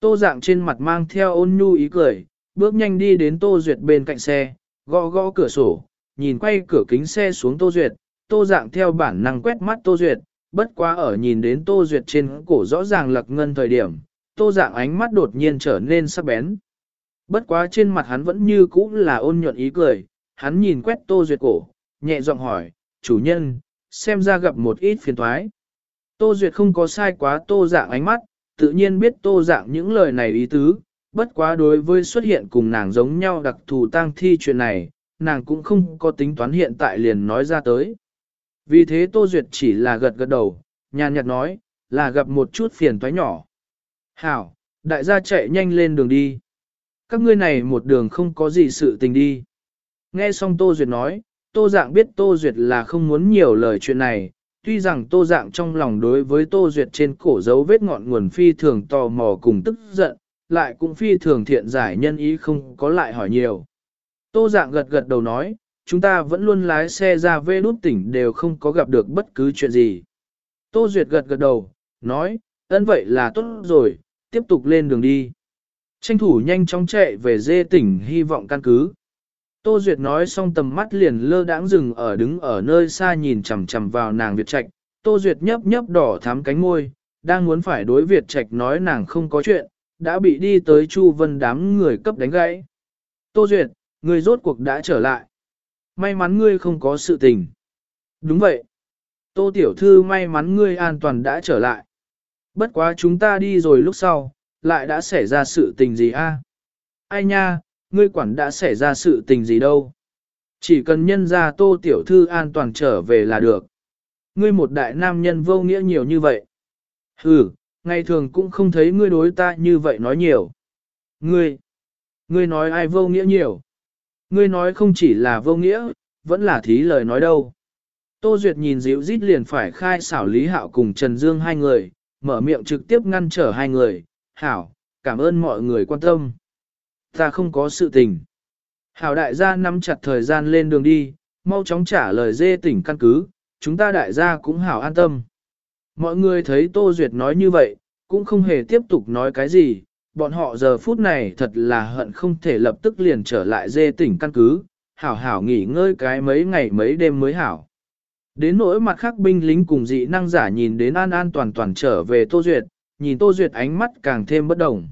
Tô dạng trên mặt mang theo ôn nhu ý cười, bước nhanh đi đến Tô Duyệt bên cạnh xe, gõ gõ cửa sổ, nhìn quay cửa kính xe xuống Tô Duyệt, Tô dạng theo bản năng quét mắt Tô Duyệt, bất quá ở nhìn đến Tô Duyệt trên cổ rõ ràng lật ngân thời điểm, Tô dạng ánh mắt đột nhiên trở nên sắc bén. Bất quá trên mặt hắn vẫn như cũ là ôn nhuận ý cười, hắn nhìn quét Tô Duyệt cổ, nhẹ giọng hỏi, chủ nhân, xem ra gặp một ít phiền thoái. Tô Duyệt không có sai quá Tô dạng ánh mắt, tự nhiên biết Tô dạng những lời này ý tứ, bất quá đối với xuất hiện cùng nàng giống nhau đặc thù tang thi chuyện này, nàng cũng không có tính toán hiện tại liền nói ra tới. Vì thế Tô Duyệt chỉ là gật gật đầu, nhàn nhạt nói, là gặp một chút phiền toái nhỏ. Hảo, đại gia chạy nhanh lên đường đi. Các ngươi này một đường không có gì sự tình đi. Nghe xong Tô Duyệt nói, Tô Dạng biết Tô Duyệt là không muốn nhiều lời chuyện này, tuy rằng Tô Dạng trong lòng đối với Tô Duyệt trên cổ dấu vết ngọn nguồn phi thường tò mò cùng tức giận, lại cũng phi thường thiện giải nhân ý không có lại hỏi nhiều. Tô Dạng gật gật đầu nói, chúng ta vẫn luôn lái xe ra về đút tỉnh đều không có gặp được bất cứ chuyện gì. Tô Duyệt gật gật đầu, nói, ấn vậy là tốt rồi, tiếp tục lên đường đi. Tranh thủ nhanh chóng chạy về dê tỉnh hy vọng căn cứ. Tô Duyệt nói xong tầm mắt liền lơ đãng dừng ở đứng ở nơi xa nhìn chằm chằm vào nàng Việt Trạch. Tô Duyệt nhấp nhấp đỏ thắm cánh môi, đang muốn phải đối Việt Trạch nói nàng không có chuyện, đã bị đi tới Chu Vân đám người cấp đánh gãy. Tô Duyệt, người rốt cuộc đã trở lại. May mắn ngươi không có sự tình. Đúng vậy. Tô Tiểu Thư may mắn ngươi an toàn đã trở lại. Bất quá chúng ta đi rồi lúc sau, lại đã xảy ra sự tình gì a? Ai nha, ngươi quản đã xảy ra sự tình gì đâu. Chỉ cần nhân ra tô tiểu thư an toàn trở về là được. Ngươi một đại nam nhân vô nghĩa nhiều như vậy. Ừ, ngày thường cũng không thấy ngươi đối ta như vậy nói nhiều. Ngươi, ngươi nói ai vô nghĩa nhiều. Ngươi nói không chỉ là vô nghĩa, vẫn là thí lời nói đâu. Tô Duyệt nhìn dịu rít liền phải khai xảo Lý Hạo cùng Trần Dương hai người, mở miệng trực tiếp ngăn trở hai người, hảo, cảm ơn mọi người quan tâm. Ta không có sự tình. Hảo đại gia nắm chặt thời gian lên đường đi, mau chóng trả lời dê tỉnh căn cứ, chúng ta đại gia cũng hảo an tâm. Mọi người thấy Tô Duyệt nói như vậy, cũng không hề tiếp tục nói cái gì, bọn họ giờ phút này thật là hận không thể lập tức liền trở lại dê tỉnh căn cứ, hảo hảo nghỉ ngơi cái mấy ngày mấy đêm mới hảo. Đến nỗi mặt khác binh lính cùng dị năng giả nhìn đến an an toàn toàn trở về Tô Duyệt, nhìn Tô Duyệt ánh mắt càng thêm bất đồng.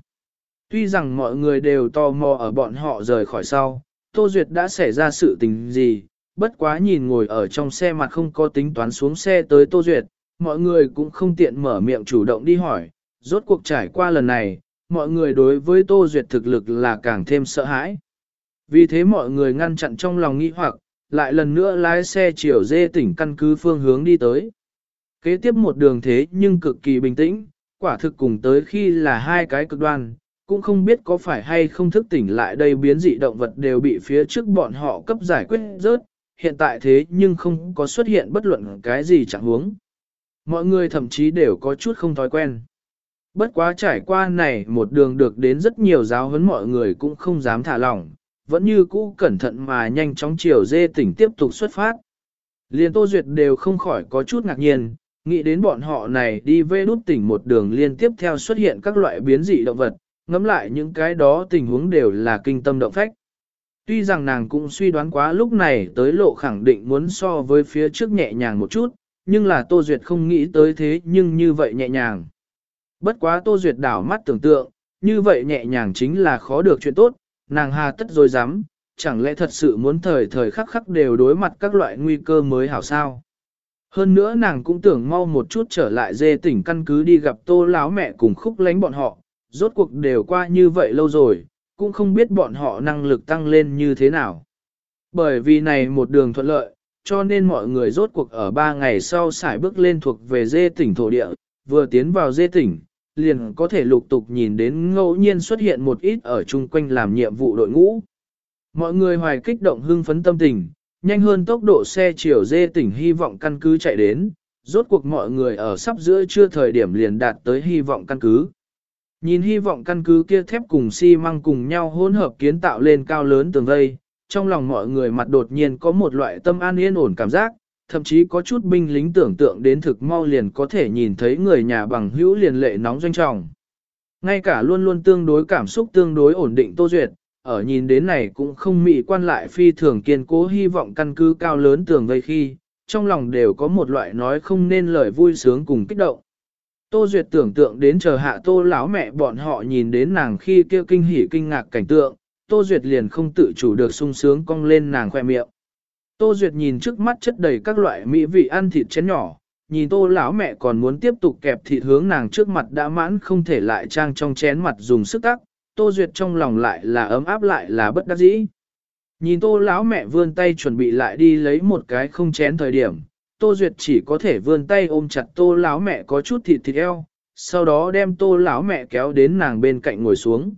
Tuy rằng mọi người đều tò mò ở bọn họ rời khỏi sau, Tô Duyệt đã xảy ra sự tình gì, bất quá nhìn ngồi ở trong xe mặt không có tính toán xuống xe tới Tô Duyệt, mọi người cũng không tiện mở miệng chủ động đi hỏi, rốt cuộc trải qua lần này, mọi người đối với Tô Duyệt thực lực là càng thêm sợ hãi. Vì thế mọi người ngăn chặn trong lòng nghi hoặc, lại lần nữa lái xe chiều dê tỉnh căn cứ phương hướng đi tới. Kế tiếp một đường thế nhưng cực kỳ bình tĩnh, quả thực cùng tới khi là hai cái cực đoan, cũng không biết có phải hay không thức tỉnh lại đây biến dị động vật đều bị phía trước bọn họ cấp giải quyết rớt, hiện tại thế nhưng không có xuất hiện bất luận cái gì chẳng huống. Mọi người thậm chí đều có chút không thói quen. Bất quá trải qua này một đường được đến rất nhiều giáo huấn mọi người cũng không dám thả lỏng, vẫn như cũ cẩn thận mà nhanh chóng chiều dê tỉnh tiếp tục xuất phát. Liên Tô Duyệt đều không khỏi có chút ngạc nhiên, nghĩ đến bọn họ này đi về đút tỉnh một đường liên tiếp theo xuất hiện các loại biến dị động vật, ngẫm lại những cái đó tình huống đều là kinh tâm động phách. Tuy rằng nàng cũng suy đoán quá lúc này tới lộ khẳng định muốn so với phía trước nhẹ nhàng một chút, nhưng là Tô Duyệt không nghĩ tới thế nhưng như vậy nhẹ nhàng. Bất quá Tô Duyệt đảo mắt tưởng tượng, như vậy nhẹ nhàng chính là khó được chuyện tốt, nàng hà tất rồi dám, chẳng lẽ thật sự muốn thời thời khắc khắc đều đối mặt các loại nguy cơ mới hảo sao. Hơn nữa nàng cũng tưởng mau một chút trở lại dê tỉnh căn cứ đi gặp tô láo mẹ cùng khúc lánh bọn họ, rốt cuộc đều qua như vậy lâu rồi, cũng không biết bọn họ năng lực tăng lên như thế nào. Bởi vì này một đường thuận lợi, cho nên mọi người rốt cuộc ở ba ngày sau xài bước lên thuộc về dê tỉnh thổ địa, vừa tiến vào dê tỉnh, liền có thể lục tục nhìn đến ngẫu nhiên xuất hiện một ít ở chung quanh làm nhiệm vụ đội ngũ. Mọi người hoài kích động hưng phấn tâm tình, nhanh hơn tốc độ xe chiều dê tỉnh hy vọng căn cứ chạy đến, rốt cuộc mọi người ở sắp giữa trưa thời điểm liền đạt tới hy vọng căn cứ. Nhìn hy vọng căn cứ kia thép cùng xi măng cùng nhau hỗn hợp kiến tạo lên cao lớn tường vây, trong lòng mọi người mặt đột nhiên có một loại tâm an yên ổn cảm giác, thậm chí có chút binh lính tưởng tượng đến thực mau liền có thể nhìn thấy người nhà bằng hữu liền lệ nóng doanh trọng. Ngay cả luôn luôn tương đối cảm xúc tương đối ổn định Tô Duyệt, ở nhìn đến này cũng không mị quan lại phi thường kiên cố hy vọng căn cứ cao lớn tường vây khi, trong lòng đều có một loại nói không nên lời vui sướng cùng kích động. Tô Duyệt tưởng tượng đến chờ hạ tô lão mẹ bọn họ nhìn đến nàng khi kêu kinh hỉ kinh ngạc cảnh tượng, Tô Duyệt liền không tự chủ được sung sướng cong lên nàng khoe miệng. Tô Duyệt nhìn trước mắt chất đầy các loại mỹ vị ăn thịt chén nhỏ, nhìn tô lão mẹ còn muốn tiếp tục kẹp thịt hướng nàng trước mặt đã mãn không thể lại trang trong chén mặt dùng sức tắc, Tô Duyệt trong lòng lại là ấm áp lại là bất đắc dĩ. Nhìn tô lão mẹ vươn tay chuẩn bị lại đi lấy một cái không chén thời điểm, Tô Duyệt chỉ có thể vươn tay ôm chặt tô lão mẹ có chút thịt thịt eo, sau đó đem tô lão mẹ kéo đến nàng bên cạnh ngồi xuống.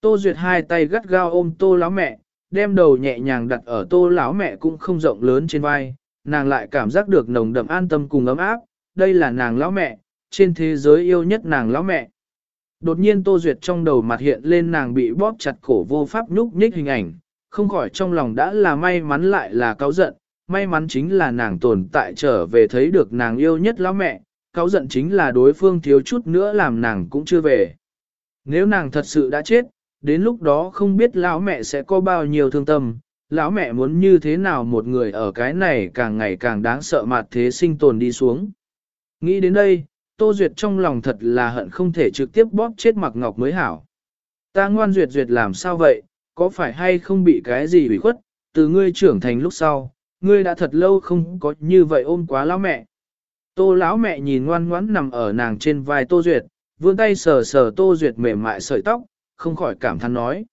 Tô Duyệt hai tay gắt gao ôm tô lão mẹ, đem đầu nhẹ nhàng đặt ở tô lão mẹ cũng không rộng lớn trên vai, nàng lại cảm giác được nồng đậm an tâm cùng ấm áp, đây là nàng lão mẹ, trên thế giới yêu nhất nàng lão mẹ. Đột nhiên Tô Duyệt trong đầu mặt hiện lên nàng bị bóp chặt cổ vô pháp nhúc nhích hình ảnh, không khỏi trong lòng đã là may mắn lại là cáu giận, may mắn chính là nàng tồn tại trở về thấy được nàng yêu nhất lão mẹ, cáu giận chính là đối phương thiếu chút nữa làm nàng cũng chưa về. Nếu nàng thật sự đã chết, đến lúc đó không biết lão mẹ sẽ có bao nhiêu thương tâm, lão mẹ muốn như thế nào một người ở cái này càng ngày càng đáng sợ mặt thế sinh tồn đi xuống. Nghĩ đến đây, Tô Duyệt trong lòng thật là hận không thể trực tiếp bóp chết mặc ngọc mới hảo. Ta ngoan duyệt duyệt làm sao vậy, có phải hay không bị cái gì bị khuất, từ ngươi trưởng thành lúc sau, ngươi đã thật lâu không có như vậy ôm quá lão mẹ. Tô lão mẹ nhìn ngoan ngoãn nằm ở nàng trên vai Tô Duyệt, vươn tay sờ sờ Tô Duyệt mềm mại sợi tóc, không khỏi cảm thán nói.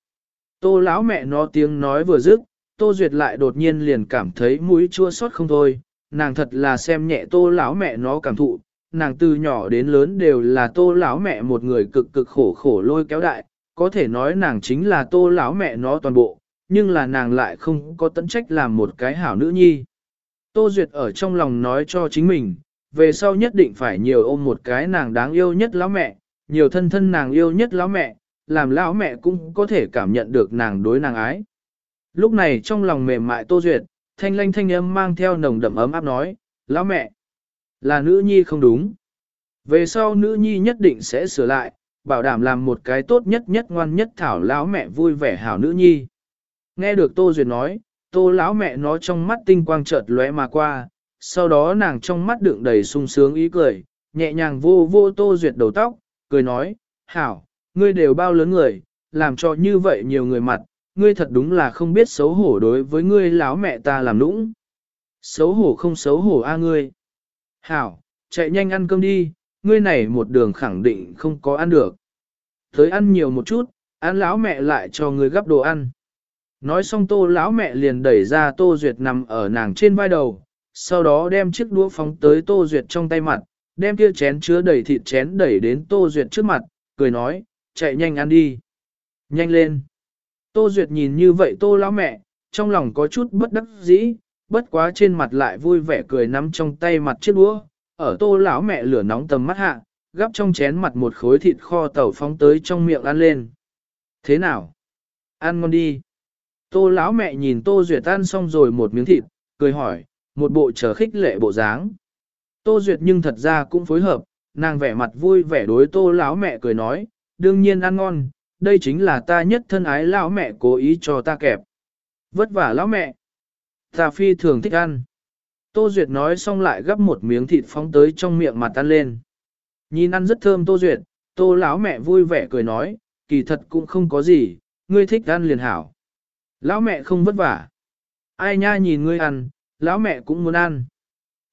Tô lão mẹ nó tiếng nói vừa dứt, Tô Duyệt lại đột nhiên liền cảm thấy mũi chua xót không thôi, nàng thật là xem nhẹ Tô lão mẹ nó cảm thụ, nàng từ nhỏ đến lớn đều là Tô lão mẹ một người cực cực khổ khổ lôi kéo đại, có thể nói nàng chính là Tô lão mẹ nó toàn bộ, nhưng là nàng lại không có tận trách làm một cái hảo nữ nhi. Tô Duyệt ở trong lòng nói cho chính mình, về sau nhất định phải nhiều ôm một cái nàng đáng yêu nhất lão mẹ, nhiều thân thân nàng yêu nhất lão mẹ, làm lão mẹ cũng có thể cảm nhận được nàng đối nàng ái. Lúc này trong lòng mềm mại Tô Duyệt, thanh lanh thanh âm mang theo nồng đậm ấm áp nói, lão mẹ, là nữ nhi không đúng. Về sau nữ nhi nhất định sẽ sửa lại, bảo đảm làm một cái tốt nhất nhất ngoan nhất thảo lão mẹ vui vẻ hảo nữ nhi. Nghe được Tô Duyệt nói, Tô lão mẹ nó trong mắt tinh quang chợt lóe mà qua, sau đó nàng trong mắt đựng đầy sung sướng ý cười, nhẹ nhàng vô vô Tô Duyệt đầu tóc, cười nói, hảo, ngươi đều bao lớn người, làm cho như vậy nhiều người mặt, ngươi thật đúng là không biết xấu hổ đối với ngươi lão mẹ ta làm nũng. Xấu hổ không xấu hổ a ngươi. Hảo, chạy nhanh ăn cơm đi, ngươi này một đường khẳng định không có ăn được. Tới ăn nhiều một chút, ăn lão mẹ lại cho ngươi gắp đồ ăn. Nói xong tô lão mẹ liền đẩy ra tô duyệt nằm ở nàng trên vai đầu, sau đó đem chiếc đũa phóng tới tô duyệt trong tay mặt, đem kia chén chứa đầy thịt chén đẩy đến tô duyệt trước mặt, cười nói, chạy nhanh ăn đi. Nhanh lên. Tô duyệt nhìn như vậy tô lão mẹ, trong lòng có chút bất đắc dĩ, bất quá trên mặt lại vui vẻ cười nắm trong tay mặt chiếc đũa, ở tô lão mẹ lửa nóng tầm mắt hạ, gắp trong chén mặt một khối thịt kho tàu phóng tới trong miệng ăn lên. Thế nào? Ăn ngon đi. Tô lão mẹ nhìn Tô Duyệt ăn xong rồi một miếng thịt, cười hỏi, một bộ chờ khích lệ bộ dáng. Tô Duyệt nhưng thật ra cũng phối hợp, nàng vẻ mặt vui vẻ đối Tô lão mẹ cười nói, đương nhiên ăn ngon, đây chính là ta nhất thân ái lão mẹ cố ý cho ta kẹp. Vất vả lão mẹ. Ta phi thường thích ăn. Tô Duyệt nói xong lại gắp một miếng thịt phóng tới trong miệng mà ăn lên. Nhìn ăn rất thơm Tô Duyệt, Tô lão mẹ vui vẻ cười nói, kỳ thật cũng không có gì, ngươi thích ăn liền hảo. Lão mẹ không vất vả. Ai nha nhìn ngươi ăn, lão mẹ cũng muốn ăn.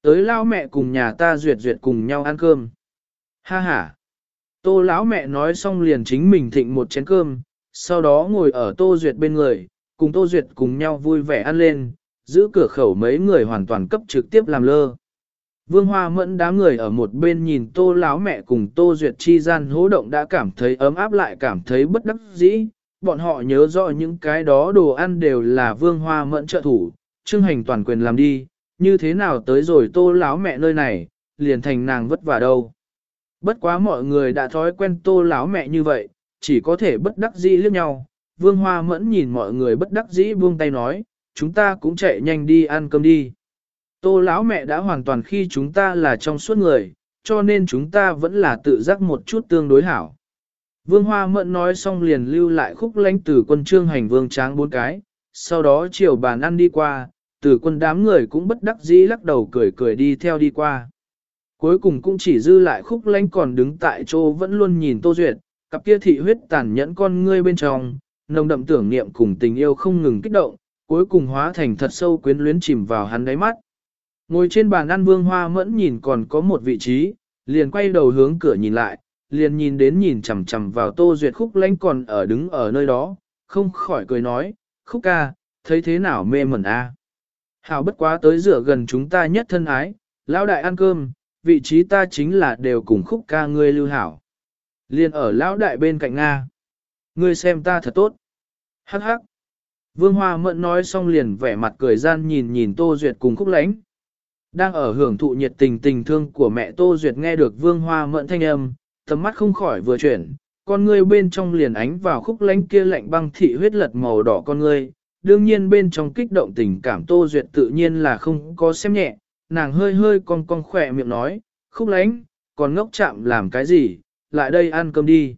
Tới lão mẹ cùng nhà ta duyệt duyệt cùng nhau ăn cơm. Ha ha. Tô lão mẹ nói xong liền chính mình thịnh một chén cơm, sau đó ngồi ở tô duyệt bên người, cùng tô duyệt cùng nhau vui vẻ ăn lên, giữ cửa khẩu mấy người hoàn toàn cấp trực tiếp làm lơ. Vương Hoa mẫn đám người ở một bên nhìn tô lão mẹ cùng tô duyệt chi gian hố động đã cảm thấy ấm áp lại cảm thấy bất đắc dĩ, bọn họ nhớ rõ những cái đó đồ ăn đều là vương hoa mẫn trợ thủ, trưng hành toàn quyền làm đi, như thế nào tới rồi tô lão mẹ nơi này, liền thành nàng vất vả đâu. Bất quá mọi người đã thói quen tô lão mẹ như vậy, chỉ có thể bất đắc dĩ liếc nhau. Vương Hoa mẫn nhìn mọi người bất đắc dĩ buông tay nói, chúng ta cũng chạy nhanh đi ăn cơm đi. Tô lão mẹ đã hoàn toàn khi chúng ta là trong suốt người, cho nên chúng ta vẫn là tự giác một chút tương đối hảo. Vương Hoa Mẫn nói xong liền lưu lại khúc lãnh từ quân trương hành vương tráng bốn cái, sau đó chiều bàn ăn đi qua, từ quân đám người cũng bất đắc dĩ lắc đầu cười cười đi theo đi qua. Cuối cùng cũng chỉ dư lại khúc lãnh còn đứng tại chỗ vẫn luôn nhìn Tô Duyệt, cặp kia thị huyết tàn nhẫn con ngươi bên trong, nồng đậm tưởng niệm cùng tình yêu không ngừng kích động, cuối cùng hóa thành thật sâu quyến luyến chìm vào hắn đáy mắt. Ngồi trên bàn ăn vương hoa mẫn nhìn còn có một vị trí, liền quay đầu hướng cửa nhìn lại, liền nhìn đến nhìn chằm chằm vào Tô Duyệt khúc lánh còn ở đứng ở nơi đó, không khỏi cười nói, khúc ca, thấy thế nào mê mẩn a? Hảo bất quá tới rửa gần chúng ta nhất thân ái, lão đại ăn cơm, vị trí ta chính là đều cùng khúc ca ngươi lưu hảo. Liền ở lão đại bên cạnh Nga. Ngươi xem ta thật tốt. Hắc hắc. Vương Hoa Mẫn nói xong liền vẻ mặt cười gian nhìn nhìn Tô Duyệt cùng khúc lánh. Đang ở hưởng thụ nhiệt tình tình thương của mẹ Tô Duyệt nghe được Vương Hoa Mẫn thanh âm, tầm mắt không khỏi vừa chuyển, con ngươi bên trong liền ánh vào khúc lánh kia lạnh băng thị huyết lật màu đỏ con ngươi. Đương nhiên bên trong kích động tình cảm Tô Duyệt tự nhiên là không có xem nhẹ, nàng hơi hơi con con khỏe miệng nói, khúc lánh, còn ngốc chạm làm cái gì, lại đây ăn cơm đi.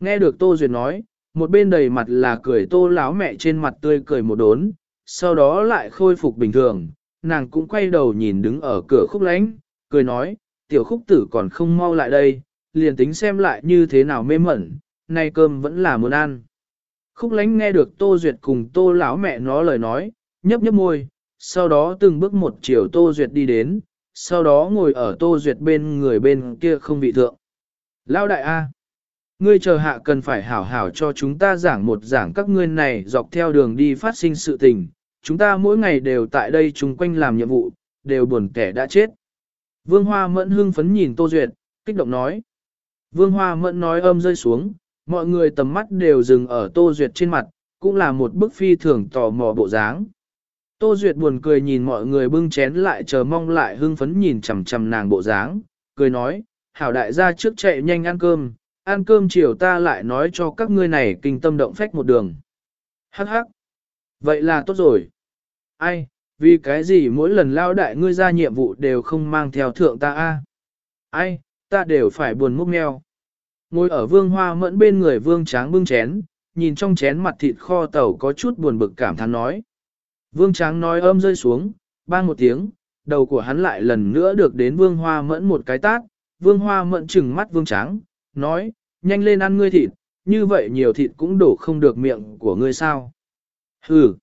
Nghe được Tô Duyệt nói, một bên đầy mặt là cười tô láo mẹ trên mặt tươi cười một đốn, sau đó lại khôi phục bình thường, nàng cũng quay đầu nhìn đứng ở cửa khúc lánh, cười nói, tiểu khúc tử còn không mau lại đây, liền tính xem lại như thế nào mê mẩn, nay cơm vẫn là muốn ăn. Khúc lánh nghe được Tô Duyệt cùng Tô lão mẹ nó lời nói, nhấp nhấp môi, sau đó từng bước một chiều Tô Duyệt đi đến, sau đó ngồi ở Tô Duyệt bên người bên kia không vị thượng. Lão đại A, ngươi chờ hạ cần phải hảo hảo cho chúng ta giảng một giảng các ngươi này dọc theo đường đi phát sinh sự tình, chúng ta mỗi ngày đều tại đây chung quanh làm nhiệm vụ, đều buồn kẻ đã chết. Vương Hoa mẫn hưng phấn nhìn Tô Duyệt, kích động nói. Vương Hoa Mẫn nói âm rơi xuống, mọi người tầm mắt đều dừng ở Tô Duyệt trên mặt, cũng là một bức phi thường tò mò bộ dáng. Tô Duyệt buồn cười nhìn mọi người bưng chén lại chờ mong lại hưng phấn nhìn chằm chằm nàng bộ dáng, cười nói, hảo đại gia trước chạy nhanh ăn cơm, ăn cơm chiều ta lại nói cho các ngươi này kinh tâm động phách một đường. Hắc hắc. Vậy là tốt rồi. Ai, vì cái gì mỗi lần lao đại ngươi ra nhiệm vụ đều không mang theo thượng ta a? Ai, ta đều phải buồn múc mèo. Ngồi ở vương hoa mẫn bên người vương tráng bưng chén, nhìn trong chén mặt thịt kho tàu có chút buồn bực cảm thán nói. Vương tráng nói âm rơi xuống, bang một tiếng, đầu của hắn lại lần nữa được đến vương hoa mẫn một cái tát, vương hoa mẫn chừng mắt vương tráng, nói, nhanh lên ăn ngươi thịt, như vậy nhiều thịt cũng đổ không được miệng của ngươi sao. Hừ,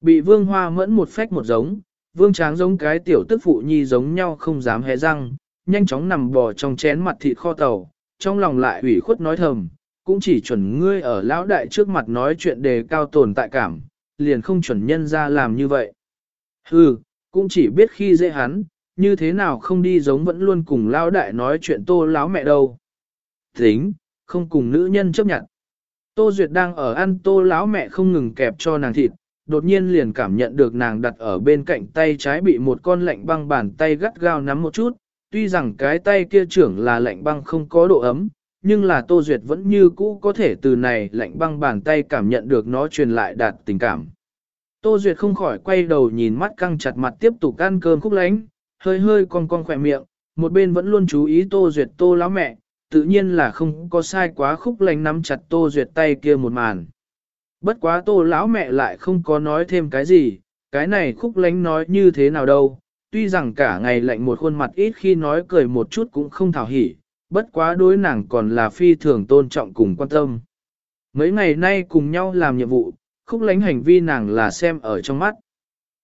bị vương hoa mẫn một phách một giống, vương tráng giống cái tiểu tức phụ nhi giống nhau không dám hé răng, nhanh chóng nằm bò trong chén mặt thịt kho tàu, trong lòng lại ủy khuất nói thầm, cũng chỉ chuẩn ngươi ở lão đại trước mặt nói chuyện đề cao tồn tại cảm, liền không chuẩn nhân ra làm như vậy. Hừ, cũng chỉ biết khi dễ hắn, như thế nào không đi giống vẫn luôn cùng lão đại nói chuyện tô láo mẹ đâu. Tính, không cùng nữ nhân chấp nhận. Tô Duyệt đang ở ăn tô láo mẹ không ngừng kẹp cho nàng thịt, đột nhiên liền cảm nhận được nàng đặt ở bên cạnh tay trái bị một con lạnh băng bàn tay gắt gao nắm một chút, tuy rằng cái tay kia trưởng là lạnh băng không có độ ấm, nhưng là Tô Duyệt vẫn như cũ có thể từ này lạnh băng bàn tay cảm nhận được nó truyền lại đạt tình cảm. Tô Duyệt không khỏi quay đầu nhìn mắt căng chặt mặt tiếp tục ăn cơm khúc lánh, hơi hơi con con khỏe miệng, một bên vẫn luôn chú ý Tô Duyệt Tô láo mẹ, tự nhiên là không có sai quá khúc lành nắm chặt Tô Duyệt tay kia một màn. Bất quá Tô lão mẹ lại không có nói thêm cái gì, cái này khúc lánh nói như thế nào đâu, tuy rằng cả ngày lạnh một khuôn mặt ít khi nói cười một chút cũng không thảo hỉ, bất quá đối nàng còn là phi thường tôn trọng cùng quan tâm. Mấy ngày nay cùng nhau làm nhiệm vụ, khúc lánh hành vi nàng là xem ở trong mắt.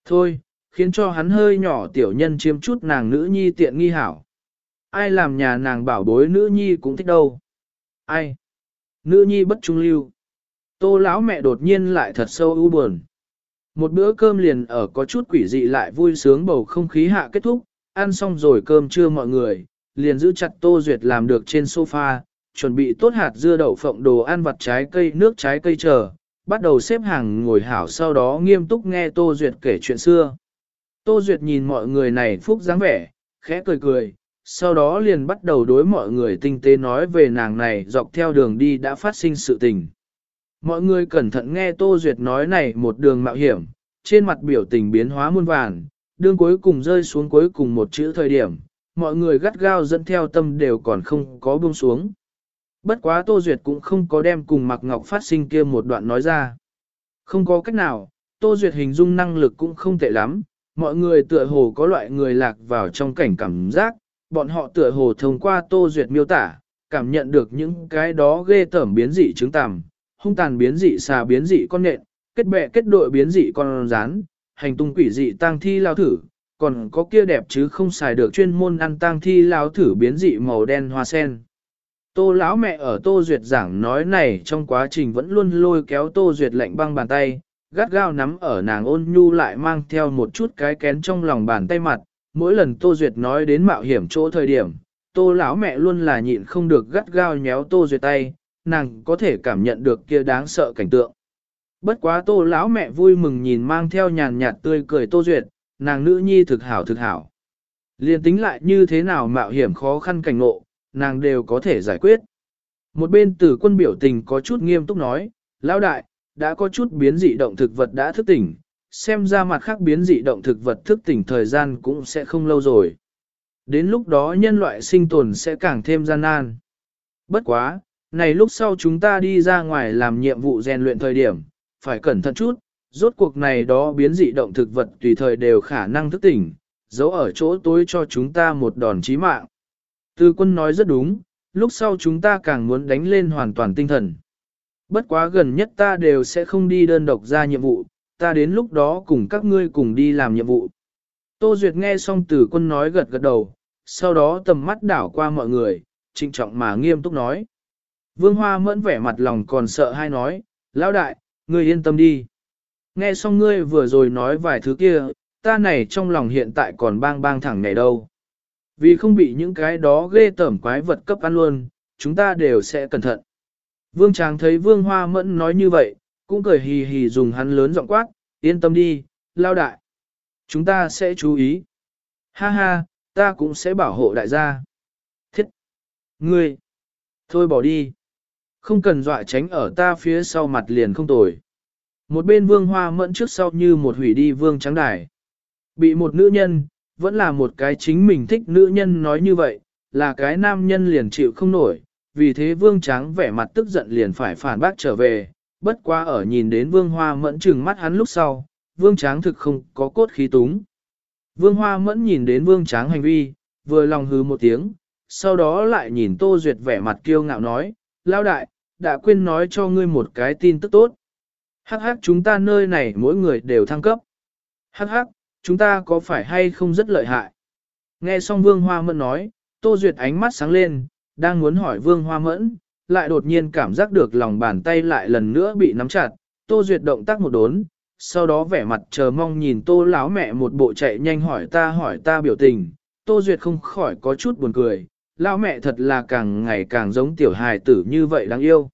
Thôi, khiến cho hắn hơi nhỏ tiểu nhân chiếm chút nàng nữ nhi tiện nghi hảo. Ai làm nhà nàng bảo bối nữ nhi cũng thích đâu. Ai? Nữ nhi bất trung lưu. Tô lão mẹ đột nhiên lại thật sâu u buồn. Một bữa cơm liền ở có chút quỷ dị lại vui sướng bầu không khí hạ kết thúc, ăn xong rồi cơm trưa mọi người, liền giữ chặt Tô Duyệt làm được trên sofa, chuẩn bị tốt hạt dưa đậu phộng đồ ăn vặt trái cây nước trái cây chờ, bắt đầu xếp hàng ngồi hảo sau đó nghiêm túc nghe Tô Duyệt kể chuyện xưa. Tô Duyệt nhìn mọi người này phúc dáng vẻ, khẽ cười cười, sau đó liền bắt đầu đối mọi người tinh tế nói về nàng này dọc theo đường đi đã phát sinh sự tình. Mọi người cẩn thận nghe Tô Duyệt nói này một đường mạo hiểm, trên mặt biểu tình biến hóa muôn vàn, đương cuối cùng rơi xuống cuối cùng một chữ thời điểm, mọi người gắt gao dẫn theo tâm đều còn không có buông xuống. Bất quá Tô Duyệt cũng không có đem cùng Mạc Ngọc phát sinh kia một đoạn nói ra. Không có cách nào, Tô Duyệt hình dung năng lực cũng không tệ lắm, mọi người tựa hồ có loại người lạc vào trong cảnh cảm giác, bọn họ tựa hồ thông qua Tô Duyệt miêu tả, cảm nhận được những cái đó ghê tởm biến dị chứng tằm, hung tàn biến dị xà biến dị con nện, kết bè kết đội biến dị con rán, hành tung quỷ dị tang thi lao thử, còn có kia đẹp chứ không xài được chuyên môn ăn tang thi lao thử biến dị màu đen hoa sen. Tô lão mẹ ở Tô Duyệt giảng nói này trong quá trình vẫn luôn lôi kéo Tô Duyệt lạnh băng bàn tay, gắt gao nắm ở nàng ôn nhu lại mang theo một chút cái kén trong lòng bàn tay mặt, mỗi lần Tô Duyệt nói đến mạo hiểm chỗ thời điểm, Tô lão mẹ luôn là nhịn không được gắt gao nhéo Tô Duyệt tay, nàng có thể cảm nhận được kia đáng sợ cảnh tượng. Bất quá Tô lão mẹ vui mừng nhìn mang theo nhàn nhạt tươi cười Tô Duyệt, nàng nữ nhi thực hảo thực hảo. Liên tính lại như thế nào mạo hiểm khó khăn cảnh ngộ, nàng đều có thể giải quyết. Một bên tử quân biểu tình có chút nghiêm túc nói, lão đại, đã có chút biến dị động thực vật đã thức tỉnh, xem ra mặt khác biến dị động thực vật thức tỉnh thời gian cũng sẽ không lâu rồi. Đến lúc đó nhân loại sinh tồn sẽ càng thêm gian nan. Bất quá, này lúc sau chúng ta đi ra ngoài làm nhiệm vụ rèn luyện thời điểm, phải cẩn thận chút, rốt cuộc này đó biến dị động thực vật tùy thời đều khả năng thức tỉnh, giấu ở chỗ tối cho chúng ta một đòn chí mạng. Tư quân nói rất đúng, lúc sau chúng ta càng muốn đánh lên hoàn toàn tinh thần. Bất quá gần nhất ta đều sẽ không đi đơn độc ra nhiệm vụ, ta đến lúc đó cùng các ngươi cùng đi làm nhiệm vụ. Tô Duyệt nghe xong từ quân nói gật gật đầu, sau đó tầm mắt đảo qua mọi người, trịnh trọng mà nghiêm túc nói. Vương Hoa mẫn vẻ mặt lòng còn sợ hay nói, lão đại, ngươi yên tâm đi. Nghe xong ngươi vừa rồi nói vài thứ kia, ta này trong lòng hiện tại còn bang bang thẳng này đâu. Vì không bị những cái đó ghê tởm quái vật cấp ăn luôn, chúng ta đều sẽ cẩn thận. Vương Tráng thấy Vương Hoa Mẫn nói như vậy, cũng cười hì hì dùng hắn lớn giọng quát, yên tâm đi, lao đại. Chúng ta sẽ chú ý. Ha ha, ta cũng sẽ bảo hộ đại gia. Thiết! Ngươi! Thôi bỏ đi. Không cần dọa tránh ở ta phía sau mặt liền không tồi. một bên vương hoa mẫn trước sau như một hủy đi vương trắng đài. Bị một nữ nhân, vẫn là một cái chính mình thích nữ nhân nói như vậy, là cái nam nhân liền chịu không nổi, vì thế vương trắng vẻ mặt tức giận liền phải phản bác trở về, bất quá ở nhìn đến vương hoa mẫn trừng mắt hắn lúc sau, vương tráng thực không có cốt khí túng. Vương hoa mẫn nhìn đến vương tráng hành vi, vừa lòng hứ một tiếng, sau đó lại nhìn tô duyệt vẻ mặt kiêu ngạo nói, lao đại, đã quên nói cho ngươi một cái tin tức tốt. Hắc hắc chúng ta nơi này mỗi người đều thăng cấp. Hắc hắc, chúng ta có phải hay không rất lợi hại? Nghe xong vương hoa mẫn nói, tô duyệt ánh mắt sáng lên, đang muốn hỏi vương hoa mẫn, lại đột nhiên cảm giác được lòng bàn tay lại lần nữa bị nắm chặt, Tô Duyệt động tác một đốn, sau đó vẻ mặt chờ mong nhìn Tô lão mẹ một bộ chạy nhanh hỏi ta hỏi ta biểu tình, Tô Duyệt không khỏi có chút buồn cười, lão mẹ thật là càng ngày càng giống tiểu hài tử như vậy đáng yêu.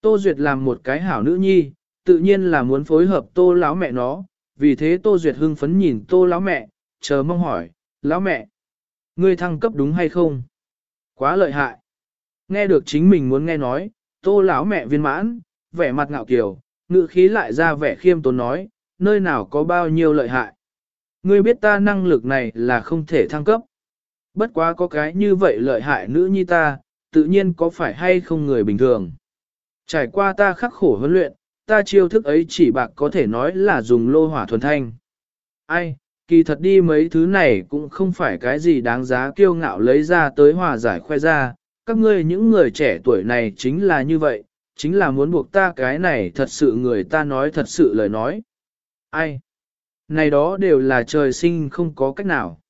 Tô Duyệt làm một cái hảo nữ nhi, tự nhiên là muốn phối hợp Tô lão mẹ nó, vì thế Tô Duyệt hưng phấn nhìn Tô lão mẹ, chờ mong hỏi, lão mẹ, ngươi thăng cấp đúng hay không? Quá lợi hại. Nghe được chính mình muốn nghe nói, tô lão mẹ viên mãn, vẻ mặt ngạo kiều, ngự khí lại ra vẻ khiêm tốn nói, nơi nào có bao nhiêu lợi hại. Ngươi biết ta năng lực này là không thể thăng cấp. Bất quá có cái như vậy lợi hại nữ nhi ta, tự nhiên có phải hay không người bình thường. Trải qua ta khắc khổ huấn luyện, ta chiêu thức ấy chỉ bạc có thể nói là dùng lô hỏa thuần thanh. Ai, kỳ thật đi mấy thứ này cũng không phải cái gì đáng giá kiêu ngạo lấy ra tới hòa giải khoe ra, các ngươi những người trẻ tuổi này chính là như vậy, chính là muốn buộc ta cái này thật sự người ta nói thật sự lời nói. Ai? Này đó đều là trời sinh không có cách nào.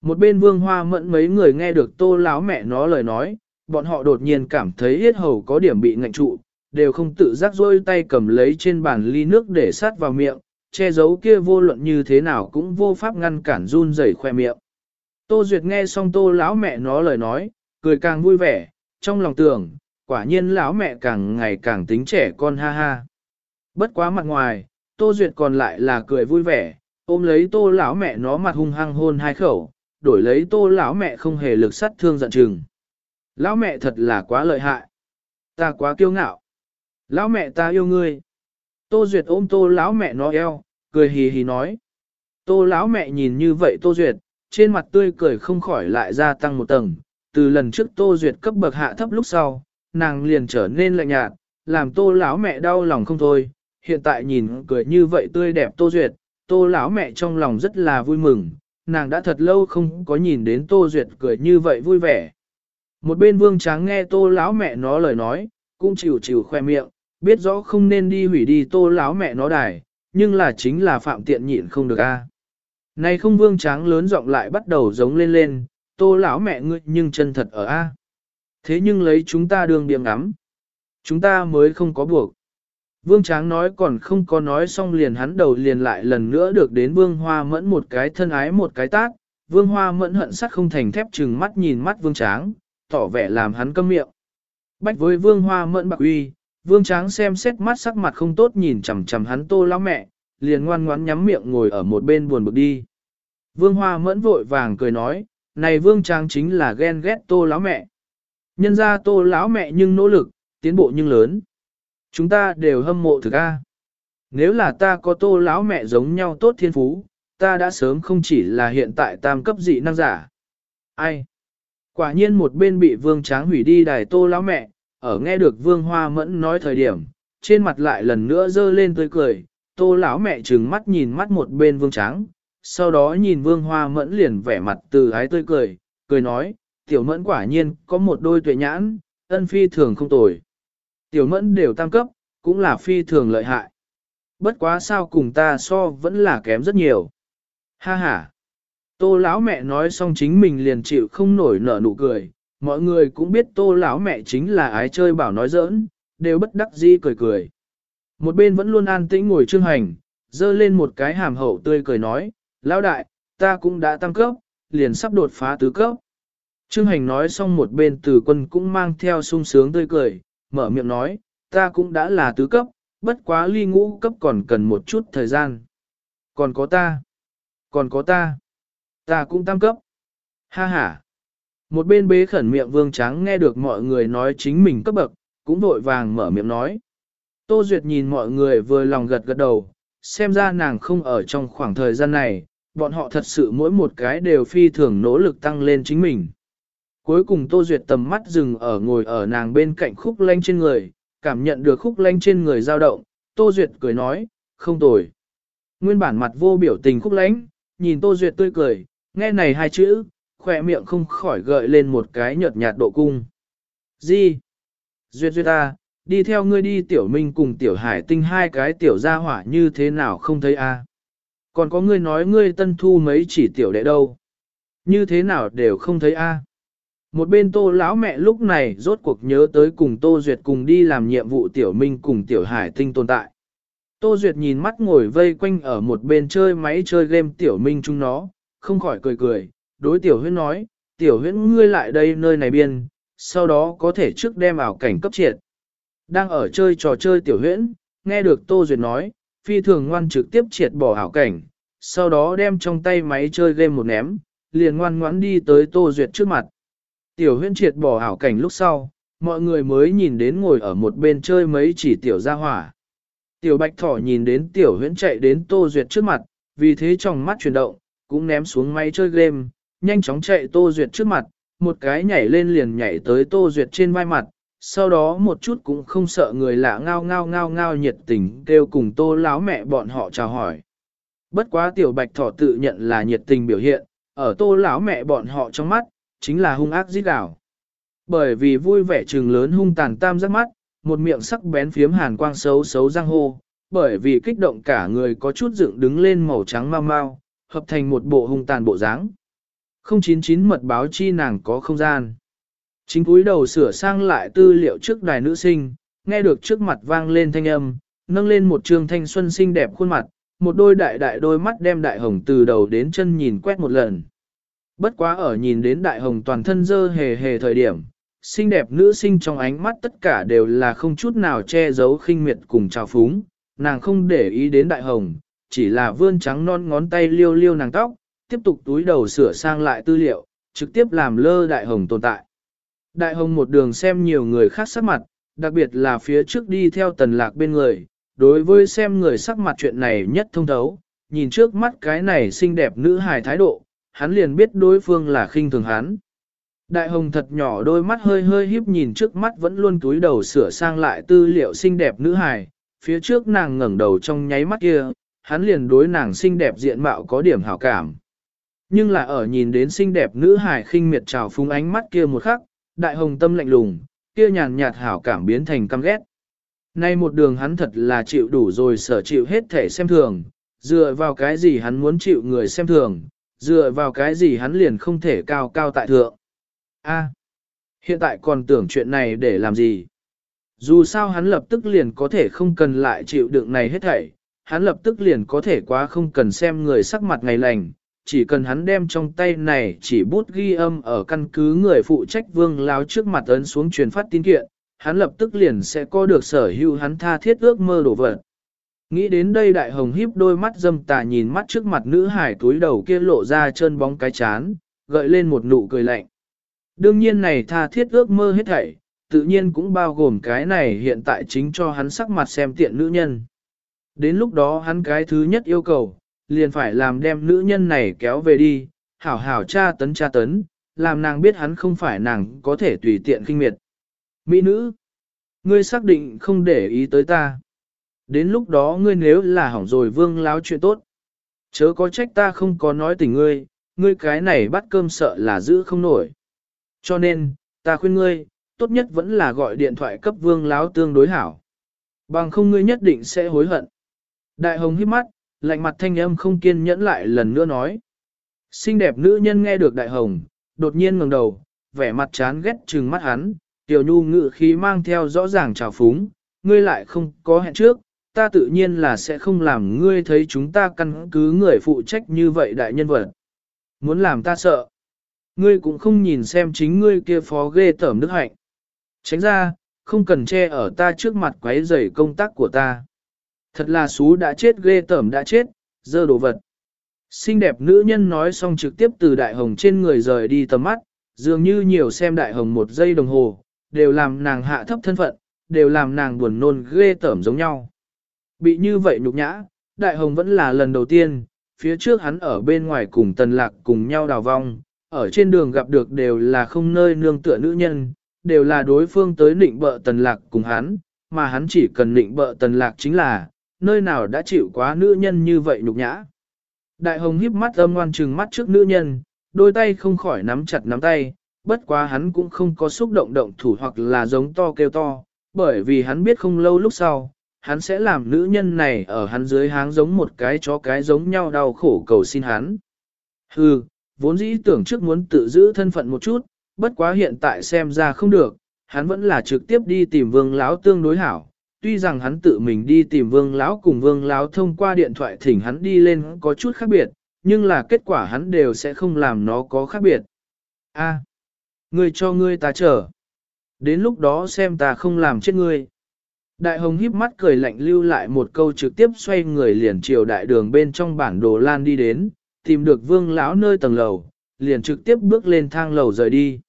Một bên vương hoa mẫn mấy người nghe được tô láo mẹ nó lời nói, bọn họ đột nhiên cảm thấy hết hầu có điểm bị ngạnh trụ, đều không tự giác rôi tay cầm lấy trên bàn ly nước để sát vào miệng, che giấu kia vô luận như thế nào cũng vô pháp ngăn cản run rẩy khoe miệng. Tô Duyệt nghe xong tô lão mẹ nó lời nói, cười càng vui vẻ, trong lòng tưởng, quả nhiên lão mẹ càng ngày càng tính trẻ con ha ha. Bất quá mặt ngoài, Tô Duyệt còn lại là cười vui vẻ, ôm lấy tô lão mẹ nó mặt hung hăng hôn hai khẩu, đổi lấy tô lão mẹ không hề lực sát thương giận chừng. Lão mẹ thật là quá lợi hại. Ta quá kiêu ngạo. Lão mẹ ta yêu ngươi. Tô Duyệt ôm tô lão mẹ nó eo, cười hì hì nói. Tô lão mẹ nhìn như vậy Tô Duyệt, trên mặt tươi cười không khỏi lại gia tăng một tầng, từ lần trước Tô Duyệt cấp bậc hạ thấp lúc sau, nàng liền trở nên lạnh nhạt, làm Tô lão mẹ đau lòng không thôi. Hiện tại nhìn cười như vậy tươi đẹp Tô Duyệt, Tô lão mẹ trong lòng rất là vui mừng, nàng đã thật lâu không có nhìn đến Tô Duyệt cười như vậy vui vẻ. Một bên Vương Tráng nghe Tô lão mẹ nó lời nói, cũng chịu chịu khoe miệng, biết rõ không nên đi hủy đi Tô lão mẹ nó đài, nhưng là chính là phạm tiện nhịn không được a. Này không Vương Tráng lớn giọng lại bắt đầu giống lên lên, tô lão mẹ ngươi nhưng chân thật ở A. Thế nhưng lấy chúng ta đường điểm ngắm. Chúng ta mới không có buộc. Vương Tráng nói còn không có nói xong liền hắn đầu liền lại lần nữa được đến Vương Hoa Mẫn một cái thân ái một cái tác. Vương Hoa Mẫn hận sắt không thành thép chừng mắt nhìn mắt Vương Tráng, tỏ vẻ làm hắn câm miệng. Bách với Vương Hoa Mẫn bạc uy, Vương Tráng xem xét mắt sắc mặt không tốt nhìn chằm chằm hắn tô lão mẹ, liền ngoan ngoãn nhắm miệng ngồi ở một bên buồn bực đi. Vương Hoa Mẫn vội vàng cười nói, này vương trang chính là ghen ghét tô lão mẹ. Nhân ra tô lão mẹ nhưng nỗ lực, tiến bộ nhưng lớn. Chúng ta đều hâm mộ thực a. Nếu là ta có tô lão mẹ giống nhau tốt thiên phú, ta đã sớm không chỉ là hiện tại tam cấp dị năng giả. Ai? Quả nhiên một bên bị vương tráng hủy đi đài tô lão mẹ, ở nghe được vương hoa mẫn nói thời điểm, trên mặt lại lần nữa dơ lên tươi cười, tô lão mẹ trừng mắt nhìn mắt một bên vương tráng, sau đó nhìn vương hoa mẫn liền vẻ mặt từ ái tươi cười, cười nói, tiểu mẫn quả nhiên có một đôi tuệ nhãn, ân phi thường không tồi. Tiểu mẫn đều tam cấp, cũng là phi thường lợi hại. Bất quá sao cùng ta so vẫn là kém rất nhiều. Ha ha. Tô lão mẹ nói xong chính mình liền chịu không nổi nở nụ cười, mọi người cũng biết tô lão mẹ chính là ái chơi bảo nói giỡn, đều bất đắc dĩ cười cười. Một bên vẫn luôn an tĩnh ngồi trương hành, dơ lên một cái hàm hậu tươi cười nói, Lão đại, ta cũng đã tăng cấp, liền sắp đột phá tứ cấp. Trương Hành nói xong một bên Tử quân cũng mang theo sung sướng tươi cười, mở miệng nói, ta cũng đã là tứ cấp, bất quá ly ngũ cấp còn cần một chút thời gian. Còn có ta, còn có ta, ta cũng tăng cấp. Ha ha. Một bên bế khẩn miệng vương trắng nghe được mọi người nói chính mình cấp bậc, cũng vội vàng mở miệng nói. Tô Duyệt nhìn mọi người vừa lòng gật gật đầu, xem ra nàng không ở trong khoảng thời gian này, bọn họ thật sự mỗi một cái đều phi thường nỗ lực tăng lên chính mình. Cuối cùng Tô Duyệt tầm mắt dừng ở ngồi ở nàng bên cạnh khúc lanh trên người, cảm nhận được khúc lanh trên người dao động, Tô Duyệt cười nói, không tồi. Nguyên bản mặt vô biểu tình khúc lánh, nhìn Tô Duyệt tươi cười, nghe này hai chữ, khỏe miệng không khỏi gợi lên một cái nhợt nhạt độ cung. Gì? Duyệt Duyệt ta, đi theo ngươi đi tiểu minh cùng tiểu hải tinh hai cái tiểu gia hỏa như thế nào không thấy a? Còn có ngươi nói ngươi tân thu mấy chỉ tiểu đệ đâu? Như thế nào đều không thấy a? À? Một bên tô lão mẹ lúc này rốt cuộc nhớ tới cùng tô duyệt cùng đi làm nhiệm vụ tiểu minh cùng tiểu hải tinh tồn tại. Tô duyệt nhìn mắt ngồi vây quanh ở một bên chơi máy chơi game tiểu minh chúng nó, không khỏi cười cười, đối tiểu huyễn nói, tiểu huyễn ngươi lại đây nơi này biên, sau đó có thể trước đem ảo cảnh cấp triệt. Đang ở chơi trò chơi tiểu huyễn, nghe được Tô Duyệt nói, phi thường ngoan trực tiếp triệt bỏ hảo cảnh, sau đó đem trong tay máy chơi game một ném, liền ngoan ngoãn đi tới Tô Duyệt trước mặt. Tiểu Huyên triệt bỏ hảo cảnh lúc sau, mọi người mới nhìn đến ngồi ở một bên chơi mấy chỉ tiểu gia hỏa. Tiểu bạch thỏ nhìn đến tiểu huyễn chạy đến Tô Duyệt trước mặt, vì thế trong mắt chuyển động, cũng ném xuống máy chơi game, nhanh chóng chạy Tô Duyệt trước mặt, một cái nhảy lên liền nhảy tới Tô Duyệt trên vai mặt, sau đó một chút cũng không sợ người lạ ngao ngao ngao ngao nhiệt tình kêu cùng Tô láo mẹ bọn họ chào hỏi. Bất quá tiểu bạch thỏ tự nhận là nhiệt tình biểu hiện, ở Tô láo mẹ bọn họ trong mắt, chính là hung ác giết đảo. Bởi vì vui vẻ trừng lớn hung tàn tam giác mắt, một miệng sắc bén phiếm hàn quang xấu xấu răng hô, bởi vì kích động cả người có chút dựng đứng lên màu trắng mau mau, hợp thành một bộ hung tàn bộ dáng. 099 mật báo chi nàng có không gian. Chính cúi đầu sửa sang lại tư liệu trước đài nữ sinh, nghe được trước mặt vang lên thanh âm, nâng lên một trường thanh xuân xinh đẹp khuôn mặt, một đôi đại đại đôi mắt đem đại hồng từ đầu đến chân nhìn quét một lần. Bất quá ở nhìn đến đại hồng toàn thân dơ hề hề thời điểm, xinh đẹp nữ sinh trong ánh mắt tất cả đều là không chút nào che giấu khinh miệt cùng trào phúng, nàng không để ý đến đại hồng, chỉ là vươn trắng non ngón tay liêu liêu nàng tóc, tiếp tục túi đầu sửa sang lại tư liệu, trực tiếp làm lơ đại hồng tồn tại. Đại hồng một đường xem nhiều người khác sắc mặt, đặc biệt là phía trước đi theo tần lạc bên người, đối với xem người sắc mặt chuyện này nhất thông thấu, nhìn trước mắt cái này xinh đẹp nữ hài thái độ, hắn liền biết đối phương là khinh thường hắn. Đại hồng thật nhỏ đôi mắt hơi hơi híp nhìn trước mắt vẫn luôn túi đầu sửa sang lại tư liệu xinh đẹp nữ hài, phía trước nàng ngẩng đầu trong nháy mắt kia, hắn liền đối nàng xinh đẹp diện mạo có điểm hảo cảm. Nhưng là ở nhìn đến xinh đẹp nữ hài khinh miệt trào phúng ánh mắt kia một khắc, đại hồng tâm lạnh lùng, kia nhàn nhạt hảo cảm biến thành căm ghét. Nay một đường hắn thật là chịu đủ rồi sở chịu hết thể xem thường, dựa vào cái gì hắn muốn chịu người xem thường, dựa vào cái gì hắn liền không thể cao cao tại thượng. A, hiện tại còn tưởng chuyện này để làm gì? Dù sao hắn lập tức liền có thể không cần lại chịu đựng này hết thảy, hắn lập tức liền có thể quá không cần xem người sắc mặt ngày lành, chỉ cần hắn đem trong tay này chỉ bút ghi âm ở căn cứ người phụ trách vương lao trước mặt ấn xuống truyền phát tin kiện, hắn lập tức liền sẽ có được sở hữu hắn tha thiết ước mơ đổ vật. Nghĩ đến đây đại hồng híp đôi mắt dâm tà nhìn mắt trước mặt nữ hải túi đầu kia lộ ra chân bóng cái chán, gợi lên một nụ cười lạnh. Đương nhiên này tha thiết ước mơ hết thảy, tự nhiên cũng bao gồm cái này hiện tại chính cho hắn sắc mặt xem tiện nữ nhân. Đến lúc đó hắn cái thứ nhất yêu cầu, liền phải làm đem nữ nhân này kéo về đi, hảo hảo tra tấn tra tấn, làm nàng biết hắn không phải nàng có thể tùy tiện kinh miệt. Mỹ nữ, ngươi xác định không để ý tới ta. Đến lúc đó ngươi nếu là hỏng rồi vương láo chuyện tốt. Chớ có trách ta không có nói tình ngươi, ngươi cái này bắt cơm sợ là giữ không nổi. Cho nên, ta khuyên ngươi, tốt nhất vẫn là gọi điện thoại cấp vương láo tương đối hảo. Bằng không ngươi nhất định sẽ hối hận. Đại hồng hít mắt, lạnh mặt thanh âm không kiên nhẫn lại lần nữa nói. Xinh đẹp nữ nhân nghe được đại hồng, đột nhiên ngẩng đầu, vẻ mặt chán ghét trừng mắt hắn, tiểu nhu ngự khí mang theo rõ ràng trào phúng, ngươi lại không có hẹn trước, ta tự nhiên là sẽ không làm ngươi thấy chúng ta căn cứ người phụ trách như vậy đại nhân vật. Muốn làm ta sợ. Ngươi cũng không nhìn xem chính ngươi kia phó ghê tởm đức hạnh. Tránh ra, không cần che ở ta trước mặt quấy rầy công tác của ta. Thật là xú đã chết ghê tởm đã chết, dơ đồ vật. Xinh đẹp nữ nhân nói xong trực tiếp từ đại hồng trên người rời đi tầm mắt, dường như nhiều xem đại hồng một giây đồng hồ, đều làm nàng hạ thấp thân phận, đều làm nàng buồn nôn ghê tởm giống nhau. Bị như vậy nhục nhã, đại hồng vẫn là lần đầu tiên, phía trước hắn ở bên ngoài cùng tần lạc cùng nhau đào vong, ở trên đường gặp được đều là không nơi nương tựa nữ nhân, đều là đối phương tới nịnh bợ tần lạc cùng hắn, mà hắn chỉ cần nịnh bợ tần lạc chính là, nơi nào đã chịu quá nữ nhân như vậy nhục nhã. Đại hồng híp mắt âm ngoan trừng mắt trước nữ nhân, đôi tay không khỏi nắm chặt nắm tay, bất quá hắn cũng không có xúc động động thủ hoặc là giống to kêu to, bởi vì hắn biết không lâu lúc sau, hắn sẽ làm nữ nhân này ở hắn dưới háng giống một cái chó cái giống nhau đau khổ cầu xin hắn. Hừ, vốn dĩ tưởng trước muốn tự giữ thân phận một chút, bất quá hiện tại xem ra không được, hắn vẫn là trực tiếp đi tìm vương lão tương đối hảo. Tuy rằng hắn tự mình đi tìm vương lão cùng vương lão thông qua điện thoại thỉnh hắn đi lên có chút khác biệt, nhưng là kết quả hắn đều sẽ không làm nó có khác biệt. A, ngươi cho ngươi ta chờ. Đến lúc đó xem ta không làm chết ngươi. Đại hồng híp mắt cười lạnh lưu lại một câu trực tiếp xoay người liền chiều đại đường bên trong bản đồ lan đi đến, tìm được vương lão nơi tầng lầu, liền trực tiếp bước lên thang lầu rời đi.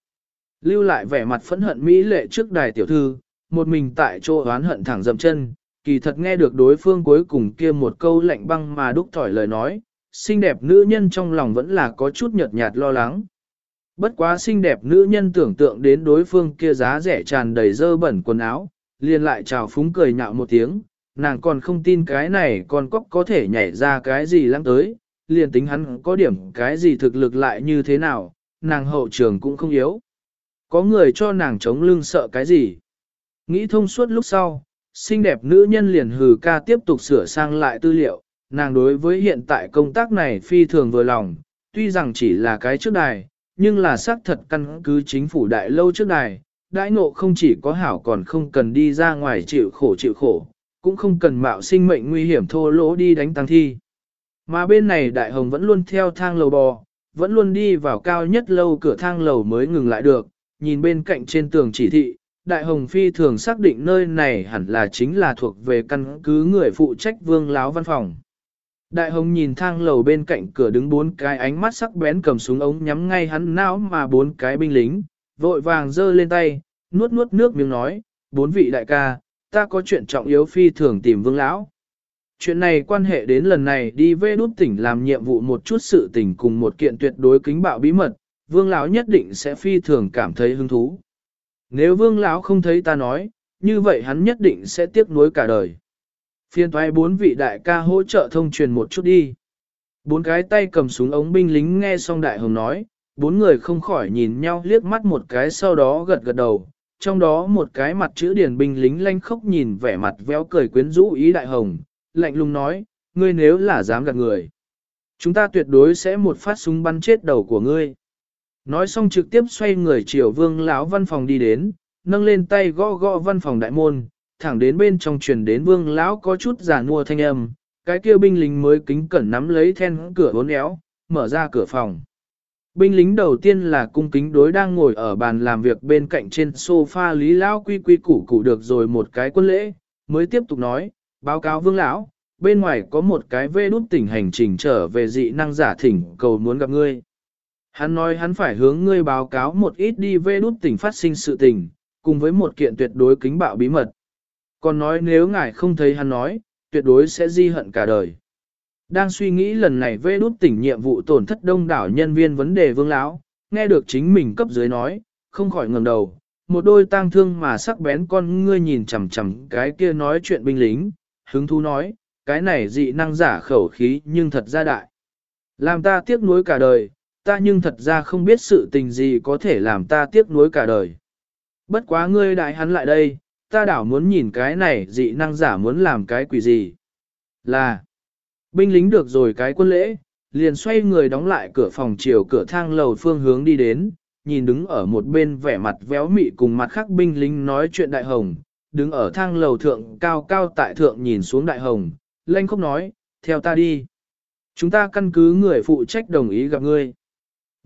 Lưu lại vẻ mặt phẫn hận mỹ lệ trước đài tiểu thư, một mình tại chỗ oán hận thẳng dầm chân, kỳ thật nghe được đối phương cuối cùng kia một câu lạnh băng mà đúc thỏi lời nói, xinh đẹp nữ nhân trong lòng vẫn là có chút nhợt nhạt lo lắng. Bất quá xinh đẹp nữ nhân tưởng tượng đến đối phương kia giá rẻ tràn đầy dơ bẩn quần áo, liền lại chào phúng cười nhạo một tiếng, nàng còn không tin cái này con cóc có thể nhảy ra cái gì lăng tới, liền tính hắn có điểm cái gì thực lực lại như thế nào, nàng hậu trường cũng không yếu. Có người cho nàng chống lưng sợ cái gì. Nghĩ thông suốt lúc sau, xinh đẹp nữ nhân liền hừ ca tiếp tục sửa sang lại tư liệu, nàng đối với hiện tại công tác này phi thường vừa lòng, tuy rằng chỉ là cái trước đài, nhưng là xác thật căn cứ chính phủ đại lâu trước đài, đãi ngộ không chỉ có hảo còn không cần đi ra ngoài chịu khổ chịu khổ, cũng không cần mạo sinh mệnh nguy hiểm thô lỗ đi đánh tăng thi. Mà bên này đại hồng vẫn luôn theo thang lầu bò, vẫn luôn đi vào cao nhất lâu cửa thang lầu mới ngừng lại được, nhìn bên cạnh trên tường chỉ thị, đại hồng phi thường xác định nơi này hẳn là chính là thuộc về căn cứ người phụ trách vương láo văn phòng. Đại hồng nhìn thang lầu bên cạnh cửa đứng bốn cái ánh mắt sắc bén cầm súng ống nhắm ngay hắn não mà bốn cái binh lính, vội vàng giơ lên tay, nuốt nuốt nước miếng nói, bốn vị đại ca, ta có chuyện trọng yếu phi thường tìm vương lão. Chuyện này quan hệ đến lần này đi về đút tỉnh làm nhiệm vụ một chút sự tình cùng một kiện tuyệt đối kính bạo bí mật, vương lão nhất định sẽ phi thường cảm thấy hứng thú. Nếu vương lão không thấy ta nói, như vậy hắn nhất định sẽ tiếc nuối cả đời. Phiên thoái bốn vị đại ca hỗ trợ thông truyền một chút đi. Bốn cái tay cầm súng ống binh lính nghe xong đại hồng nói, bốn người không khỏi nhìn nhau liếc mắt một cái sau đó gật gật đầu. Trong đó một cái mặt chữ điển binh lính lanh khóc nhìn vẻ mặt véo cười quyến rũ ý đại hồng, lạnh lùng nói, ngươi nếu là dám gạt người. Chúng ta tuyệt đối sẽ một phát súng bắn chết đầu của ngươi. Nói xong trực tiếp xoay người chiều vương lão văn phòng đi đến, nâng lên tay gõ gõ văn phòng đại môn, thẳng đến bên trong truyền đến vương lão có chút giả nua thanh âm, cái kia binh lính mới kính cẩn nắm lấy then cửa bốn éo, mở ra cửa phòng. Binh lính đầu tiên là cung kính đối đang ngồi ở bàn làm việc bên cạnh trên sofa lý lão quy quy củ củ được rồi một cái quân lễ, mới tiếp tục nói, báo cáo vương lão, bên ngoài có một cái vê đút tỉnh hành trình trở về dị năng giả thỉnh cầu muốn gặp ngươi. Hắn nói hắn phải hướng ngươi báo cáo một ít đi về đút tỉnh phát sinh sự tình, cùng với một kiện tuyệt đối kính bạo bí mật. Còn nói nếu ngài không thấy hắn nói, tuyệt đối sẽ di hận cả đời. Đang suy nghĩ lần này về đút tỉnh nhiệm vụ tổn thất đông đảo nhân viên vấn đề vương lão, nghe được chính mình cấp dưới nói, không khỏi ngẩng đầu, một đôi tang thương mà sắc bén con ngươi nhìn chằm chằm cái kia nói chuyện binh lính, hứng thú nói, cái này dị năng giả khẩu khí nhưng thật ra đại. Làm ta tiếc nuối cả đời, ta nhưng thật ra không biết sự tình gì có thể làm ta tiếc nuối cả đời. Bất quá ngươi đại hắn lại đây, ta đảo muốn nhìn cái này dị năng giả muốn làm cái quỷ gì. Là, binh lính được rồi cái quân lễ, liền xoay người đóng lại cửa phòng chiều cửa thang lầu phương hướng đi đến, nhìn đứng ở một bên vẻ mặt véo mị cùng mặt khác binh lính nói chuyện đại hồng, đứng ở thang lầu thượng cao cao tại thượng nhìn xuống đại hồng, lanh khóc nói, theo ta đi. Chúng ta căn cứ người phụ trách đồng ý gặp ngươi.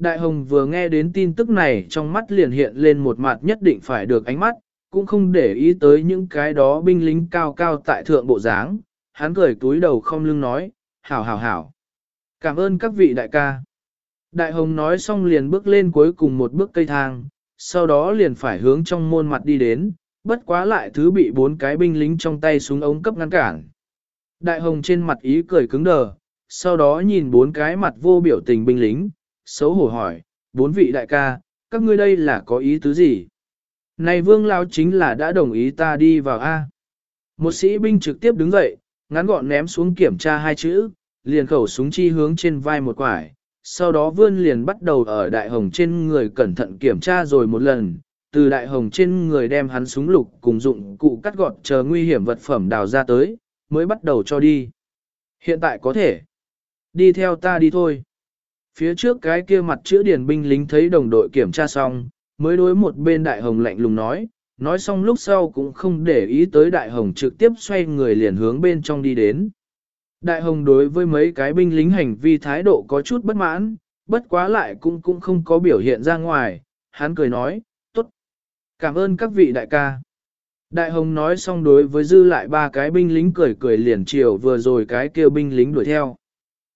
Đại hồng vừa nghe đến tin tức này trong mắt liền hiện lên một mặt nhất định phải được ánh mắt, cũng không để ý tới những cái đó binh lính cao cao tại thượng bộ dáng, hắn cười túi đầu không lưng nói, hảo hảo hảo. Cảm ơn các vị đại ca. Đại hồng nói xong liền bước lên cuối cùng một bước cây thang, sau đó liền phải hướng trong môn mặt đi đến, bất quá lại thứ bị bốn cái binh lính trong tay súng ống cấp ngăn cản. Đại hồng trên mặt ý cười cứng đờ, sau đó nhìn bốn cái mặt vô biểu tình binh lính, xấu hổ hỏi, bốn vị đại ca, các ngươi đây là có ý tứ gì? Này vương lao chính là đã đồng ý ta đi vào A. Một sĩ binh trực tiếp đứng dậy, ngắn gọn ném xuống kiểm tra hai chữ, liền khẩu súng chi hướng trên vai một quải, sau đó vươn liền bắt đầu ở đại hồng trên người cẩn thận kiểm tra rồi một lần, từ đại hồng trên người đem hắn súng lục cùng dụng cụ cắt gọt chờ nguy hiểm vật phẩm đào ra tới, mới bắt đầu cho đi. Hiện tại có thể. Đi theo ta đi thôi. Phía trước cái kia mặt chữ điển binh lính thấy đồng đội kiểm tra xong, mới đối một bên đại hồng lạnh lùng nói, nói xong lúc sau cũng không để ý tới đại hồng trực tiếp xoay người liền hướng bên trong đi đến. Đại hồng đối với mấy cái binh lính hành vi thái độ có chút bất mãn, bất quá lại cũng cũng không có biểu hiện ra ngoài, hắn cười nói, tốt, cảm ơn các vị đại ca. Đại hồng nói xong đối với dư lại ba cái binh lính cười cười liền chiều vừa rồi cái kêu binh lính đuổi theo.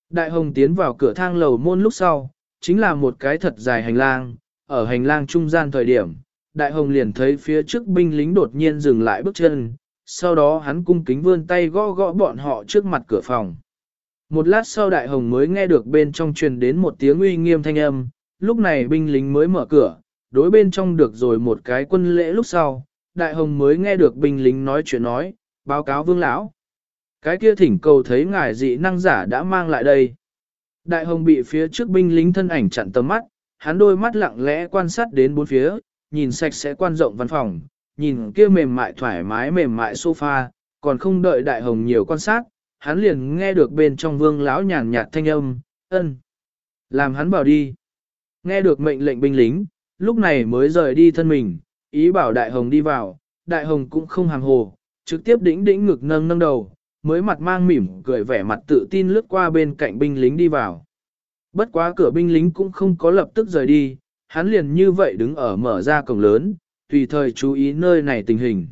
Đại hồng tiến vào cửa thang lầu môn lúc sau, chính là một cái thật dài hành lang, ở hành lang trung gian thời điểm, đại hồng liền thấy phía trước binh lính đột nhiên dừng lại bước chân, sau đó hắn cung kính vươn tay gõ gõ bọn họ trước mặt cửa phòng. Một lát sau đại hồng mới nghe được bên trong truyền đến một tiếng uy nghiêm thanh âm, lúc này binh lính mới mở cửa, đối bên trong được rồi một cái quân lễ lúc sau, đại hồng mới nghe được binh lính nói chuyện nói, báo cáo vương lão. Cái kia thỉnh cầu thấy ngài dị năng giả đã mang lại đây. Đại hồng bị phía trước binh lính thân ảnh chặn tầm mắt, hắn đôi mắt lặng lẽ quan sát đến bốn phía, nhìn sạch sẽ quan rộng văn phòng, nhìn kia mềm mại thoải mái mềm mại sofa, còn không đợi đại hồng nhiều quan sát, hắn liền nghe được bên trong vương lão nhàn nhạt thanh âm, ân. Làm hắn bảo đi. Nghe được mệnh lệnh binh lính, lúc này mới rời đi thân mình, ý bảo đại hồng đi vào, đại hồng cũng không hàng hồ, trực tiếp đĩnh đĩnh ngực nâng nâng đầu, mới mặt mang mỉm cười vẻ mặt tự tin lướt qua bên cạnh binh lính đi vào. Bất quá cửa binh lính cũng không có lập tức rời đi, hắn liền như vậy đứng ở mở ra cổng lớn, tùy thời chú ý nơi này tình hình.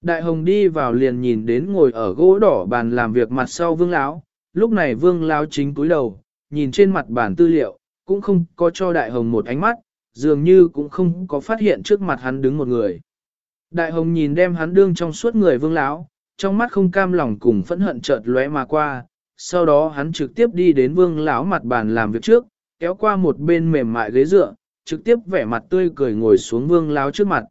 Đại hồng đi vào liền nhìn đến ngồi ở gỗ đỏ bàn làm việc mặt sau vương lão, lúc này vương lão chính cúi đầu, nhìn trên mặt bản tư liệu, cũng không có cho đại hồng một ánh mắt, dường như cũng không có phát hiện trước mặt hắn đứng một người. Đại hồng nhìn đem hắn đương trong suốt người vương lão, trong mắt không cam lòng cùng phẫn hận chợt lóe mà qua, sau đó hắn trực tiếp đi đến vương lão mặt bàn làm việc trước, kéo qua một bên mềm mại ghế dựa, trực tiếp vẻ mặt tươi cười ngồi xuống vương lão trước mặt.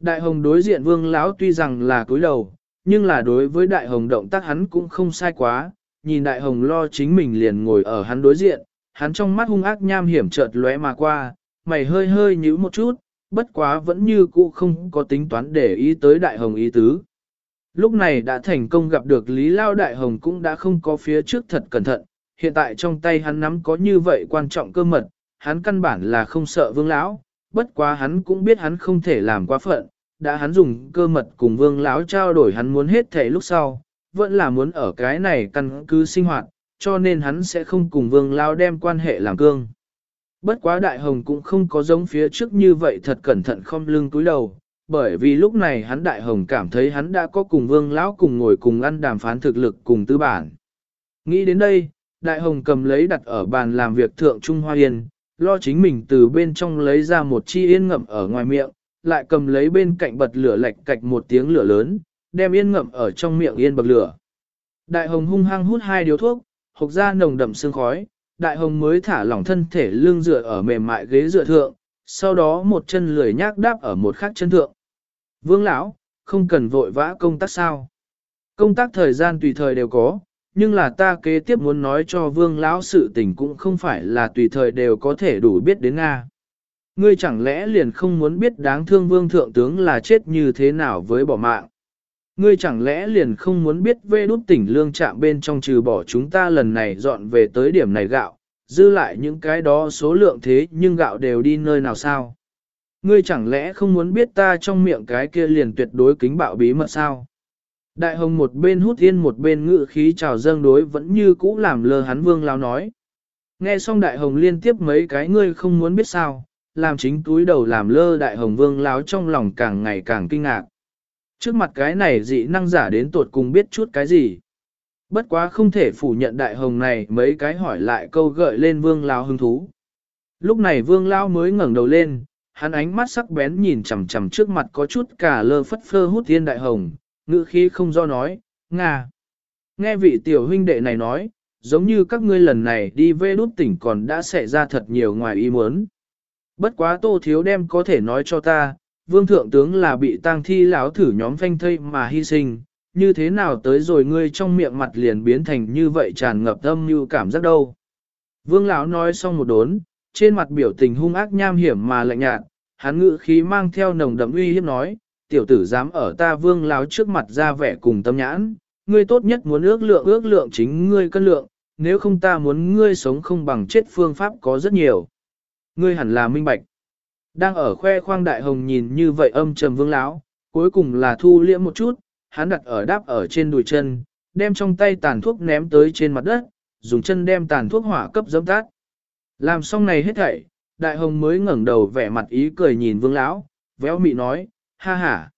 Đại hồng đối diện vương lão tuy rằng là cúi đầu, nhưng là đối với đại hồng động tác hắn cũng không sai quá, nhìn đại hồng lo chính mình liền ngồi ở hắn đối diện, hắn trong mắt hung ác nham hiểm chợt lóe mà qua, mày hơi hơi nhíu một chút, bất quá vẫn như cũ không có tính toán để ý tới đại hồng ý tứ. Lúc này đã thành công gặp được Lý Lao Đại Hồng cũng đã không có phía trước thật cẩn thận, hiện tại trong tay hắn nắm có như vậy quan trọng cơ mật, hắn căn bản là không sợ vương lão, bất quá hắn cũng biết hắn không thể làm quá phận, đã hắn dùng cơ mật cùng vương lão trao đổi hắn muốn hết thể lúc sau, vẫn là muốn ở cái này căn cứ sinh hoạt, cho nên hắn sẽ không cùng vương lão đem quan hệ làm cương. Bất quá đại hồng cũng không có giống phía trước như vậy thật cẩn thận không lưng túi đầu, bởi vì lúc này hắn đại hồng cảm thấy hắn đã có cùng vương lão cùng ngồi cùng ăn đàm phán thực lực cùng tư bản. Nghĩ đến đây, đại hồng cầm lấy đặt ở bàn làm việc thượng Trung Hoa Yên, lo chính mình từ bên trong lấy ra một chi yên ngậm ở ngoài miệng, lại cầm lấy bên cạnh bật lửa lạch cạch một tiếng lửa lớn, đem yên ngậm ở trong miệng yên bật lửa. Đại hồng hung hăng hút hai điếu thuốc, hộc ra nồng đậm sương khói, đại hồng mới thả lỏng thân thể lưng dựa ở mềm mại ghế dựa thượng, sau đó một chân lười nhác đáp ở một khắc chân thượng. Vương lão, không cần vội vã công tác sao? Công tác thời gian tùy thời đều có, nhưng là ta kế tiếp muốn nói cho vương lão sự tình cũng không phải là tùy thời đều có thể đủ biết đến Nga. Ngươi chẳng lẽ liền không muốn biết đáng thương vương thượng tướng là chết như thế nào với bỏ mạng? Ngươi chẳng lẽ liền không muốn biết vê đút tỉnh lương trạm bên trong trừ bỏ chúng ta lần này dọn về tới điểm này gạo, dư lại những cái đó số lượng thế nhưng gạo đều đi nơi nào sao? Ngươi chẳng lẽ không muốn biết ta trong miệng cái kia liền tuyệt đối kính bạo bí mật sao? Đại hồng một bên hút yên một bên ngự khí trào dâng đối vẫn như cũ làm lơ hắn vương lao nói. Nghe xong đại hồng liên tiếp mấy cái ngươi không muốn biết sao, làm chính túi đầu làm lơ đại hồng vương láo trong lòng càng ngày càng kinh ngạc. Trước mặt cái này dị năng giả đến tột cùng biết chút cái gì. Bất quá không thể phủ nhận đại hồng này mấy cái hỏi lại câu gợi lên vương lao hứng thú. Lúc này vương lao mới ngẩng đầu lên, hắn ánh mắt sắc bén nhìn chằm chằm trước mặt có chút cả lơ phất phơ hút thiên đại hồng, ngữ khí không do nói, Nga. Nghe vị tiểu huynh đệ này nói, giống như các ngươi lần này đi về đút tỉnh còn đã xảy ra thật nhiều ngoài ý muốn. Bất quá tô thiếu đem có thể nói cho ta, vương thượng tướng là bị tang thi lão thử nhóm phanh thây mà hy sinh, như thế nào tới rồi ngươi trong miệng mặt liền biến thành như vậy tràn ngập âm như cảm giác đâu. Vương lão nói xong một đốn, trên mặt biểu tình hung ác nham hiểm mà lạnh nhạt, hắn ngự khí mang theo nồng đậm uy hiếp nói, tiểu tử dám ở ta vương lão trước mặt ra vẻ cùng tâm nhãn, ngươi tốt nhất muốn ước lượng ước lượng chính ngươi cân lượng, nếu không ta muốn ngươi sống không bằng chết phương pháp có rất nhiều. Ngươi hẳn là minh bạch. Đang ở khoe khoang đại hồng nhìn như vậy âm trầm vương lão, cuối cùng là thu liễm một chút, hắn đặt ở đáp ở trên đùi chân, đem trong tay tàn thuốc ném tới trên mặt đất, dùng chân đem tàn thuốc hỏa cấp dấm tát. Làm xong này hết thảy, đại hồng mới ngẩng đầu vẻ mặt ý cười nhìn vương lão, véo mị nói, ha ha.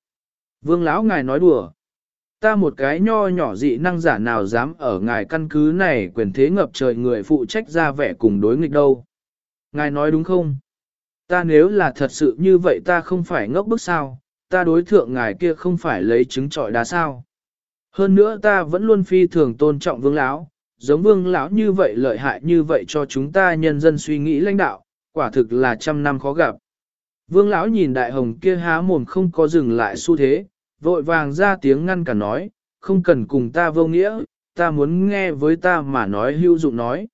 Vương lão ngài nói đùa. Ta một cái nho nhỏ dị năng giả nào dám ở ngài căn cứ này quyền thế ngập trời người phụ trách ra vẻ cùng đối nghịch đâu. Ngài nói đúng không? Ta nếu là thật sự như vậy ta không phải ngốc bức sao, ta đối thượng ngài kia không phải lấy trứng trọi đá sao. Hơn nữa ta vẫn luôn phi thường tôn trọng vương lão, giống vương lão như vậy lợi hại như vậy cho chúng ta nhân dân suy nghĩ lãnh đạo, quả thực là trăm năm khó gặp. Vương lão nhìn đại hồng kia há mồm không có dừng lại xu thế, vội vàng ra tiếng ngăn cả nói, không cần cùng ta vô nghĩa, ta muốn nghe với ta mà nói hữu dụng nói.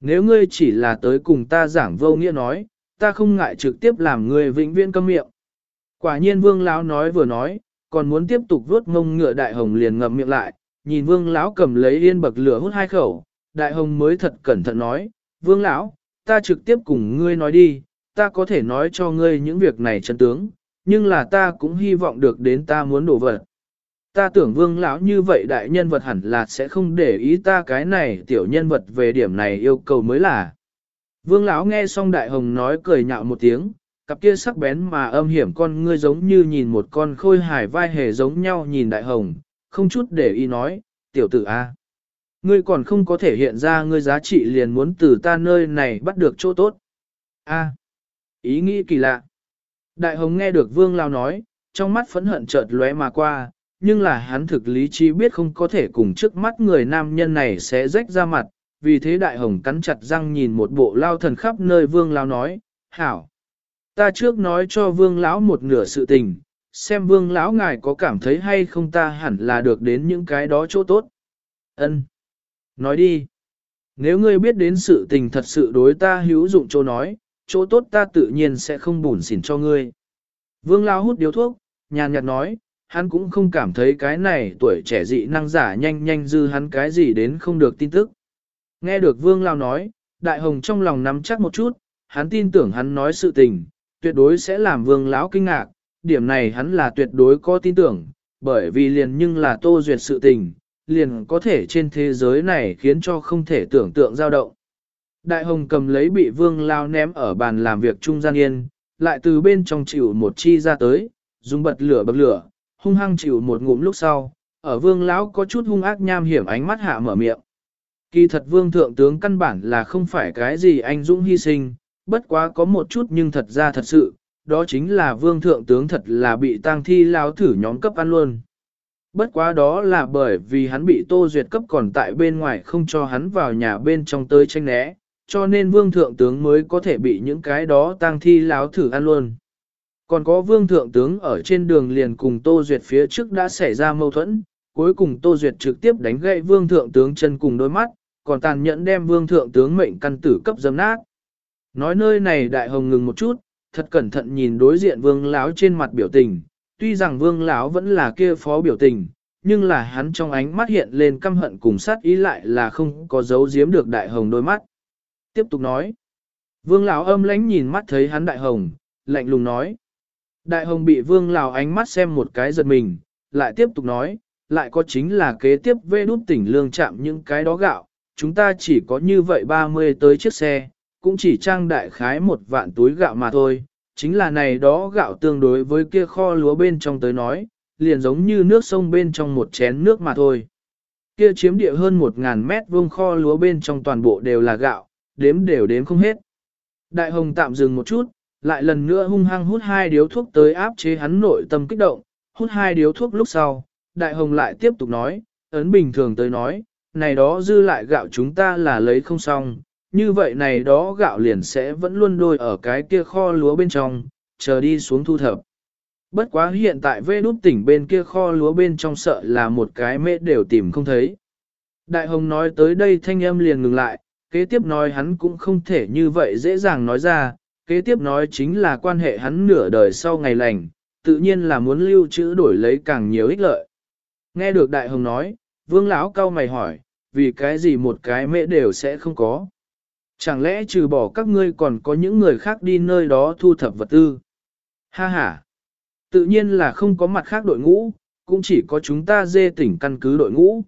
Nếu ngươi chỉ là tới cùng ta giảng vô nghĩa nói, ta không ngại trực tiếp làm ngươi vĩnh viễn câm miệng. Quả nhiên vương lão nói vừa nói, còn muốn tiếp tục vuốt ngông ngựa đại hồng liền ngậm miệng lại, nhìn vương lão cầm lấy yên bậc lửa hút hai khẩu, đại hồng mới thật cẩn thận nói, vương lão, ta trực tiếp cùng ngươi nói đi, ta có thể nói cho ngươi những việc này chân tướng, nhưng là ta cũng hy vọng được đến ta muốn đổ vật. Ta tưởng vương lão như vậy đại nhân vật hẳn là sẽ không để ý ta cái này tiểu nhân vật về điểm này yêu cầu mới là. Vương lão nghe xong đại hồng nói cười nhạo một tiếng, cặp kia sắc bén mà âm hiểm con ngươi giống như nhìn một con khôi hài vai hề giống nhau nhìn đại hồng, không chút để ý nói, tiểu tử A. Ngươi còn không có thể hiện ra ngươi giá trị liền muốn từ ta nơi này bắt được chỗ tốt. A. Ý nghĩ kỳ lạ. Đại hồng nghe được vương lao nói, trong mắt phẫn hận chợt lóe mà qua, nhưng là hắn thực lý trí biết không có thể cùng trước mắt người nam nhân này sẽ rách ra mặt, vì thế đại hồng cắn chặt răng nhìn một bộ lao thần khắp nơi vương lao nói, hảo. Ta trước nói cho vương lão một nửa sự tình, xem vương lão ngài có cảm thấy hay không ta hẳn là được đến những cái đó chỗ tốt. Ân, Nói đi. Nếu ngươi biết đến sự tình thật sự đối ta hữu dụng chỗ nói, chỗ tốt ta tự nhiên sẽ không bùn xỉn cho ngươi. Vương lão hút điếu thuốc, nhàn nhạt nói, hắn cũng không cảm thấy cái này tuổi trẻ dị năng giả nhanh nhanh dư hắn cái gì đến không được tin tức. Nghe được vương lão nói, đại hồng trong lòng nắm chắc một chút, hắn tin tưởng hắn nói sự tình, tuyệt đối sẽ làm vương lão kinh ngạc, điểm này hắn là tuyệt đối có tin tưởng, bởi vì liền nhưng là tô duyệt sự tình, liền có thể trên thế giới này khiến cho không thể tưởng tượng dao động. Đại hồng cầm lấy bị vương lao ném ở bàn làm việc trung gian yên, lại từ bên trong chịu một chi ra tới, dùng bật lửa bật lửa, hung hăng chịu một ngụm lúc sau, ở vương lão có chút hung ác nham hiểm ánh mắt hạ mở miệng. Kỳ thật vương thượng tướng căn bản là không phải cái gì anh dũng hy sinh, bất quá có một chút nhưng thật ra thật sự, đó chính là vương thượng tướng thật là bị tang thi lao thử nhóm cấp ăn luôn. Bất quá đó là bởi vì hắn bị tô duyệt cấp còn tại bên ngoài không cho hắn vào nhà bên trong tới tranh né, cho nên vương thượng tướng mới có thể bị những cái đó tang thi láo thử ăn luôn. Còn có vương thượng tướng ở trên đường liền cùng Tô Duyệt phía trước đã xảy ra mâu thuẫn, cuối cùng Tô Duyệt trực tiếp đánh gậy vương thượng tướng chân cùng đôi mắt, còn tàn nhẫn đem vương thượng tướng mệnh căn tử cấp dâm nát. Nói nơi này đại hồng ngừng một chút, thật cẩn thận nhìn đối diện vương lão trên mặt biểu tình, tuy rằng vương lão vẫn là kia phó biểu tình, nhưng là hắn trong ánh mắt hiện lên căm hận cùng sát ý lại là không có giấu giếm được đại hồng đôi mắt. Tiếp tục nói. Vương lão âm lãnh nhìn mắt thấy hắn đại hồng, lạnh lùng nói. Đại hồng bị vương lão ánh mắt xem một cái giật mình, lại tiếp tục nói, lại có chính là kế tiếp vê đút tỉnh lương chạm những cái đó gạo, chúng ta chỉ có như vậy 30 tới chiếc xe, cũng chỉ trang đại khái một vạn túi gạo mà thôi, chính là này đó gạo tương đối với kia kho lúa bên trong tới nói, liền giống như nước sông bên trong một chén nước mà thôi. Kia chiếm địa hơn 1.000 mét vuông kho lúa bên trong toàn bộ đều là gạo, đếm đều đếm không hết. Đại hồng tạm dừng một chút, lại lần nữa hung hăng hút hai điếu thuốc tới áp chế hắn nội tâm kích động, hút hai điếu thuốc lúc sau, đại hồng lại tiếp tục nói, ấn bình thường tới nói, này đó dư lại gạo chúng ta là lấy không xong, như vậy này đó gạo liền sẽ vẫn luôn đôi ở cái kia kho lúa bên trong, chờ đi xuống thu thập. Bất quá hiện tại vê đút tỉnh bên kia kho lúa bên trong sợ là một cái mễ đều tìm không thấy. Đại hồng nói tới đây thanh âm liền ngừng lại, kế tiếp nói hắn cũng không thể như vậy dễ dàng nói ra, kế tiếp nói chính là quan hệ hắn nửa đời sau ngày lành, tự nhiên là muốn lưu trữ đổi lấy càng nhiều ích lợi. Nghe được đại hồng nói, vương lão cao mày hỏi, vì cái gì một cái mễ đều sẽ không có. Chẳng lẽ trừ bỏ các ngươi còn có những người khác đi nơi đó thu thập vật tư? Ha ha! Tự nhiên là không có mặt khác đội ngũ, cũng chỉ có chúng ta dê tỉnh căn cứ đội ngũ.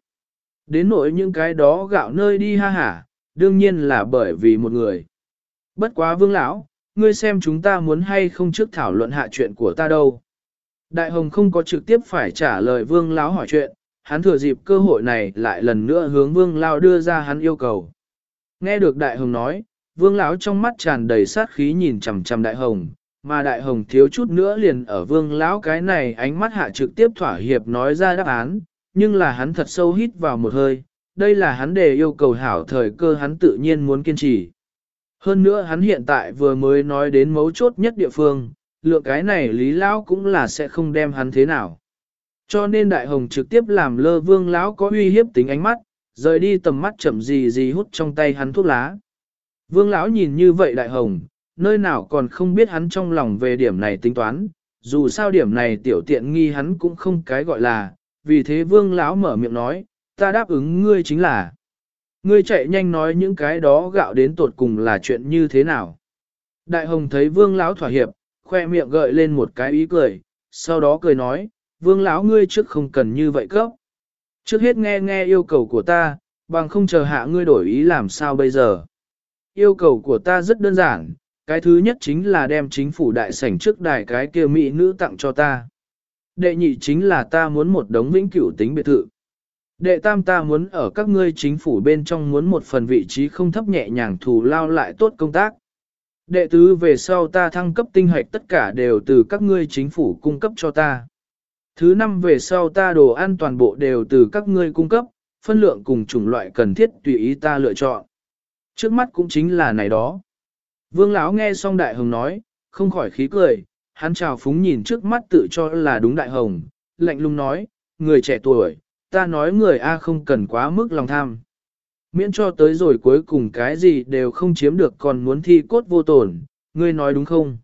Đến nỗi những cái đó gạo nơi đi ha hả, đương nhiên là bởi vì một người. Bất quá vương lão, ngươi xem chúng ta muốn hay không trước thảo luận hạ chuyện của ta đâu. Đại hồng không có trực tiếp phải trả lời vương lão hỏi chuyện, hắn thừa dịp cơ hội này lại lần nữa hướng vương lão đưa ra hắn yêu cầu. Nghe được đại hồng nói, vương lão trong mắt tràn đầy sát khí nhìn chằm chằm đại hồng, mà đại hồng thiếu chút nữa liền ở vương lão cái này ánh mắt hạ trực tiếp thỏa hiệp nói ra đáp án, nhưng là hắn thật sâu hít vào một hơi, đây là hắn đề yêu cầu hảo thời cơ hắn tự nhiên muốn kiên trì. Hơn nữa hắn hiện tại vừa mới nói đến mấu chốt nhất địa phương, lượng cái này lý lão cũng là sẽ không đem hắn thế nào. Cho nên đại hồng trực tiếp làm lơ vương lão có uy hiếp tính ánh mắt, rời đi tầm mắt chậm gì gì hút trong tay hắn thuốc lá. Vương lão nhìn như vậy đại hồng, nơi nào còn không biết hắn trong lòng về điểm này tính toán, dù sao điểm này tiểu tiện nghi hắn cũng không cái gọi là, vì thế vương lão mở miệng nói, ta đáp ứng ngươi chính là. Ngươi chạy nhanh nói những cái đó gạo đến tột cùng là chuyện như thế nào. Đại hồng thấy vương lão thỏa hiệp, khoe miệng gợi lên một cái ý cười, sau đó cười nói, vương lão ngươi trước không cần như vậy cấp. Trước hết nghe nghe yêu cầu của ta, bằng không chờ hạ ngươi đổi ý làm sao bây giờ. Yêu cầu của ta rất đơn giản, cái thứ nhất chính là đem chính phủ đại sảnh trước đài cái kia mỹ nữ tặng cho ta. Đệ nhị chính là ta muốn một đống vĩnh cửu tính biệt thự. Đệ tam ta muốn ở các ngươi chính phủ bên trong muốn một phần vị trí không thấp nhẹ nhàng thù lao lại tốt công tác. Đệ tứ về sau ta thăng cấp tinh hoạch tất cả đều từ các ngươi chính phủ cung cấp cho ta. Thứ năm về sau ta đồ ăn toàn bộ đều từ các ngươi cung cấp, phân lượng cùng chủng loại cần thiết tùy ý ta lựa chọn. Trước mắt cũng chính là này đó. Vương lão nghe xong đại hồng nói, không khỏi khí cười, hắn chào phúng nhìn trước mắt tự cho là đúng đại hồng, lạnh lùng nói, người trẻ tuổi, ta nói người A không cần quá mức lòng tham. Miễn cho tới rồi cuối cùng cái gì đều không chiếm được còn muốn thi cốt vô tổn, ngươi nói đúng không?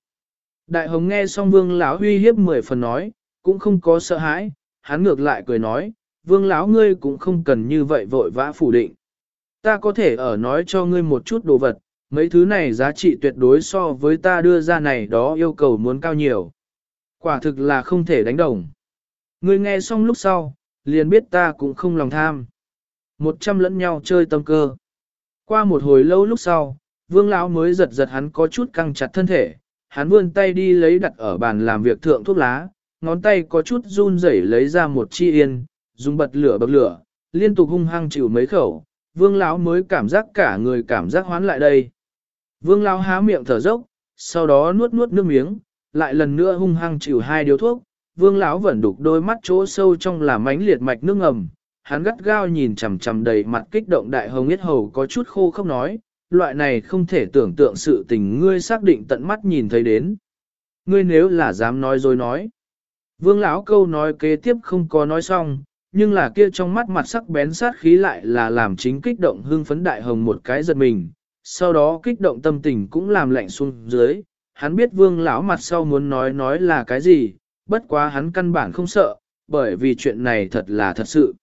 Đại hồng nghe xong vương lão huy hiếp mười phần nói, cũng không có sợ hãi, hắn ngược lại cười nói, vương lão ngươi cũng không cần như vậy vội vã phủ định. Ta có thể ở nói cho ngươi một chút đồ vật, mấy thứ này giá trị tuyệt đối so với ta đưa ra này đó yêu cầu muốn cao nhiều. Quả thực là không thể đánh đồng. Ngươi nghe xong lúc sau, liền biết ta cũng không lòng tham. Một trăm lẫn nhau chơi tâm cơ. Qua một hồi lâu lúc sau, vương lão mới giật giật hắn có chút căng chặt thân thể, hắn vươn tay đi lấy đặt ở bàn làm việc thượng thuốc lá, ngón tay có chút run rẩy lấy ra một chi yên, dùng bật lửa bật lửa, liên tục hung hăng chịu mấy khẩu, vương lão mới cảm giác cả người cảm giác hoán lại đây. Vương lão há miệng thở dốc, sau đó nuốt nuốt nước miếng, lại lần nữa hung hăng chịu hai điếu thuốc, vương lão vẫn đục đôi mắt chỗ sâu trong là mánh liệt mạch nước ngầm, hắn gắt gao nhìn chằm chằm đầy mặt kích động đại hồng yết hầu có chút khô không nói, loại này không thể tưởng tượng sự tình ngươi xác định tận mắt nhìn thấy đến. Ngươi nếu là dám nói rồi nói. Vương lão câu nói kế tiếp không có nói xong, nhưng là kia trong mắt mặt sắc bén sát khí lại là làm chính kích động hưng phấn đại hồng một cái giật mình, sau đó kích động tâm tình cũng làm lạnh xuống dưới, hắn biết vương lão mặt sau muốn nói nói là cái gì, bất quá hắn căn bản không sợ, bởi vì chuyện này thật là thật sự.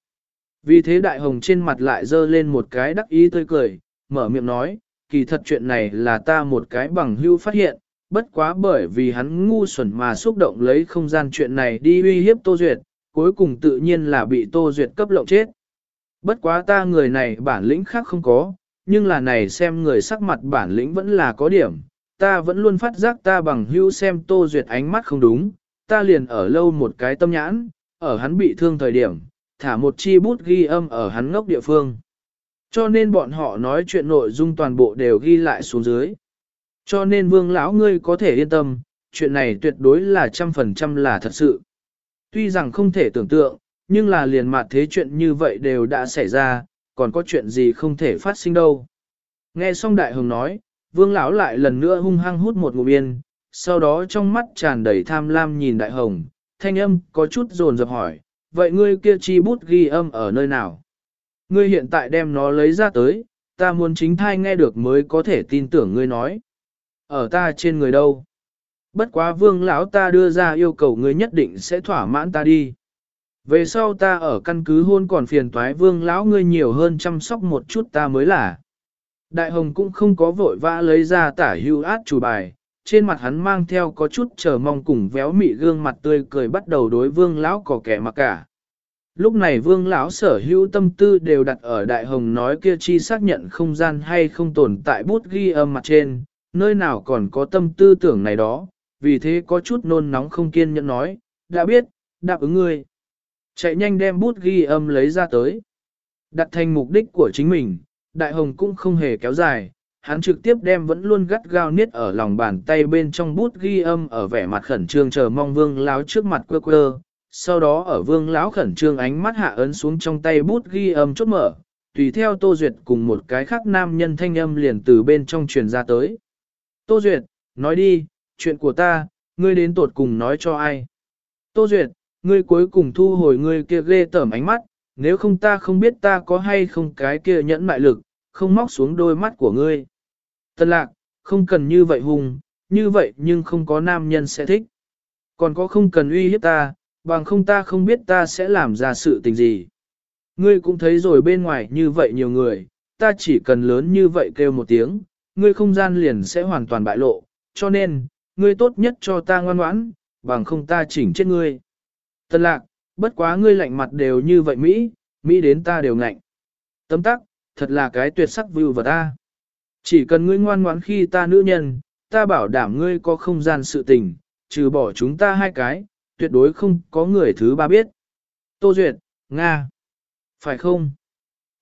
Vì thế đại hồng trên mặt lại dơ lên một cái đắc ý tươi cười, mở miệng nói, kỳ thật chuyện này là ta một cái bằng hưu phát hiện, bất quá bởi vì hắn ngu xuẩn mà xúc động lấy không gian chuyện này đi uy hiếp Tô Duyệt, cuối cùng tự nhiên là bị Tô Duyệt cấp lộng chết. Bất quá ta người này bản lĩnh khác không có, nhưng là này xem người sắc mặt bản lĩnh vẫn là có điểm, ta vẫn luôn phát giác ta bằng hưu xem Tô Duyệt ánh mắt không đúng, ta liền ở lâu một cái tâm nhãn, ở hắn bị thương thời điểm, thả một chi bút ghi âm ở hắn ngốc địa phương. Cho nên bọn họ nói chuyện nội dung toàn bộ đều ghi lại xuống dưới. Cho nên vương lão ngươi có thể yên tâm, chuyện này tuyệt đối là trăm phần trăm là thật sự. Tuy rằng không thể tưởng tượng, nhưng là liền mặt thế chuyện như vậy đều đã xảy ra, còn có chuyện gì không thể phát sinh đâu. Nghe xong đại hồng nói, vương lão lại lần nữa hung hăng hút một ngụm yên, sau đó trong mắt tràn đầy tham lam nhìn đại hồng, thanh âm có chút dồn dập hỏi, vậy ngươi kia chi bút ghi âm ở nơi nào? Ngươi hiện tại đem nó lấy ra tới, ta muốn chính thai nghe được mới có thể tin tưởng ngươi nói. Ở ta trên người đâu? Bất quá vương lão ta đưa ra yêu cầu ngươi nhất định sẽ thỏa mãn ta đi. Về sau ta ở căn cứ hôn còn phiền toái vương lão ngươi nhiều hơn chăm sóc một chút ta mới là. Đại hồng cũng không có vội vã lấy ra tả hưu át chủ bài, trên mặt hắn mang theo có chút chờ mong cùng véo mị gương mặt tươi cười bắt đầu đối vương lão có kẻ mặc cả. Lúc này vương lão sở hữu tâm tư đều đặt ở đại hồng nói kia chi xác nhận không gian hay không tồn tại bút ghi âm mặt trên, nơi nào còn có tâm tư tưởng này đó, vì thế có chút nôn nóng không kiên nhẫn nói, đã biết, đáp ứng ngươi. Chạy nhanh đem bút ghi âm lấy ra tới. Đặt thành mục đích của chính mình, đại hồng cũng không hề kéo dài, hắn trực tiếp đem vẫn luôn gắt gao niết ở lòng bàn tay bên trong bút ghi âm ở vẻ mặt khẩn trương chờ mong vương láo trước mặt quơ quơ. Sau đó ở vương láo khẩn trương ánh mắt hạ ấn xuống trong tay bút ghi âm chốt mở, tùy theo Tô Duyệt cùng một cái khác nam nhân thanh âm liền từ bên trong truyền ra tới. Tô Duyệt, nói đi, chuyện của ta, ngươi đến tột cùng nói cho ai. Tô Duyệt, ngươi cuối cùng thu hồi ngươi kia ghê tởm ánh mắt, nếu không ta không biết ta có hay không cái kia nhẫn mại lực, không móc xuống đôi mắt của ngươi. Tân lạc, không cần như vậy hùng, như vậy nhưng không có nam nhân sẽ thích. Còn có không cần uy hiếp ta, bằng không ta không biết ta sẽ làm ra sự tình gì. Ngươi cũng thấy rồi bên ngoài như vậy nhiều người, ta chỉ cần lớn như vậy kêu một tiếng, ngươi không gian liền sẽ hoàn toàn bại lộ, cho nên, ngươi tốt nhất cho ta ngoan ngoãn, bằng không ta chỉnh chết ngươi. Tân lạc, bất quá ngươi lạnh mặt đều như vậy Mỹ, Mỹ đến ta đều ngạnh. Tấm tắc, thật là cái tuyệt sắc view và ta. Chỉ cần ngươi ngoan ngoãn khi ta nữ nhân, ta bảo đảm ngươi có không gian sự tình, trừ bỏ chúng ta hai cái, tuyệt đối không có người thứ ba biết. Tô Duyệt, Nga. Phải không?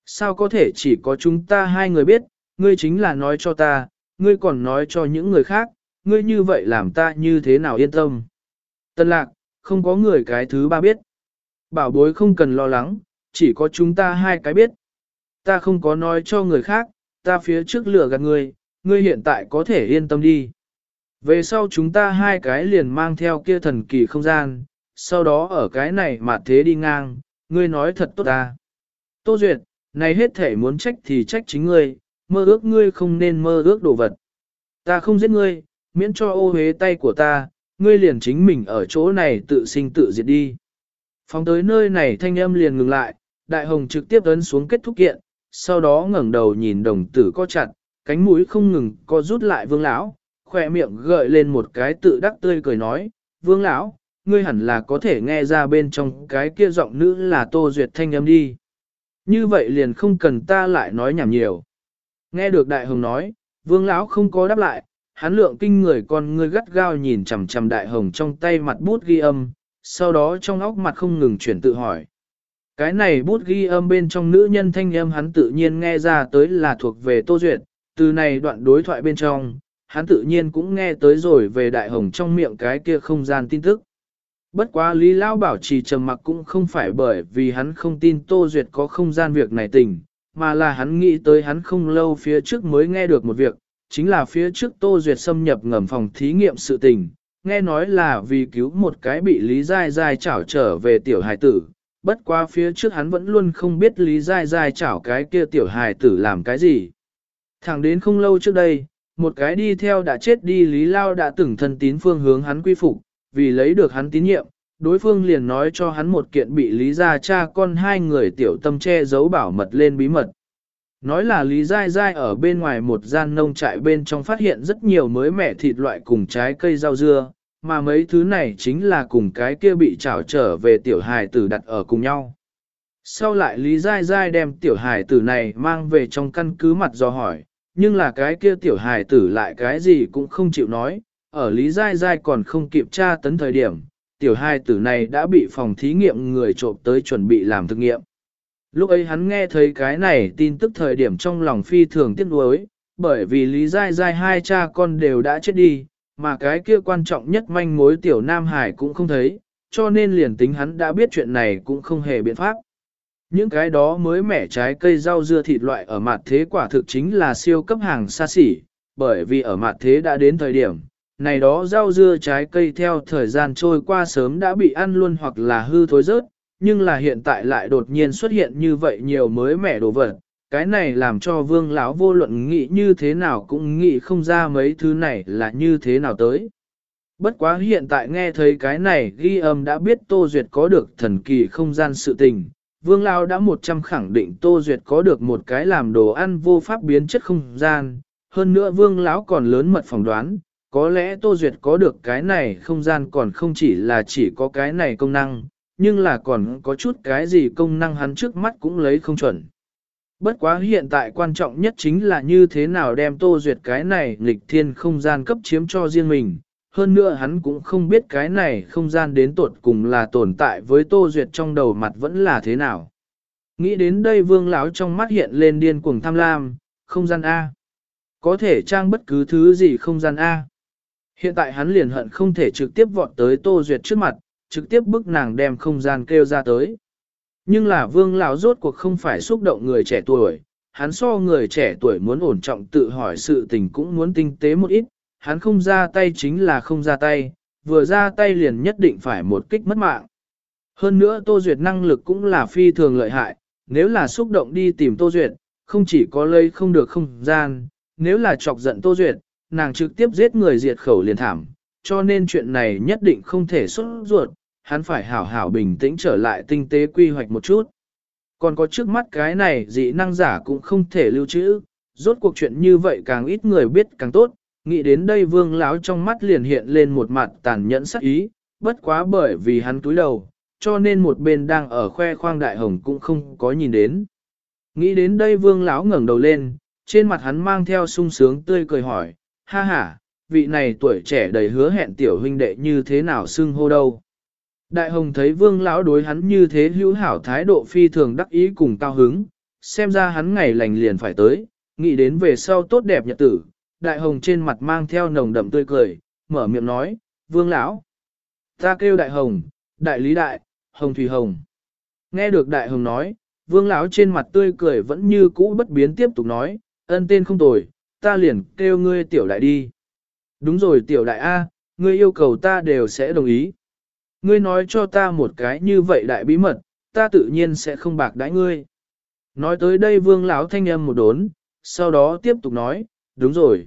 Sao có thể chỉ có chúng ta hai người biết, ngươi chính là nói cho ta, ngươi còn nói cho những người khác, ngươi như vậy làm ta như thế nào yên tâm. Tân lạc, không có người cái thứ ba biết. Bảo bối không cần lo lắng, chỉ có chúng ta hai cái biết. Ta không có nói cho người khác, ta phía trước lửa gạt ngươi, ngươi hiện tại có thể yên tâm đi. Về sau chúng ta hai cái liền mang theo kia thần kỳ không gian, sau đó ở cái này mà thế đi ngang, ngươi nói thật tốt ta. Tô Duyệt, này hết thể muốn trách thì trách chính ngươi, mơ ước ngươi không nên mơ ước đồ vật. Ta không giết ngươi, miễn cho ô hế tay của ta, ngươi liền chính mình ở chỗ này tự sinh tự diệt đi. Phóng tới nơi này thanh âm liền ngừng lại, đại hồng trực tiếp ấn xuống kết thúc kiện, sau đó ngẩng đầu nhìn đồng tử co chặt, cánh mũi không ngừng co rút lại vương lão, khỏe miệng gợi lên một cái tự đắc tươi cười nói, vương lão, ngươi hẳn là có thể nghe ra bên trong cái kia giọng nữ là tô duyệt thanh âm đi. Như vậy liền không cần ta lại nói nhảm nhiều. Nghe được đại hồng nói, vương lão không có đáp lại, hắn lượng kinh người con ngươi gắt gao nhìn chằm chằm đại hồng trong tay mặt bút ghi âm, sau đó trong óc mặt không ngừng chuyển tự hỏi. Cái này bút ghi âm bên trong nữ nhân thanh âm hắn tự nhiên nghe ra tới là thuộc về Tô Duyệt, từ này đoạn đối thoại bên trong, hắn tự nhiên cũng nghe tới rồi về đại hồng trong miệng cái kia không gian tin tức. Bất quá Lý Lao bảo trì trầm mặc cũng không phải bởi vì hắn không tin Tô Duyệt có không gian việc này tình, mà là hắn nghĩ tới hắn không lâu phía trước mới nghe được một việc, chính là phía trước Tô Duyệt xâm nhập ngầm phòng thí nghiệm sự tình, nghe nói là vì cứu một cái bị Lý Giai Giai chảo trở về tiểu hài tử, bất qua phía trước hắn vẫn luôn không biết Lý Giai Giai chảo cái kia tiểu hài tử làm cái gì. Thẳng đến không lâu trước đây, một cái đi theo đã chết đi Lý Lao đã từng thân tín phương hướng hắn quy phục, vì lấy được hắn tín nhiệm, đối phương liền nói cho hắn một kiện bị Lý Gia cha con hai người tiểu tâm che giấu bảo mật lên bí mật. Nói là Lý Giai Giai ở bên ngoài một gian nông trại bên trong phát hiện rất nhiều mới mẻ thịt loại cùng trái cây rau dưa, mà mấy thứ này chính là cùng cái kia bị trảo trở về tiểu hài tử đặt ở cùng nhau. Sau lại Lý Giai Giai đem tiểu hài tử này mang về trong căn cứ mặt do hỏi, nhưng là cái kia tiểu hài tử lại cái gì cũng không chịu nói, ở Lý Giai Giai còn không kịp tra tấn thời điểm, tiểu hai tử này đã bị phòng thí nghiệm người trộm tới chuẩn bị làm thực nghiệm. Lúc ấy hắn nghe thấy cái này tin tức thời điểm trong lòng phi thường tiếc nuối, bởi vì Lý Giai Giai hai cha con đều đã chết đi, mà cái kia quan trọng nhất manh mối tiểu Nam Hải cũng không thấy, cho nên liền tính hắn đã biết chuyện này cũng không hề biện pháp. Những cái đó mới mẻ trái cây rau dưa thịt loại ở mặt thế quả thực chính là siêu cấp hàng xa xỉ, bởi vì ở mặt thế đã đến thời điểm, này đó rau dưa trái cây theo thời gian trôi qua sớm đã bị ăn luôn hoặc là hư thối rớt, nhưng là hiện tại lại đột nhiên xuất hiện như vậy nhiều mới mẻ đồ vật, cái này làm cho vương lão vô luận nghĩ như thế nào cũng nghĩ không ra mấy thứ này là như thế nào tới. Bất quá hiện tại nghe thấy cái này ghi âm đã biết Tô Duyệt có được thần kỳ không gian sự tình, vương lão đã một trăm khẳng định Tô Duyệt có được một cái làm đồ ăn vô pháp biến chất không gian, hơn nữa vương lão còn lớn mật phỏng đoán, có lẽ Tô Duyệt có được cái này không gian còn không chỉ là chỉ có cái này công năng, nhưng là còn có chút cái gì công năng hắn trước mắt cũng lấy không chuẩn. Bất quá hiện tại quan trọng nhất chính là như thế nào đem Tô Duyệt cái này nghịch thiên không gian cấp chiếm cho riêng mình. Hơn nữa hắn cũng không biết cái này không gian đến tột cùng là tồn tại với Tô Duyệt trong đầu mặt vẫn là thế nào. Nghĩ đến đây vương lão trong mắt hiện lên điên cuồng tham lam, không gian A. Có thể trang bất cứ thứ gì không gian A. Hiện tại hắn liền hận không thể trực tiếp vọt tới Tô Duyệt trước mặt, trực tiếp bức nàng đem không gian kêu ra tới. Nhưng là vương lão rốt cuộc không phải xúc động người trẻ tuổi, hắn so người trẻ tuổi muốn ổn trọng tự hỏi sự tình cũng muốn tinh tế một ít, hắn không ra tay chính là không ra tay, vừa ra tay liền nhất định phải một kích mất mạng. Hơn nữa Tô Duyệt năng lực cũng là phi thường lợi hại, nếu là xúc động đi tìm Tô Duyệt, không chỉ có lây không được không gian, nếu là chọc giận Tô Duyệt, nàng trực tiếp giết người diệt khẩu liền thảm, cho nên chuyện này nhất định không thể xuất ruột, hắn phải hảo hảo bình tĩnh trở lại tinh tế quy hoạch một chút. Còn có trước mắt cái này dị năng giả cũng không thể lưu trữ, rốt cuộc chuyện như vậy càng ít người biết càng tốt, nghĩ đến đây vương lão trong mắt liền hiện lên một mặt tàn nhẫn sắc ý, bất quá bởi vì hắn túi đầu, cho nên một bên đang ở khoe khoang đại hồng cũng không có nhìn đến. Nghĩ đến đây vương lão ngẩng đầu lên, trên mặt hắn mang theo sung sướng tươi cười hỏi, ha ha, vị này tuổi trẻ đầy hứa hẹn tiểu huynh đệ như thế nào xưng hô đâu. Đại hồng thấy vương lão đối hắn như thế hữu hảo thái độ phi thường đắc ý cùng cao hứng, xem ra hắn ngày lành liền phải tới, nghĩ đến về sau tốt đẹp nhật tử, đại hồng trên mặt mang theo nồng đậm tươi cười, mở miệng nói, vương lão, ta kêu đại hồng, đại lý đại, hồng thủy hồng. Nghe được đại hồng nói, vương lão trên mặt tươi cười vẫn như cũ bất biến tiếp tục nói, ân tên không tồi, ta liền kêu ngươi tiểu đại đi. Đúng rồi tiểu đại A, ngươi yêu cầu ta đều sẽ đồng ý. Ngươi nói cho ta một cái như vậy đại bí mật, ta tự nhiên sẽ không bạc đãi ngươi. Nói tới đây vương lão thanh âm một đốn, sau đó tiếp tục nói, đúng rồi.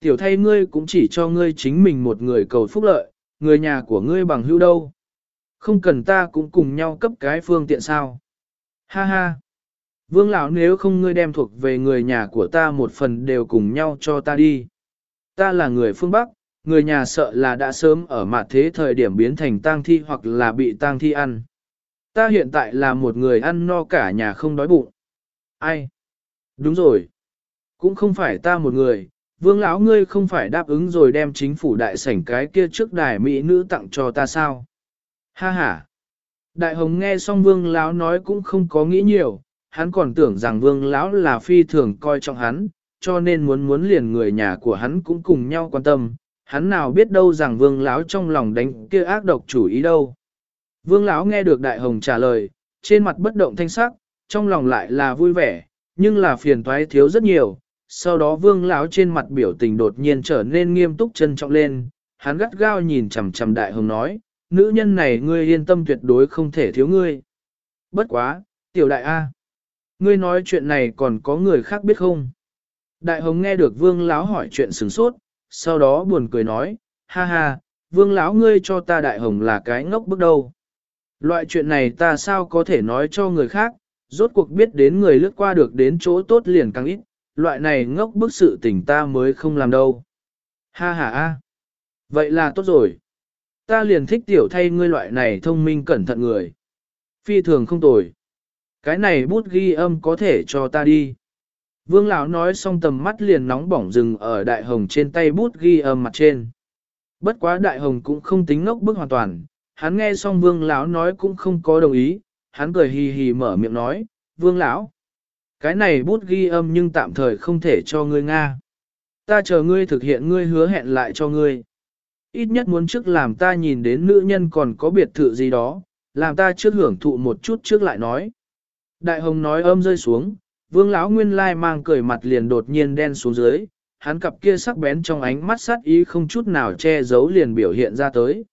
Tiểu thay ngươi cũng chỉ cho ngươi chính mình một người cầu phúc lợi, người nhà của ngươi bằng hữu đâu. Không cần ta cũng cùng nhau cấp cái phương tiện sao. Ha ha. Vương lão nếu không ngươi đem thuộc về người nhà của ta một phần đều cùng nhau cho ta đi. Ta là người phương Bắc, người nhà sợ là đã sớm ở mặt thế thời điểm biến thành tang thi hoặc là bị tang thi ăn. Ta hiện tại là một người ăn no cả nhà không đói bụng. Ai? Đúng rồi. Cũng không phải ta một người, vương lão ngươi không phải đáp ứng rồi đem chính phủ đại sảnh cái kia trước đài mỹ nữ tặng cho ta sao? Ha ha. Đại hồng nghe xong vương lão nói cũng không có nghĩ nhiều, hắn còn tưởng rằng vương lão là phi thường coi trọng hắn, cho nên muốn muốn liền người nhà của hắn cũng cùng nhau quan tâm, hắn nào biết đâu rằng vương lão trong lòng đánh kia ác độc chủ ý đâu. Vương lão nghe được đại hồng trả lời, trên mặt bất động thanh sắc, trong lòng lại là vui vẻ, nhưng là phiền toái thiếu rất nhiều. Sau đó vương lão trên mặt biểu tình đột nhiên trở nên nghiêm túc trân trọng lên, hắn gắt gao nhìn chằm chằm đại hồng nói, nữ nhân này ngươi yên tâm tuyệt đối không thể thiếu ngươi. Bất quá, tiểu đại A. Ngươi nói chuyện này còn có người khác biết không? Đại hồng nghe được vương lão hỏi chuyện sừng sốt, sau đó buồn cười nói, ha ha, vương lão ngươi cho ta đại hồng là cái ngốc bước đầu. Loại chuyện này ta sao có thể nói cho người khác, rốt cuộc biết đến người lướt qua được đến chỗ tốt liền càng ít, loại này ngốc bức sự tình ta mới không làm đâu. Ha ha ha. Vậy là tốt rồi. Ta liền thích tiểu thay ngươi loại này thông minh cẩn thận người. Phi thường không tồi. Cái này bút ghi âm có thể cho ta đi. Vương lão nói xong tầm mắt liền nóng bỏng rừng ở đại hồng trên tay bút ghi âm mặt trên. Bất quá đại hồng cũng không tính ngốc bức hoàn toàn, hắn nghe xong vương lão nói cũng không có đồng ý, hắn cười hì hì mở miệng nói, vương lão, Cái này bút ghi âm nhưng tạm thời không thể cho ngươi Nga. Ta chờ ngươi thực hiện ngươi hứa hẹn lại cho ngươi. Ít nhất muốn trước làm ta nhìn đến nữ nhân còn có biệt thự gì đó, làm ta trước hưởng thụ một chút trước lại nói. Đại hồng nói âm rơi xuống, vương lão nguyên lai mang cười mặt liền đột nhiên đen xuống dưới, hắn cặp kia sắc bén trong ánh mắt sát ý không chút nào che giấu liền biểu hiện ra tới.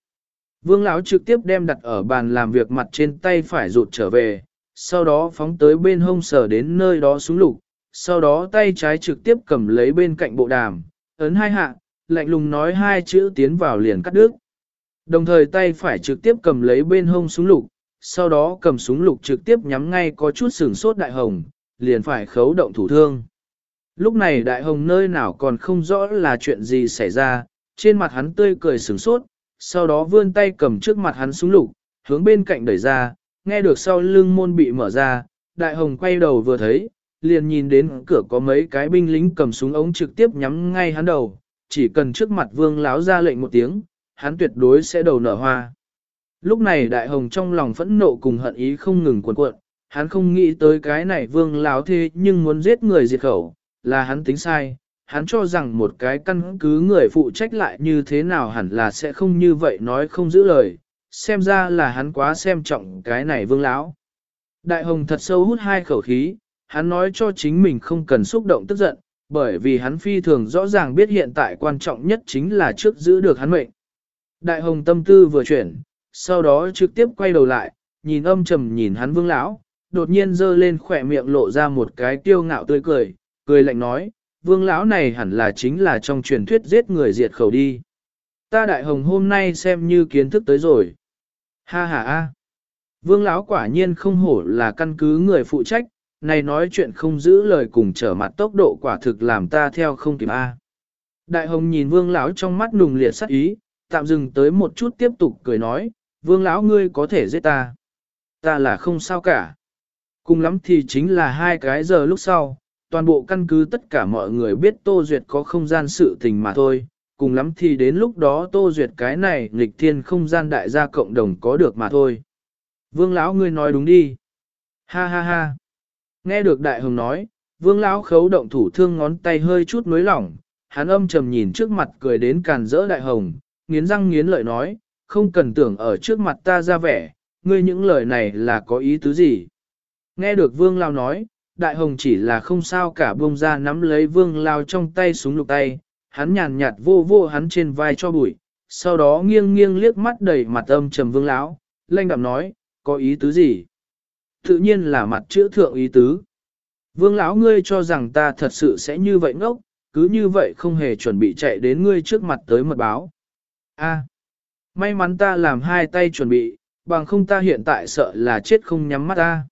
Vương lão trực tiếp đem đặt ở bàn làm việc mặt trên tay phải rụt trở về, sau đó phóng tới bên hông sở đến nơi đó xuống lục, sau đó tay trái trực tiếp cầm lấy bên cạnh bộ đàm, ấn hai hạ, lạnh lùng nói hai chữ tiến vào liền cắt đứt. Đồng thời tay phải trực tiếp cầm lấy bên hông súng lục, sau đó cầm súng lục trực tiếp nhắm ngay có chút sừng sốt đại hồng, liền phải khấu động thủ thương. Lúc này đại hồng nơi nào còn không rõ là chuyện gì xảy ra, trên mặt hắn tươi cười sừng sốt, sau đó vươn tay cầm trước mặt hắn súng lục, hướng bên cạnh đẩy ra, nghe được sau lưng môn bị mở ra, đại hồng quay đầu vừa thấy, liền nhìn đến cửa có mấy cái binh lính cầm súng ống trực tiếp nhắm ngay hắn đầu, chỉ cần trước mặt vương láo ra lệnh một tiếng, hắn tuyệt đối sẽ đầu nở hoa. Lúc này đại hồng trong lòng phẫn nộ cùng hận ý không ngừng cuộn cuộn, hắn không nghĩ tới cái này vương láo thế nhưng muốn giết người diệt khẩu, là hắn tính sai, hắn cho rằng một cái căn cứ người phụ trách lại như thế nào hẳn là sẽ không như vậy nói không giữ lời, xem ra là hắn quá xem trọng cái này vương lão. Đại hồng thật sâu hút hai khẩu khí, hắn nói cho chính mình không cần xúc động tức giận, bởi vì hắn phi thường rõ ràng biết hiện tại quan trọng nhất chính là trước giữ được hắn mệnh. Đại hồng tâm tư vừa chuyển, sau đó trực tiếp quay đầu lại, nhìn âm trầm nhìn hắn vương lão, đột nhiên giơ lên khỏe miệng lộ ra một cái tiêu ngạo tươi cười, cười lạnh nói, vương lão này hẳn là chính là trong truyền thuyết giết người diệt khẩu đi. Ta đại hồng hôm nay xem như kiến thức tới rồi. Ha ha ha. Vương lão quả nhiên không hổ là căn cứ người phụ trách, này nói chuyện không giữ lời cùng trở mặt tốc độ quả thực làm ta theo không kịp a. Đại hồng nhìn vương lão trong mắt nùng liệt sắc ý, tạm dừng tới một chút tiếp tục cười nói, vương lão ngươi có thể giết ta. Ta là không sao cả. Cùng lắm thì chính là hai cái giờ lúc sau, toàn bộ căn cứ tất cả mọi người biết Tô Duyệt có không gian sự tình mà thôi, cùng lắm thì đến lúc đó Tô Duyệt cái này nghịch thiên không gian đại gia cộng đồng có được mà thôi. Vương lão ngươi nói đúng đi. Ha ha ha. Nghe được đại hồng nói, vương lão khấu động thủ thương ngón tay hơi chút nối lỏng, hắn âm trầm nhìn trước mặt cười đến càn rỡ đại hồng, nghiến răng nghiến lợi nói, không cần tưởng ở trước mặt ta ra vẻ, ngươi những lời này là có ý tứ gì. Nghe được vương lao nói, đại hồng chỉ là không sao cả buông ra nắm lấy vương lao trong tay súng lục tay, hắn nhàn nhạt vô vô hắn trên vai cho bụi, sau đó nghiêng nghiêng liếc mắt đầy mặt âm trầm vương lão, lanh đạm nói, có ý tứ gì? Tự nhiên là mặt chữ thượng ý tứ. Vương lão ngươi cho rằng ta thật sự sẽ như vậy ngốc, cứ như vậy không hề chuẩn bị chạy đến ngươi trước mặt tới mật báo. A, may mắn ta làm hai tay chuẩn bị, bằng không ta hiện tại sợ là chết không nhắm mắt ta.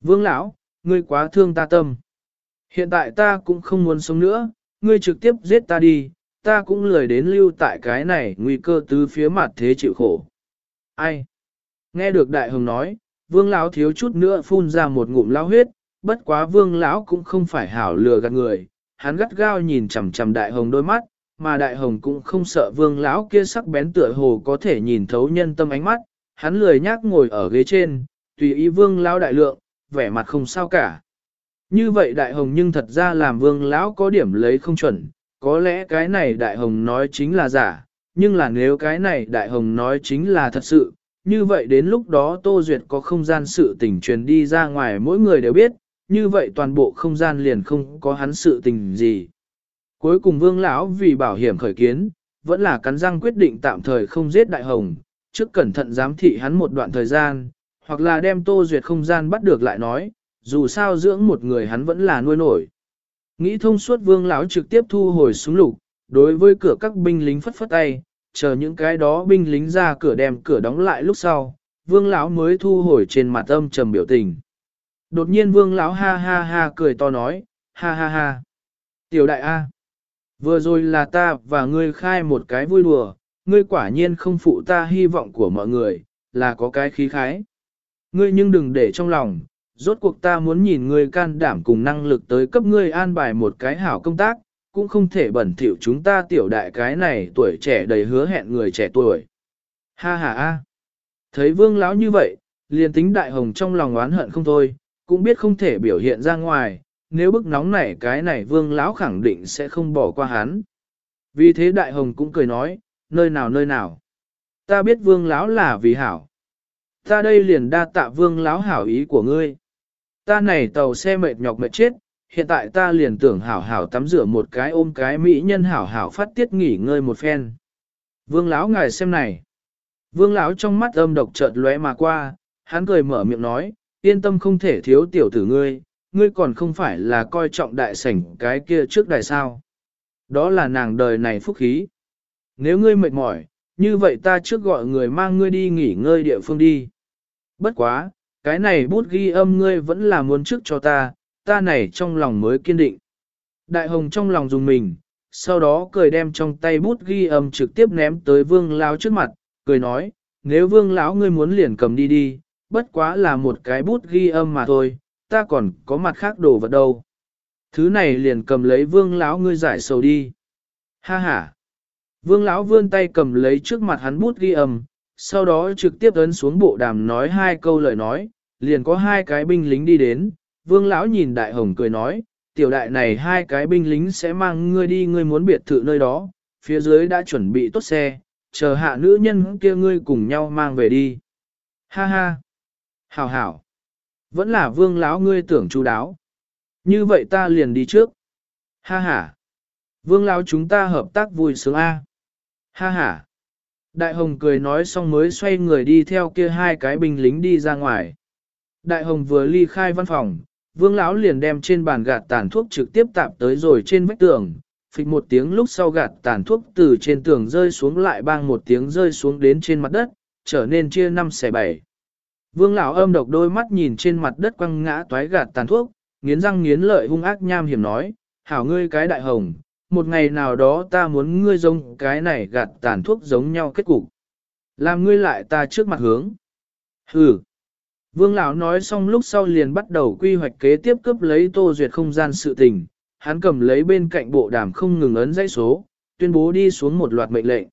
Vương lão, ngươi quá thương ta tâm. Hiện tại ta cũng không muốn sống nữa, ngươi trực tiếp giết ta đi, ta cũng lười đến lưu tại cái này nguy cơ tứ phía mặt thế chịu khổ. Ai? Nghe được đại hồng nói, vương lão thiếu chút nữa phun ra một ngụm lao huyết, bất quá vương lão cũng không phải hảo lừa gạt người, hắn gắt gao nhìn chằm chằm đại hồng đôi mắt, mà đại hồng cũng không sợ vương lão kia sắc bén tựa hồ có thể nhìn thấu nhân tâm ánh mắt, hắn lười nhác ngồi ở ghế trên, tùy ý vương lão đại lượng, vẻ mặt không sao cả. Như vậy đại hồng nhưng thật ra làm vương lão có điểm lấy không chuẩn, có lẽ cái này đại hồng nói chính là giả, nhưng là nếu cái này đại hồng nói chính là thật sự, như vậy đến lúc đó Tô Duyệt có không gian sự tình truyền đi ra ngoài mỗi người đều biết, như vậy toàn bộ không gian liền không có hắn sự tình gì. Cuối cùng vương lão vì bảo hiểm khởi kiến, vẫn là cắn răng quyết định tạm thời không giết đại hồng, trước cẩn thận giám thị hắn một đoạn thời gian, hoặc là đem Tô Duyệt không gian bắt được lại nói, dù sao dưỡng một người hắn vẫn là nuôi nổi. Nghĩ thông suốt vương lão trực tiếp thu hồi súng lục, đối với cửa các binh lính phất phất tay, chờ những cái đó binh lính ra cửa đem cửa đóng lại lúc sau, vương lão mới thu hồi trên mặt âm trầm biểu tình. Đột nhiên vương lão ha ha ha cười to nói, ha ha ha. Tiểu đại A. Vừa rồi là ta và ngươi khai một cái vui đùa, ngươi quả nhiên không phụ ta hy vọng của mọi người, là có cái khí khái. Ngươi nhưng đừng để trong lòng, rốt cuộc ta muốn nhìn ngươi can đảm cùng năng lực tới cấp ngươi an bài một cái hảo công tác, cũng không thể bẩn thỉu chúng ta tiểu đại cái này tuổi trẻ đầy hứa hẹn người trẻ tuổi. Ha ha ha. Thấy vương lão như vậy, liền tính đại hồng trong lòng oán hận không thôi, cũng biết không thể biểu hiện ra ngoài, nếu bức nóng này cái này vương lão khẳng định sẽ không bỏ qua hắn. Vì thế đại hồng cũng cười nói, nơi nào nơi nào. Ta biết vương lão là vì hảo. Ta đây liền đa tạ vương lão hảo ý của ngươi. Ta này tàu xe mệt nhọc mệt chết, hiện tại ta liền tưởng hảo hảo tắm rửa một cái ôm cái mỹ nhân hảo hảo phát tiết nghỉ ngơi một phen. Vương lão ngài xem này. Vương lão trong mắt âm độc chợt lóe mà qua, hắn cười mở miệng nói, yên tâm không thể thiếu tiểu tử ngươi, ngươi còn không phải là coi trọng đại sảnh cái kia trước đại sao. Đó là nàng đời này phúc khí. Nếu ngươi mệt mỏi, như vậy ta trước gọi người mang ngươi đi nghỉ ngơi địa phương đi. Bất quá, cái này bút ghi âm ngươi vẫn là muốn trước cho ta, ta này trong lòng mới kiên định. Đại hồng trong lòng dùng mình, sau đó cười đem trong tay bút ghi âm trực tiếp ném tới vương lão trước mặt, cười nói, nếu vương lão ngươi muốn liền cầm đi đi, bất quá là một cái bút ghi âm mà thôi, ta còn có mặt khác đồ vật đâu. Thứ này liền cầm lấy vương lão ngươi giải sầu đi. Ha ha. Vương lão vươn tay cầm lấy trước mặt hắn bút ghi âm, sau đó trực tiếp ấn xuống bộ đàm nói hai câu lời nói, liền có hai cái binh lính đi đến. Vương lão nhìn đại hồng cười nói, tiểu đại này hai cái binh lính sẽ mang ngươi đi ngươi muốn biệt thự nơi đó, phía dưới đã chuẩn bị tốt xe, chờ hạ nữ nhân kia ngươi cùng nhau mang về đi. Ha ha. Hảo hảo. Vẫn là vương lão ngươi tưởng chú đáo. Như vậy ta liền đi trước. Ha ha. Vương lão chúng ta hợp tác vui sướng A. Ha ha. Đại hồng cười nói xong mới xoay người đi theo kia hai cái binh lính đi ra ngoài. Đại hồng vừa ly khai văn phòng, vương lão liền đem trên bàn gạt tàn thuốc trực tiếp tạp tới rồi trên vách tường. Phịch một tiếng lúc sau gạt tàn thuốc từ trên tường rơi xuống lại bang một tiếng rơi xuống đến trên mặt đất, trở nên chia năm xẻ bảy. Vương lão âm độc đôi mắt nhìn trên mặt đất quăng ngã toái gạt tàn thuốc, nghiến răng nghiến lợi hung ác nham hiểm nói, hảo ngươi cái đại hồng, một ngày nào đó ta muốn ngươi giống cái này gạt tàn thuốc giống nhau kết cục. Làm ngươi lại ta trước mặt hướng. Hừ. Vương lão nói xong lúc sau liền bắt đầu quy hoạch kế tiếp cướp lấy tô duyệt không gian sự tình, hắn cầm lấy bên cạnh bộ đàm không ngừng ấn dãy số, tuyên bố đi xuống một loạt mệnh lệnh.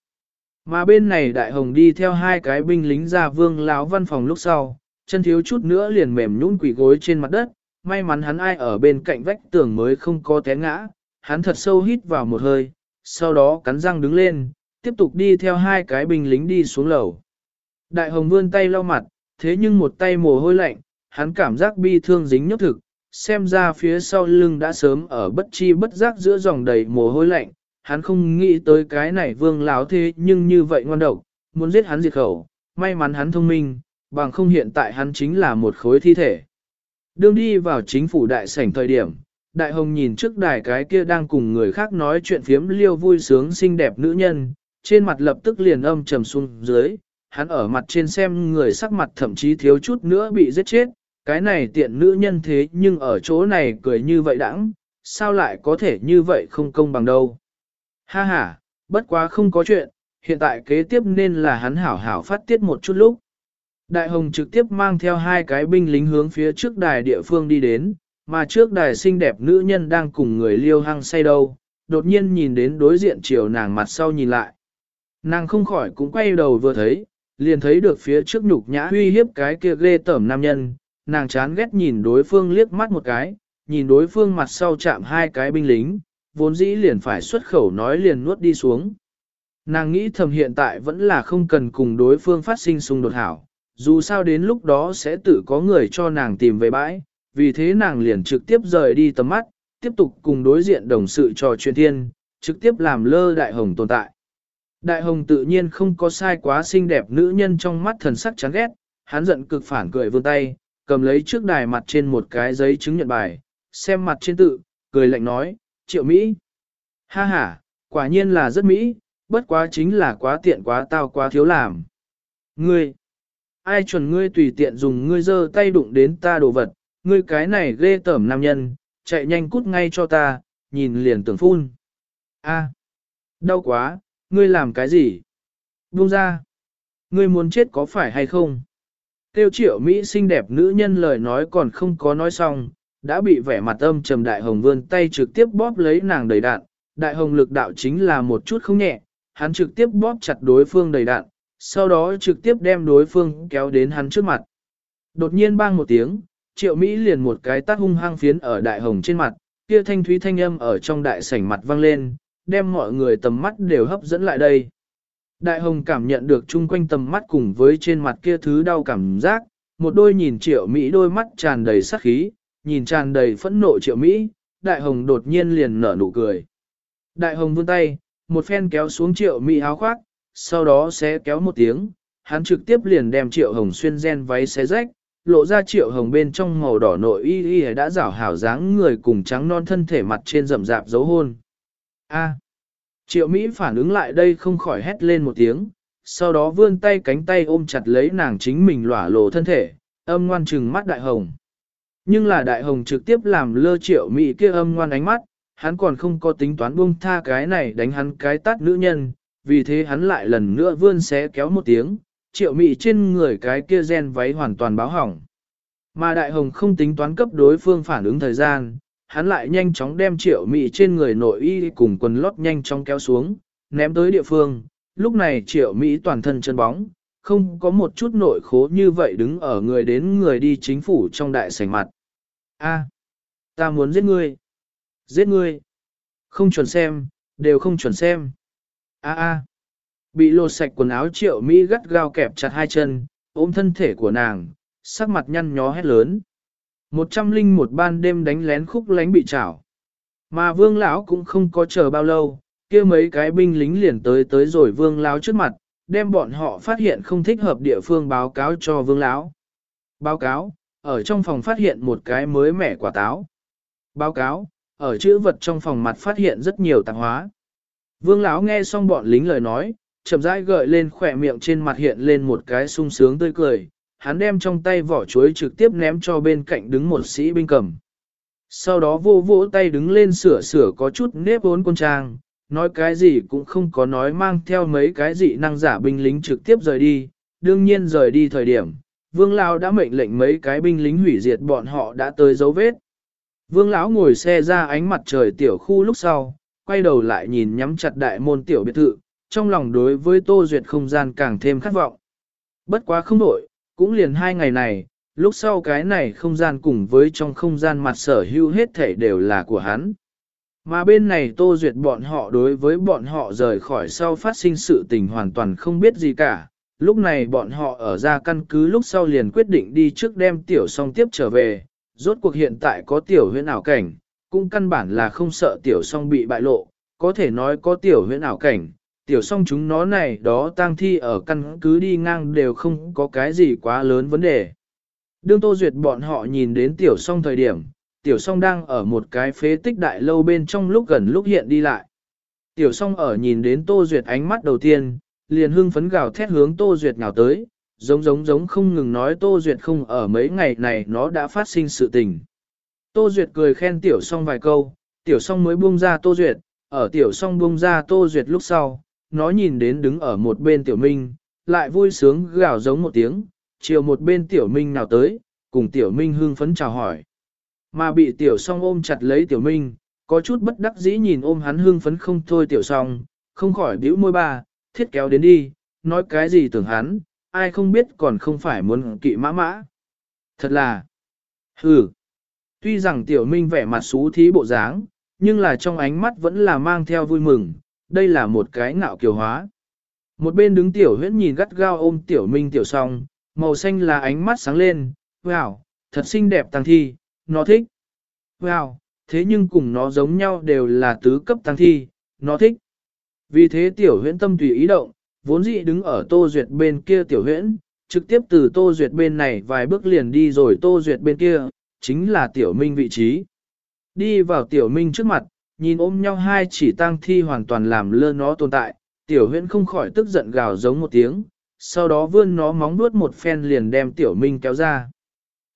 Mà bên này đại hồng đi theo hai cái binh lính ra vương lão văn phòng lúc sau, chân thiếu chút nữa liền mềm nhũn quỷ gối trên mặt đất, may mắn hắn ai ở bên cạnh vách tường mới không có té ngã, hắn thật sâu hít vào một hơi, sau đó cắn răng đứng lên, tiếp tục đi theo hai cái binh lính đi xuống lầu. Đại hồng vươn tay lau mặt, thế nhưng một tay mồ hôi lạnh, hắn cảm giác bi thương dính nhấp thực, xem ra phía sau lưng đã sớm ở bất chi bất giác giữa dòng đầy mồ hôi lạnh, hắn không nghĩ tới cái này vương láo thế nhưng như vậy ngoan độc, muốn giết hắn diệt khẩu, may mắn hắn thông minh, bằng không hiện tại hắn chính là một khối thi thể. Đương đi vào chính phủ đại sảnh thời điểm, đại hồng nhìn trước đài cái kia đang cùng người khác nói chuyện phiếm liêu vui sướng xinh đẹp nữ nhân, trên mặt lập tức liền âm trầm xuống dưới, hắn ở mặt trên xem người sắc mặt thậm chí thiếu chút nữa bị giết chết, cái này tiện nữ nhân thế nhưng ở chỗ này cười như vậy đãng, sao lại có thể như vậy không công bằng đâu. Ha ha, bất quá không có chuyện, hiện tại kế tiếp nên là hắn hảo hảo phát tiết một chút lúc. Đại hồng trực tiếp mang theo hai cái binh lính hướng phía trước đài địa phương đi đến, mà trước đài xinh đẹp nữ nhân đang cùng người liêu hăng say đâu, đột nhiên nhìn đến đối diện chiều nàng mặt sau nhìn lại. Nàng không khỏi cũng quay đầu vừa thấy, liền thấy được phía trước nhục nhã huy hiếp cái kia ghê tởm nam nhân, nàng chán ghét nhìn đối phương liếc mắt một cái, nhìn đối phương mặt sau chạm hai cái binh lính, vốn dĩ liền phải xuất khẩu nói liền nuốt đi xuống. Nàng nghĩ thầm hiện tại vẫn là không cần cùng đối phương phát sinh xung đột hảo, dù sao đến lúc đó sẽ tự có người cho nàng tìm về bãi, vì thế nàng liền trực tiếp rời đi tầm mắt, tiếp tục cùng đối diện đồng sự trò chuyện thiên, trực tiếp làm lơ đại hồng tồn tại. Đại hồng tự nhiên không có sai quá xinh đẹp nữ nhân trong mắt thần sắc chán ghét, hắn giận cực phản cười vươn tay, cầm lấy trước đài mặt trên một cái giấy chứng nhận bài, xem mặt trên tự, cười lạnh nói, triệu Mỹ. Ha ha, quả nhiên là rất Mỹ, bất quá chính là quá tiện quá tao quá thiếu làm. Ngươi, ai chuẩn ngươi tùy tiện dùng ngươi giơ tay đụng đến ta đồ vật, ngươi cái này ghê tởm nam nhân, chạy nhanh cút ngay cho ta, nhìn liền tưởng phun. A, đau quá, ngươi làm cái gì? Buông ra. Ngươi muốn chết có phải hay không? Tiêu triệu Mỹ xinh đẹp nữ nhân lời nói còn không có nói xong, đã bị vẻ mặt âm trầm đại hồng vươn tay trực tiếp bóp lấy nàng đầy đạn. Đại hồng lực đạo chính là một chút không nhẹ, hắn trực tiếp bóp chặt đối phương đầy đạn, sau đó trực tiếp đem đối phương kéo đến hắn trước mặt. Đột nhiên bang một tiếng, triệu Mỹ liền một cái tát hung hăng phiến ở đại hồng trên mặt, kia thanh thúy thanh âm ở trong đại sảnh mặt vang lên, đem mọi người tầm mắt đều hấp dẫn lại đây. Đại hồng cảm nhận được chung quanh tầm mắt cùng với trên mặt kia thứ đau cảm giác, một đôi nhìn triệu Mỹ đôi mắt tràn đầy sát khí, nhìn tràn đầy phẫn nộ triệu Mỹ, đại hồng đột nhiên liền nở nụ cười. Đại hồng vươn tay, một phen kéo xuống triệu Mỹ áo khoác, sau đó sẽ kéo một tiếng, hắn trực tiếp liền đem triệu hồng xuyên gen váy xé rách, lộ ra triệu hồng bên trong màu đỏ nội y y đã rảo hảo dáng người cùng trắng non thân thể mặt trên rậm rạp dấu hôn. A. triệu Mỹ phản ứng lại đây không khỏi hét lên một tiếng, sau đó vươn tay cánh tay ôm chặt lấy nàng chính mình lỏa lộ thân thể, âm ngoan trừng mắt đại hồng. Nhưng là đại hồng trực tiếp làm lơ triệu Mỹ kia âm ngoan ánh mắt, hắn còn không có tính toán buông tha cái này đánh hắn cái tát nữ nhân, vì thế hắn lại lần nữa vươn xé kéo một tiếng, triệu mị trên người cái kia gen váy hoàn toàn báo hỏng. Mà đại hồng không tính toán cấp đối phương phản ứng thời gian, hắn lại nhanh chóng đem triệu mị trên người nội y cùng quần lót nhanh chóng kéo xuống, ném tới địa phương. Lúc này triệu Mỹ toàn thân chân bóng, không có một chút nội khố như vậy đứng ở người đến người đi chính phủ trong đại sảnh mặt. A, ta muốn giết ngươi. Giết ngươi. Không chuẩn xem, đều không chuẩn xem. A a. Bị lột sạch quần áo triệu Mỹ gắt gao kẹp chặt hai chân, ôm thân thể của nàng, sắc mặt nhăn nhó hét lớn. Một trăm linh một ban đêm đánh lén khúc lánh bị chảo. Mà vương lão cũng không có chờ bao lâu, kia mấy cái binh lính liền tới tới rồi vương lão trước mặt, đem bọn họ phát hiện không thích hợp địa phương báo cáo cho vương lão. Báo cáo, ở trong phòng phát hiện một cái mới mẻ quả táo. Báo cáo, ở chữ vật trong phòng mặt phát hiện rất nhiều tạp hóa. Vương lão nghe xong bọn lính lời nói, chậm rãi gợi lên khỏe miệng trên mặt hiện lên một cái sung sướng tươi cười, hắn đem trong tay vỏ chuối trực tiếp ném cho bên cạnh đứng một sĩ binh cầm. Sau đó vô vỗ tay đứng lên sửa sửa có chút nếp vốn con trang, nói cái gì cũng không có nói mang theo mấy cái gì năng giả binh lính trực tiếp rời đi, đương nhiên rời đi thời điểm. Vương Lão đã mệnh lệnh mấy cái binh lính hủy diệt bọn họ đã tới dấu vết. Vương Lão ngồi xe ra ánh mặt trời tiểu khu lúc sau, quay đầu lại nhìn nhắm chặt đại môn tiểu biệt thự, trong lòng đối với Tô Duyệt không gian càng thêm khát vọng. Bất quá không đổi, cũng liền hai ngày này, lúc sau cái này không gian cùng với trong không gian mặt sở hữu hết thể đều là của hắn. Mà bên này Tô Duyệt bọn họ đối với bọn họ rời khỏi sau phát sinh sự tình hoàn toàn không biết gì cả. Lúc này bọn họ ở ra căn cứ lúc sau liền quyết định đi trước đem tiểu song tiếp trở về. Rốt cuộc hiện tại có tiểu huyễn ảo cảnh, cũng căn bản là không sợ tiểu song bị bại lộ, có thể nói có tiểu huyễn ảo cảnh, tiểu song chúng nó này đó tang thi ở căn cứ đi ngang đều không có cái gì quá lớn vấn đề. Đương Tô Duyệt bọn họ nhìn đến tiểu song thời điểm, tiểu song đang ở một cái phế tích đại lâu bên trong lúc gần lúc hiện đi lại. Tiểu song ở nhìn đến Tô Duyệt ánh mắt đầu tiên, liền hưng phấn gào thét hướng Tô Duyệt nhào tới, giống giống giống không ngừng nói Tô Duyệt không ở mấy ngày này nó đã phát sinh sự tình. Tô Duyệt cười khen tiểu song vài câu, tiểu song mới buông ra Tô Duyệt, ở tiểu song buông ra Tô Duyệt lúc sau, nó nhìn đến đứng ở một bên tiểu minh, lại vui sướng gào giống một tiếng, chiều một bên tiểu minh nào tới, cùng tiểu minh hưng phấn chào hỏi. Mà bị tiểu song ôm chặt lấy tiểu minh, có chút bất đắc dĩ nhìn ôm hắn hưng phấn không thôi tiểu song, không khỏi bĩu môi ba, thiết kéo đến đi, nói cái gì tưởng hắn, ai không biết còn không phải muốn kỵ mã mã. Thật là, hừ, tuy rằng tiểu minh vẻ mặt xú thí bộ dáng, nhưng là trong ánh mắt vẫn là mang theo vui mừng, đây là một cái ngạo kiều hóa. Một bên đứng tiểu huyễn nhìn gắt gao ôm tiểu minh tiểu song, màu xanh là ánh mắt sáng lên, wow, thật xinh đẹp tăng thi, nó thích. Wow, thế nhưng cùng nó giống nhau đều là tứ cấp tăng thi, nó thích. Vì thế tiểu huyễn tâm tùy ý động, vốn dĩ đứng ở tô duyệt bên kia tiểu huyễn, trực tiếp từ tô duyệt bên này vài bước liền đi rồi tô duyệt bên kia, chính là tiểu minh vị trí. Đi vào tiểu minh trước mặt, nhìn ôm nhau hai chỉ tang thi hoàn toàn làm lơ nó tồn tại, tiểu huyễn không khỏi tức giận gào giống một tiếng, sau đó vươn nó móng nuốt một phen liền đem tiểu minh kéo ra.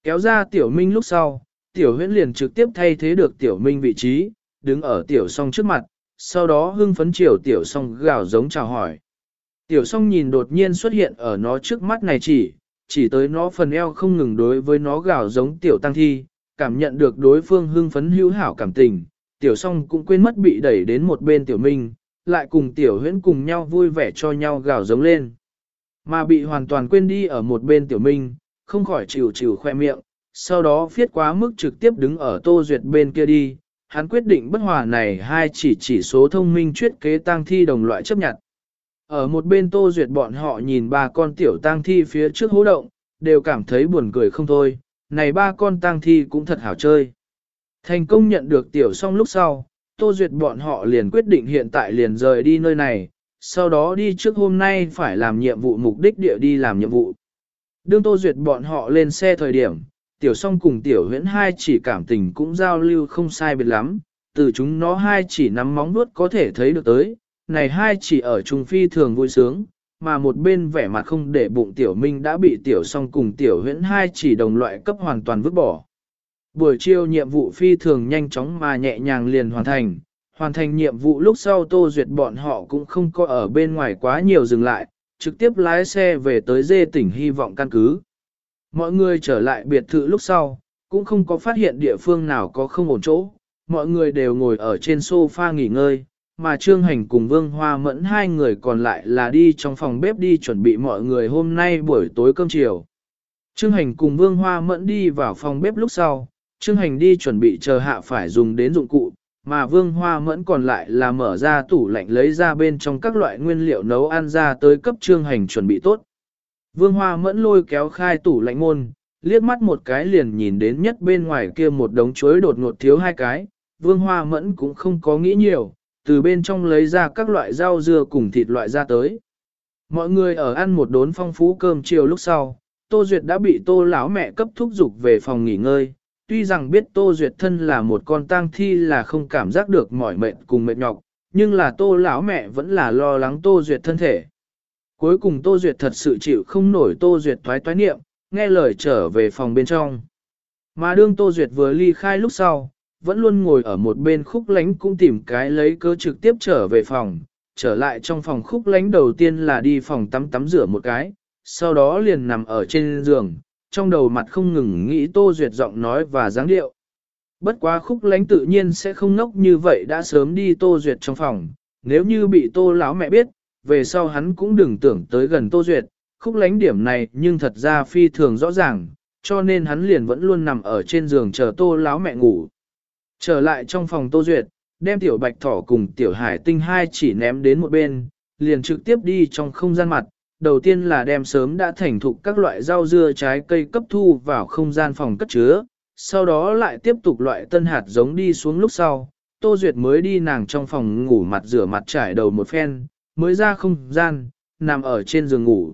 Kéo ra tiểu minh lúc sau, tiểu huyễn liền trực tiếp thay thế được tiểu minh vị trí, đứng ở tiểu song trước mặt, sau đó hưng phấn chiều tiểu song gào giống chào hỏi. Tiểu song nhìn đột nhiên xuất hiện ở nó trước mắt này chỉ, chỉ tới nó phần eo không ngừng đối với nó gào giống tiểu tăng thi, cảm nhận được đối phương hưng phấn hữu hảo cảm tình, tiểu song cũng quên mất bị đẩy đến một bên tiểu minh, lại cùng tiểu huyễn cùng nhau vui vẻ cho nhau gào giống lên. Mà bị hoàn toàn quên đi ở một bên tiểu minh, không khỏi chịu chịu khoe miệng, sau đó viết quá mức trực tiếp đứng ở Tô Duyệt bên kia đi, hắn quyết định bất hòa này hai chỉ chỉ số thông minh chuyết kế tang thi đồng loại chấp nhận. Ở một bên Tô Duyệt bọn họ nhìn ba con tiểu tang thi phía trước hố động, đều cảm thấy buồn cười không thôi, này ba con tang thi cũng thật hảo chơi. Thành công nhận được tiểu xong lúc sau, Tô Duyệt bọn họ liền quyết định hiện tại liền rời đi nơi này, sau đó đi trước hôm nay phải làm nhiệm vụ mục đích địa đi làm nhiệm vụ. Đương Tô Duyệt bọn họ lên xe thời điểm, tiểu song cùng tiểu huyễn hai chỉ cảm tình cũng giao lưu không sai biệt lắm, từ chúng nó hai chỉ nắm móng vuốt có thể thấy được tới, này hai chỉ ở trung phi thường vui sướng, mà một bên vẻ mặt không để bụng tiểu minh đã bị tiểu song cùng tiểu huyễn hai chỉ đồng loại cấp hoàn toàn vứt bỏ. Buổi chiều nhiệm vụ phi thường nhanh chóng mà nhẹ nhàng liền hoàn thành, hoàn thành nhiệm vụ lúc sau Tô Duyệt bọn họ cũng không có ở bên ngoài quá nhiều dừng lại, trực tiếp lái xe về tới dê tỉnh hy vọng căn cứ. Mọi người trở lại biệt thự lúc sau, cũng không có phát hiện địa phương nào có không ổn chỗ, mọi người đều ngồi ở trên sofa nghỉ ngơi, mà Trương Hành cùng Vương Hoa Mẫn hai người còn lại là đi trong phòng bếp đi chuẩn bị mọi người hôm nay buổi tối cơm chiều. Trương Hành cùng Vương Hoa Mẫn đi vào phòng bếp lúc sau, Trương Hành đi chuẩn bị chờ hạ phải dùng đến dụng cụ, mà Vương Hoa Mẫn còn lại là mở ra tủ lạnh lấy ra bên trong các loại nguyên liệu nấu ăn ra tới cấp Trương Hành chuẩn bị tốt. Vương Hoa Mẫn lôi kéo khai tủ lạnh môn, liếc mắt một cái liền nhìn đến nhất bên ngoài kia một đống chuối đột ngột thiếu hai cái, Vương Hoa Mẫn cũng không có nghĩ nhiều, từ bên trong lấy ra các loại rau dưa cùng thịt loại ra tới. Mọi người ở ăn một đốn phong phú cơm chiều lúc sau, Tô Duyệt đã bị Tô lão mẹ cấp thúc dục về phòng nghỉ ngơi. Tuy rằng biết Tô Duyệt thân là một con tang thi là không cảm giác được mỏi mệt cùng mệt nhọc, nhưng là Tô lão mẹ vẫn là lo lắng Tô Duyệt thân thể. Cuối cùng Tô Duyệt thật sự chịu không nổi Tô Duyệt thoái toái niệm, nghe lời trở về phòng bên trong. Mà đương Tô Duyệt vừa ly khai lúc sau, vẫn luôn ngồi ở một bên khúc lánh cũng tìm cái lấy cơ trực tiếp trở về phòng, trở lại trong phòng khúc lánh đầu tiên là đi phòng tắm tắm rửa một cái, sau đó liền nằm ở trên giường, trong đầu mặt không ngừng nghĩ tô duyệt giọng nói và dáng điệu. Bất quá khúc lánh tự nhiên sẽ không ngốc như vậy đã sớm đi tô duyệt trong phòng, nếu như bị tô lão mẹ biết, về sau hắn cũng đừng tưởng tới gần tô duyệt, khúc lánh điểm này nhưng thật ra phi thường rõ ràng, cho nên hắn liền vẫn luôn nằm ở trên giường chờ tô láo mẹ ngủ. Trở lại trong phòng Tô Duyệt, đem tiểu bạch thỏ cùng tiểu hải tinh hai chỉ ném đến một bên, liền trực tiếp đi trong không gian mặt. Đầu tiên là đem sớm đã thành thục các loại rau dưa trái cây cấp thu vào không gian phòng cất chứa, sau đó lại tiếp tục loại tân hạt giống đi xuống lúc sau. Tô Duyệt mới đi nàng trong phòng ngủ mặt rửa mặt trải đầu một phen, mới ra không gian, nằm ở trên giường ngủ.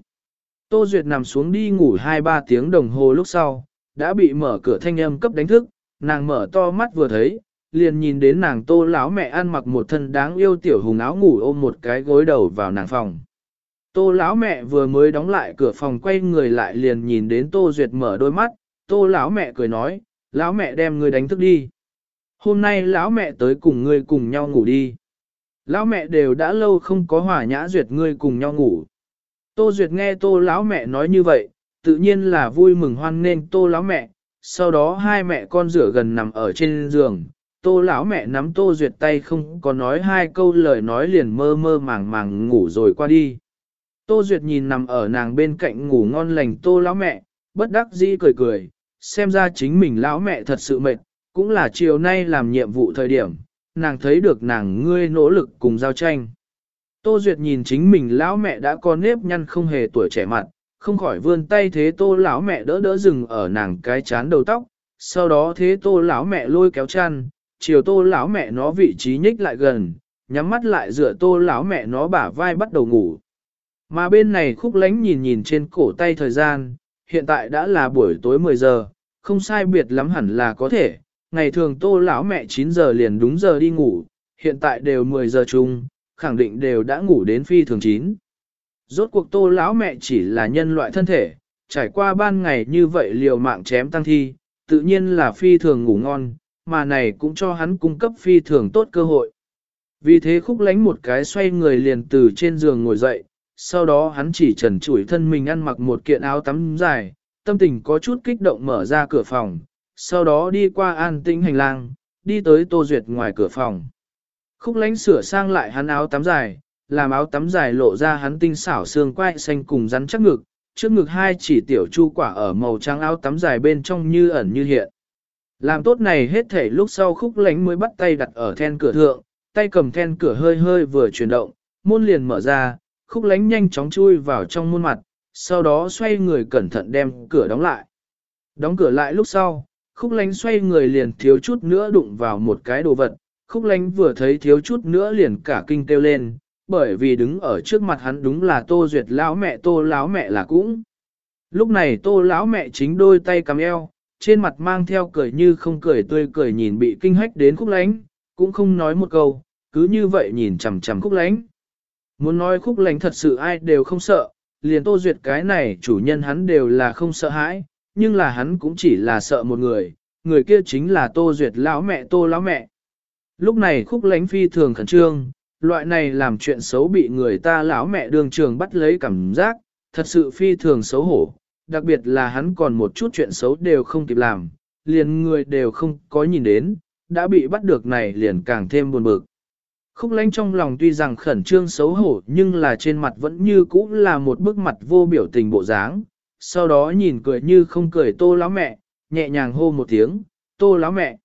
Tô Duyệt nằm xuống đi ngủ 2-3 tiếng đồng hồ lúc sau, đã bị mở cửa thanh âm cấp đánh thức, nàng mở to mắt vừa thấy, liền nhìn đến nàng tô lão mẹ ăn mặc một thân đáng yêu tiểu hùng áo ngủ ôm một cái gối đầu vào nàng phòng. Tô lão mẹ vừa mới đóng lại cửa phòng quay người lại liền nhìn đến Tô Duyệt mở đôi mắt, Tô lão mẹ cười nói, lão mẹ đem ngươi đánh thức đi. Hôm nay lão mẹ tới cùng ngươi cùng nhau ngủ đi. Lão mẹ đều đã lâu không có hòa nhã duyệt ngươi cùng nhau ngủ. Tô Duyệt nghe Tô lão mẹ nói như vậy, tự nhiên là vui mừng hoan nghênh Tô lão mẹ, sau đó hai mẹ con rửa gần nằm ở trên giường, tô lão mẹ nắm tô duyệt tay không có nói hai câu lời nói liền mơ mơ màng màng ngủ rồi qua đi. Tô duyệt nhìn nằm ở nàng bên cạnh ngủ ngon lành tô lão mẹ, bất đắc dĩ cười cười, xem ra chính mình lão mẹ thật sự mệt, cũng là chiều nay làm nhiệm vụ thời điểm, nàng thấy được nàng ngươi nỗ lực cùng giao tranh. Tô Duyệt nhìn chính mình lão mẹ đã có nếp nhăn không hề tuổi trẻ mặt, không khỏi vươn tay thế tô lão mẹ đỡ đỡ rừng ở nàng cái chán đầu tóc, sau đó thế tô lão mẹ lôi kéo chăn, chiều tô lão mẹ nó vị trí nhích lại gần, nhắm mắt lại dựa tô lão mẹ nó bả vai bắt đầu ngủ. Mà bên này khúc lánh nhìn nhìn trên cổ tay thời gian, hiện tại đã là buổi tối 10 giờ, không sai biệt lắm hẳn là có thể, ngày thường tô lão mẹ 9 giờ liền đúng giờ đi ngủ, hiện tại đều 10 giờ chung, khẳng định đều đã ngủ đến phi thường chín. Rốt cuộc tô lão mẹ chỉ là nhân loại thân thể, trải qua ban ngày như vậy liều mạng chém tăng thi, tự nhiên là phi thường ngủ ngon, mà này cũng cho hắn cung cấp phi thường tốt cơ hội. Vì thế khúc lánh một cái xoay người liền từ trên giường ngồi dậy, sau đó hắn chỉ trần trụi thân mình ăn mặc một kiện áo tắm dài, tâm tình có chút kích động mở ra cửa phòng, sau đó đi qua an tĩnh hành lang, đi tới tô duyệt ngoài cửa phòng. Khúc lánh sửa sang lại hắn áo tắm dài, làm áo tắm dài lộ ra hắn tinh xảo xương quai xanh cùng rắn chắc ngực, trước ngực hai chỉ tiểu chu quả ở màu trắng áo tắm dài bên trong như ẩn như hiện. Làm tốt này hết thể lúc sau khúc lánh mới bắt tay đặt ở then cửa thượng, tay cầm then cửa hơi hơi vừa chuyển động, môn liền mở ra, khúc lánh nhanh chóng chui vào trong môn mặt, sau đó xoay người cẩn thận đem cửa đóng lại. Đóng cửa lại lúc sau, khúc lánh xoay người liền thiếu chút nữa đụng vào một cái đồ vật, khúc lánh vừa thấy thiếu chút nữa liền cả kinh kêu lên, bởi vì đứng ở trước mặt hắn đúng là tô duyệt lão mẹ tô lão mẹ là cũng. Lúc này tô lão mẹ chính đôi tay cầm eo, trên mặt mang theo cười như không cười tươi cười nhìn bị kinh hách đến khúc lánh, cũng không nói một câu, cứ như vậy nhìn chằm chằm khúc lánh. Muốn nói khúc lánh thật sự ai đều không sợ, liền tô duyệt cái này chủ nhân hắn đều là không sợ hãi, nhưng là hắn cũng chỉ là sợ một người, người kia chính là tô duyệt lão mẹ tô lão mẹ. Lúc này khúc lánh phi thường khẩn trương, loại này làm chuyện xấu bị người ta lão mẹ đường trường bắt lấy cảm giác, thật sự phi thường xấu hổ, đặc biệt là hắn còn một chút chuyện xấu đều không kịp làm, liền người đều không có nhìn đến, đã bị bắt được này liền càng thêm buồn bực. Khúc lánh trong lòng tuy rằng khẩn trương xấu hổ nhưng là trên mặt vẫn như cũ là một bức mặt vô biểu tình bộ dáng, sau đó nhìn cười như không cười tô lão mẹ, nhẹ nhàng hô một tiếng, tô lão mẹ.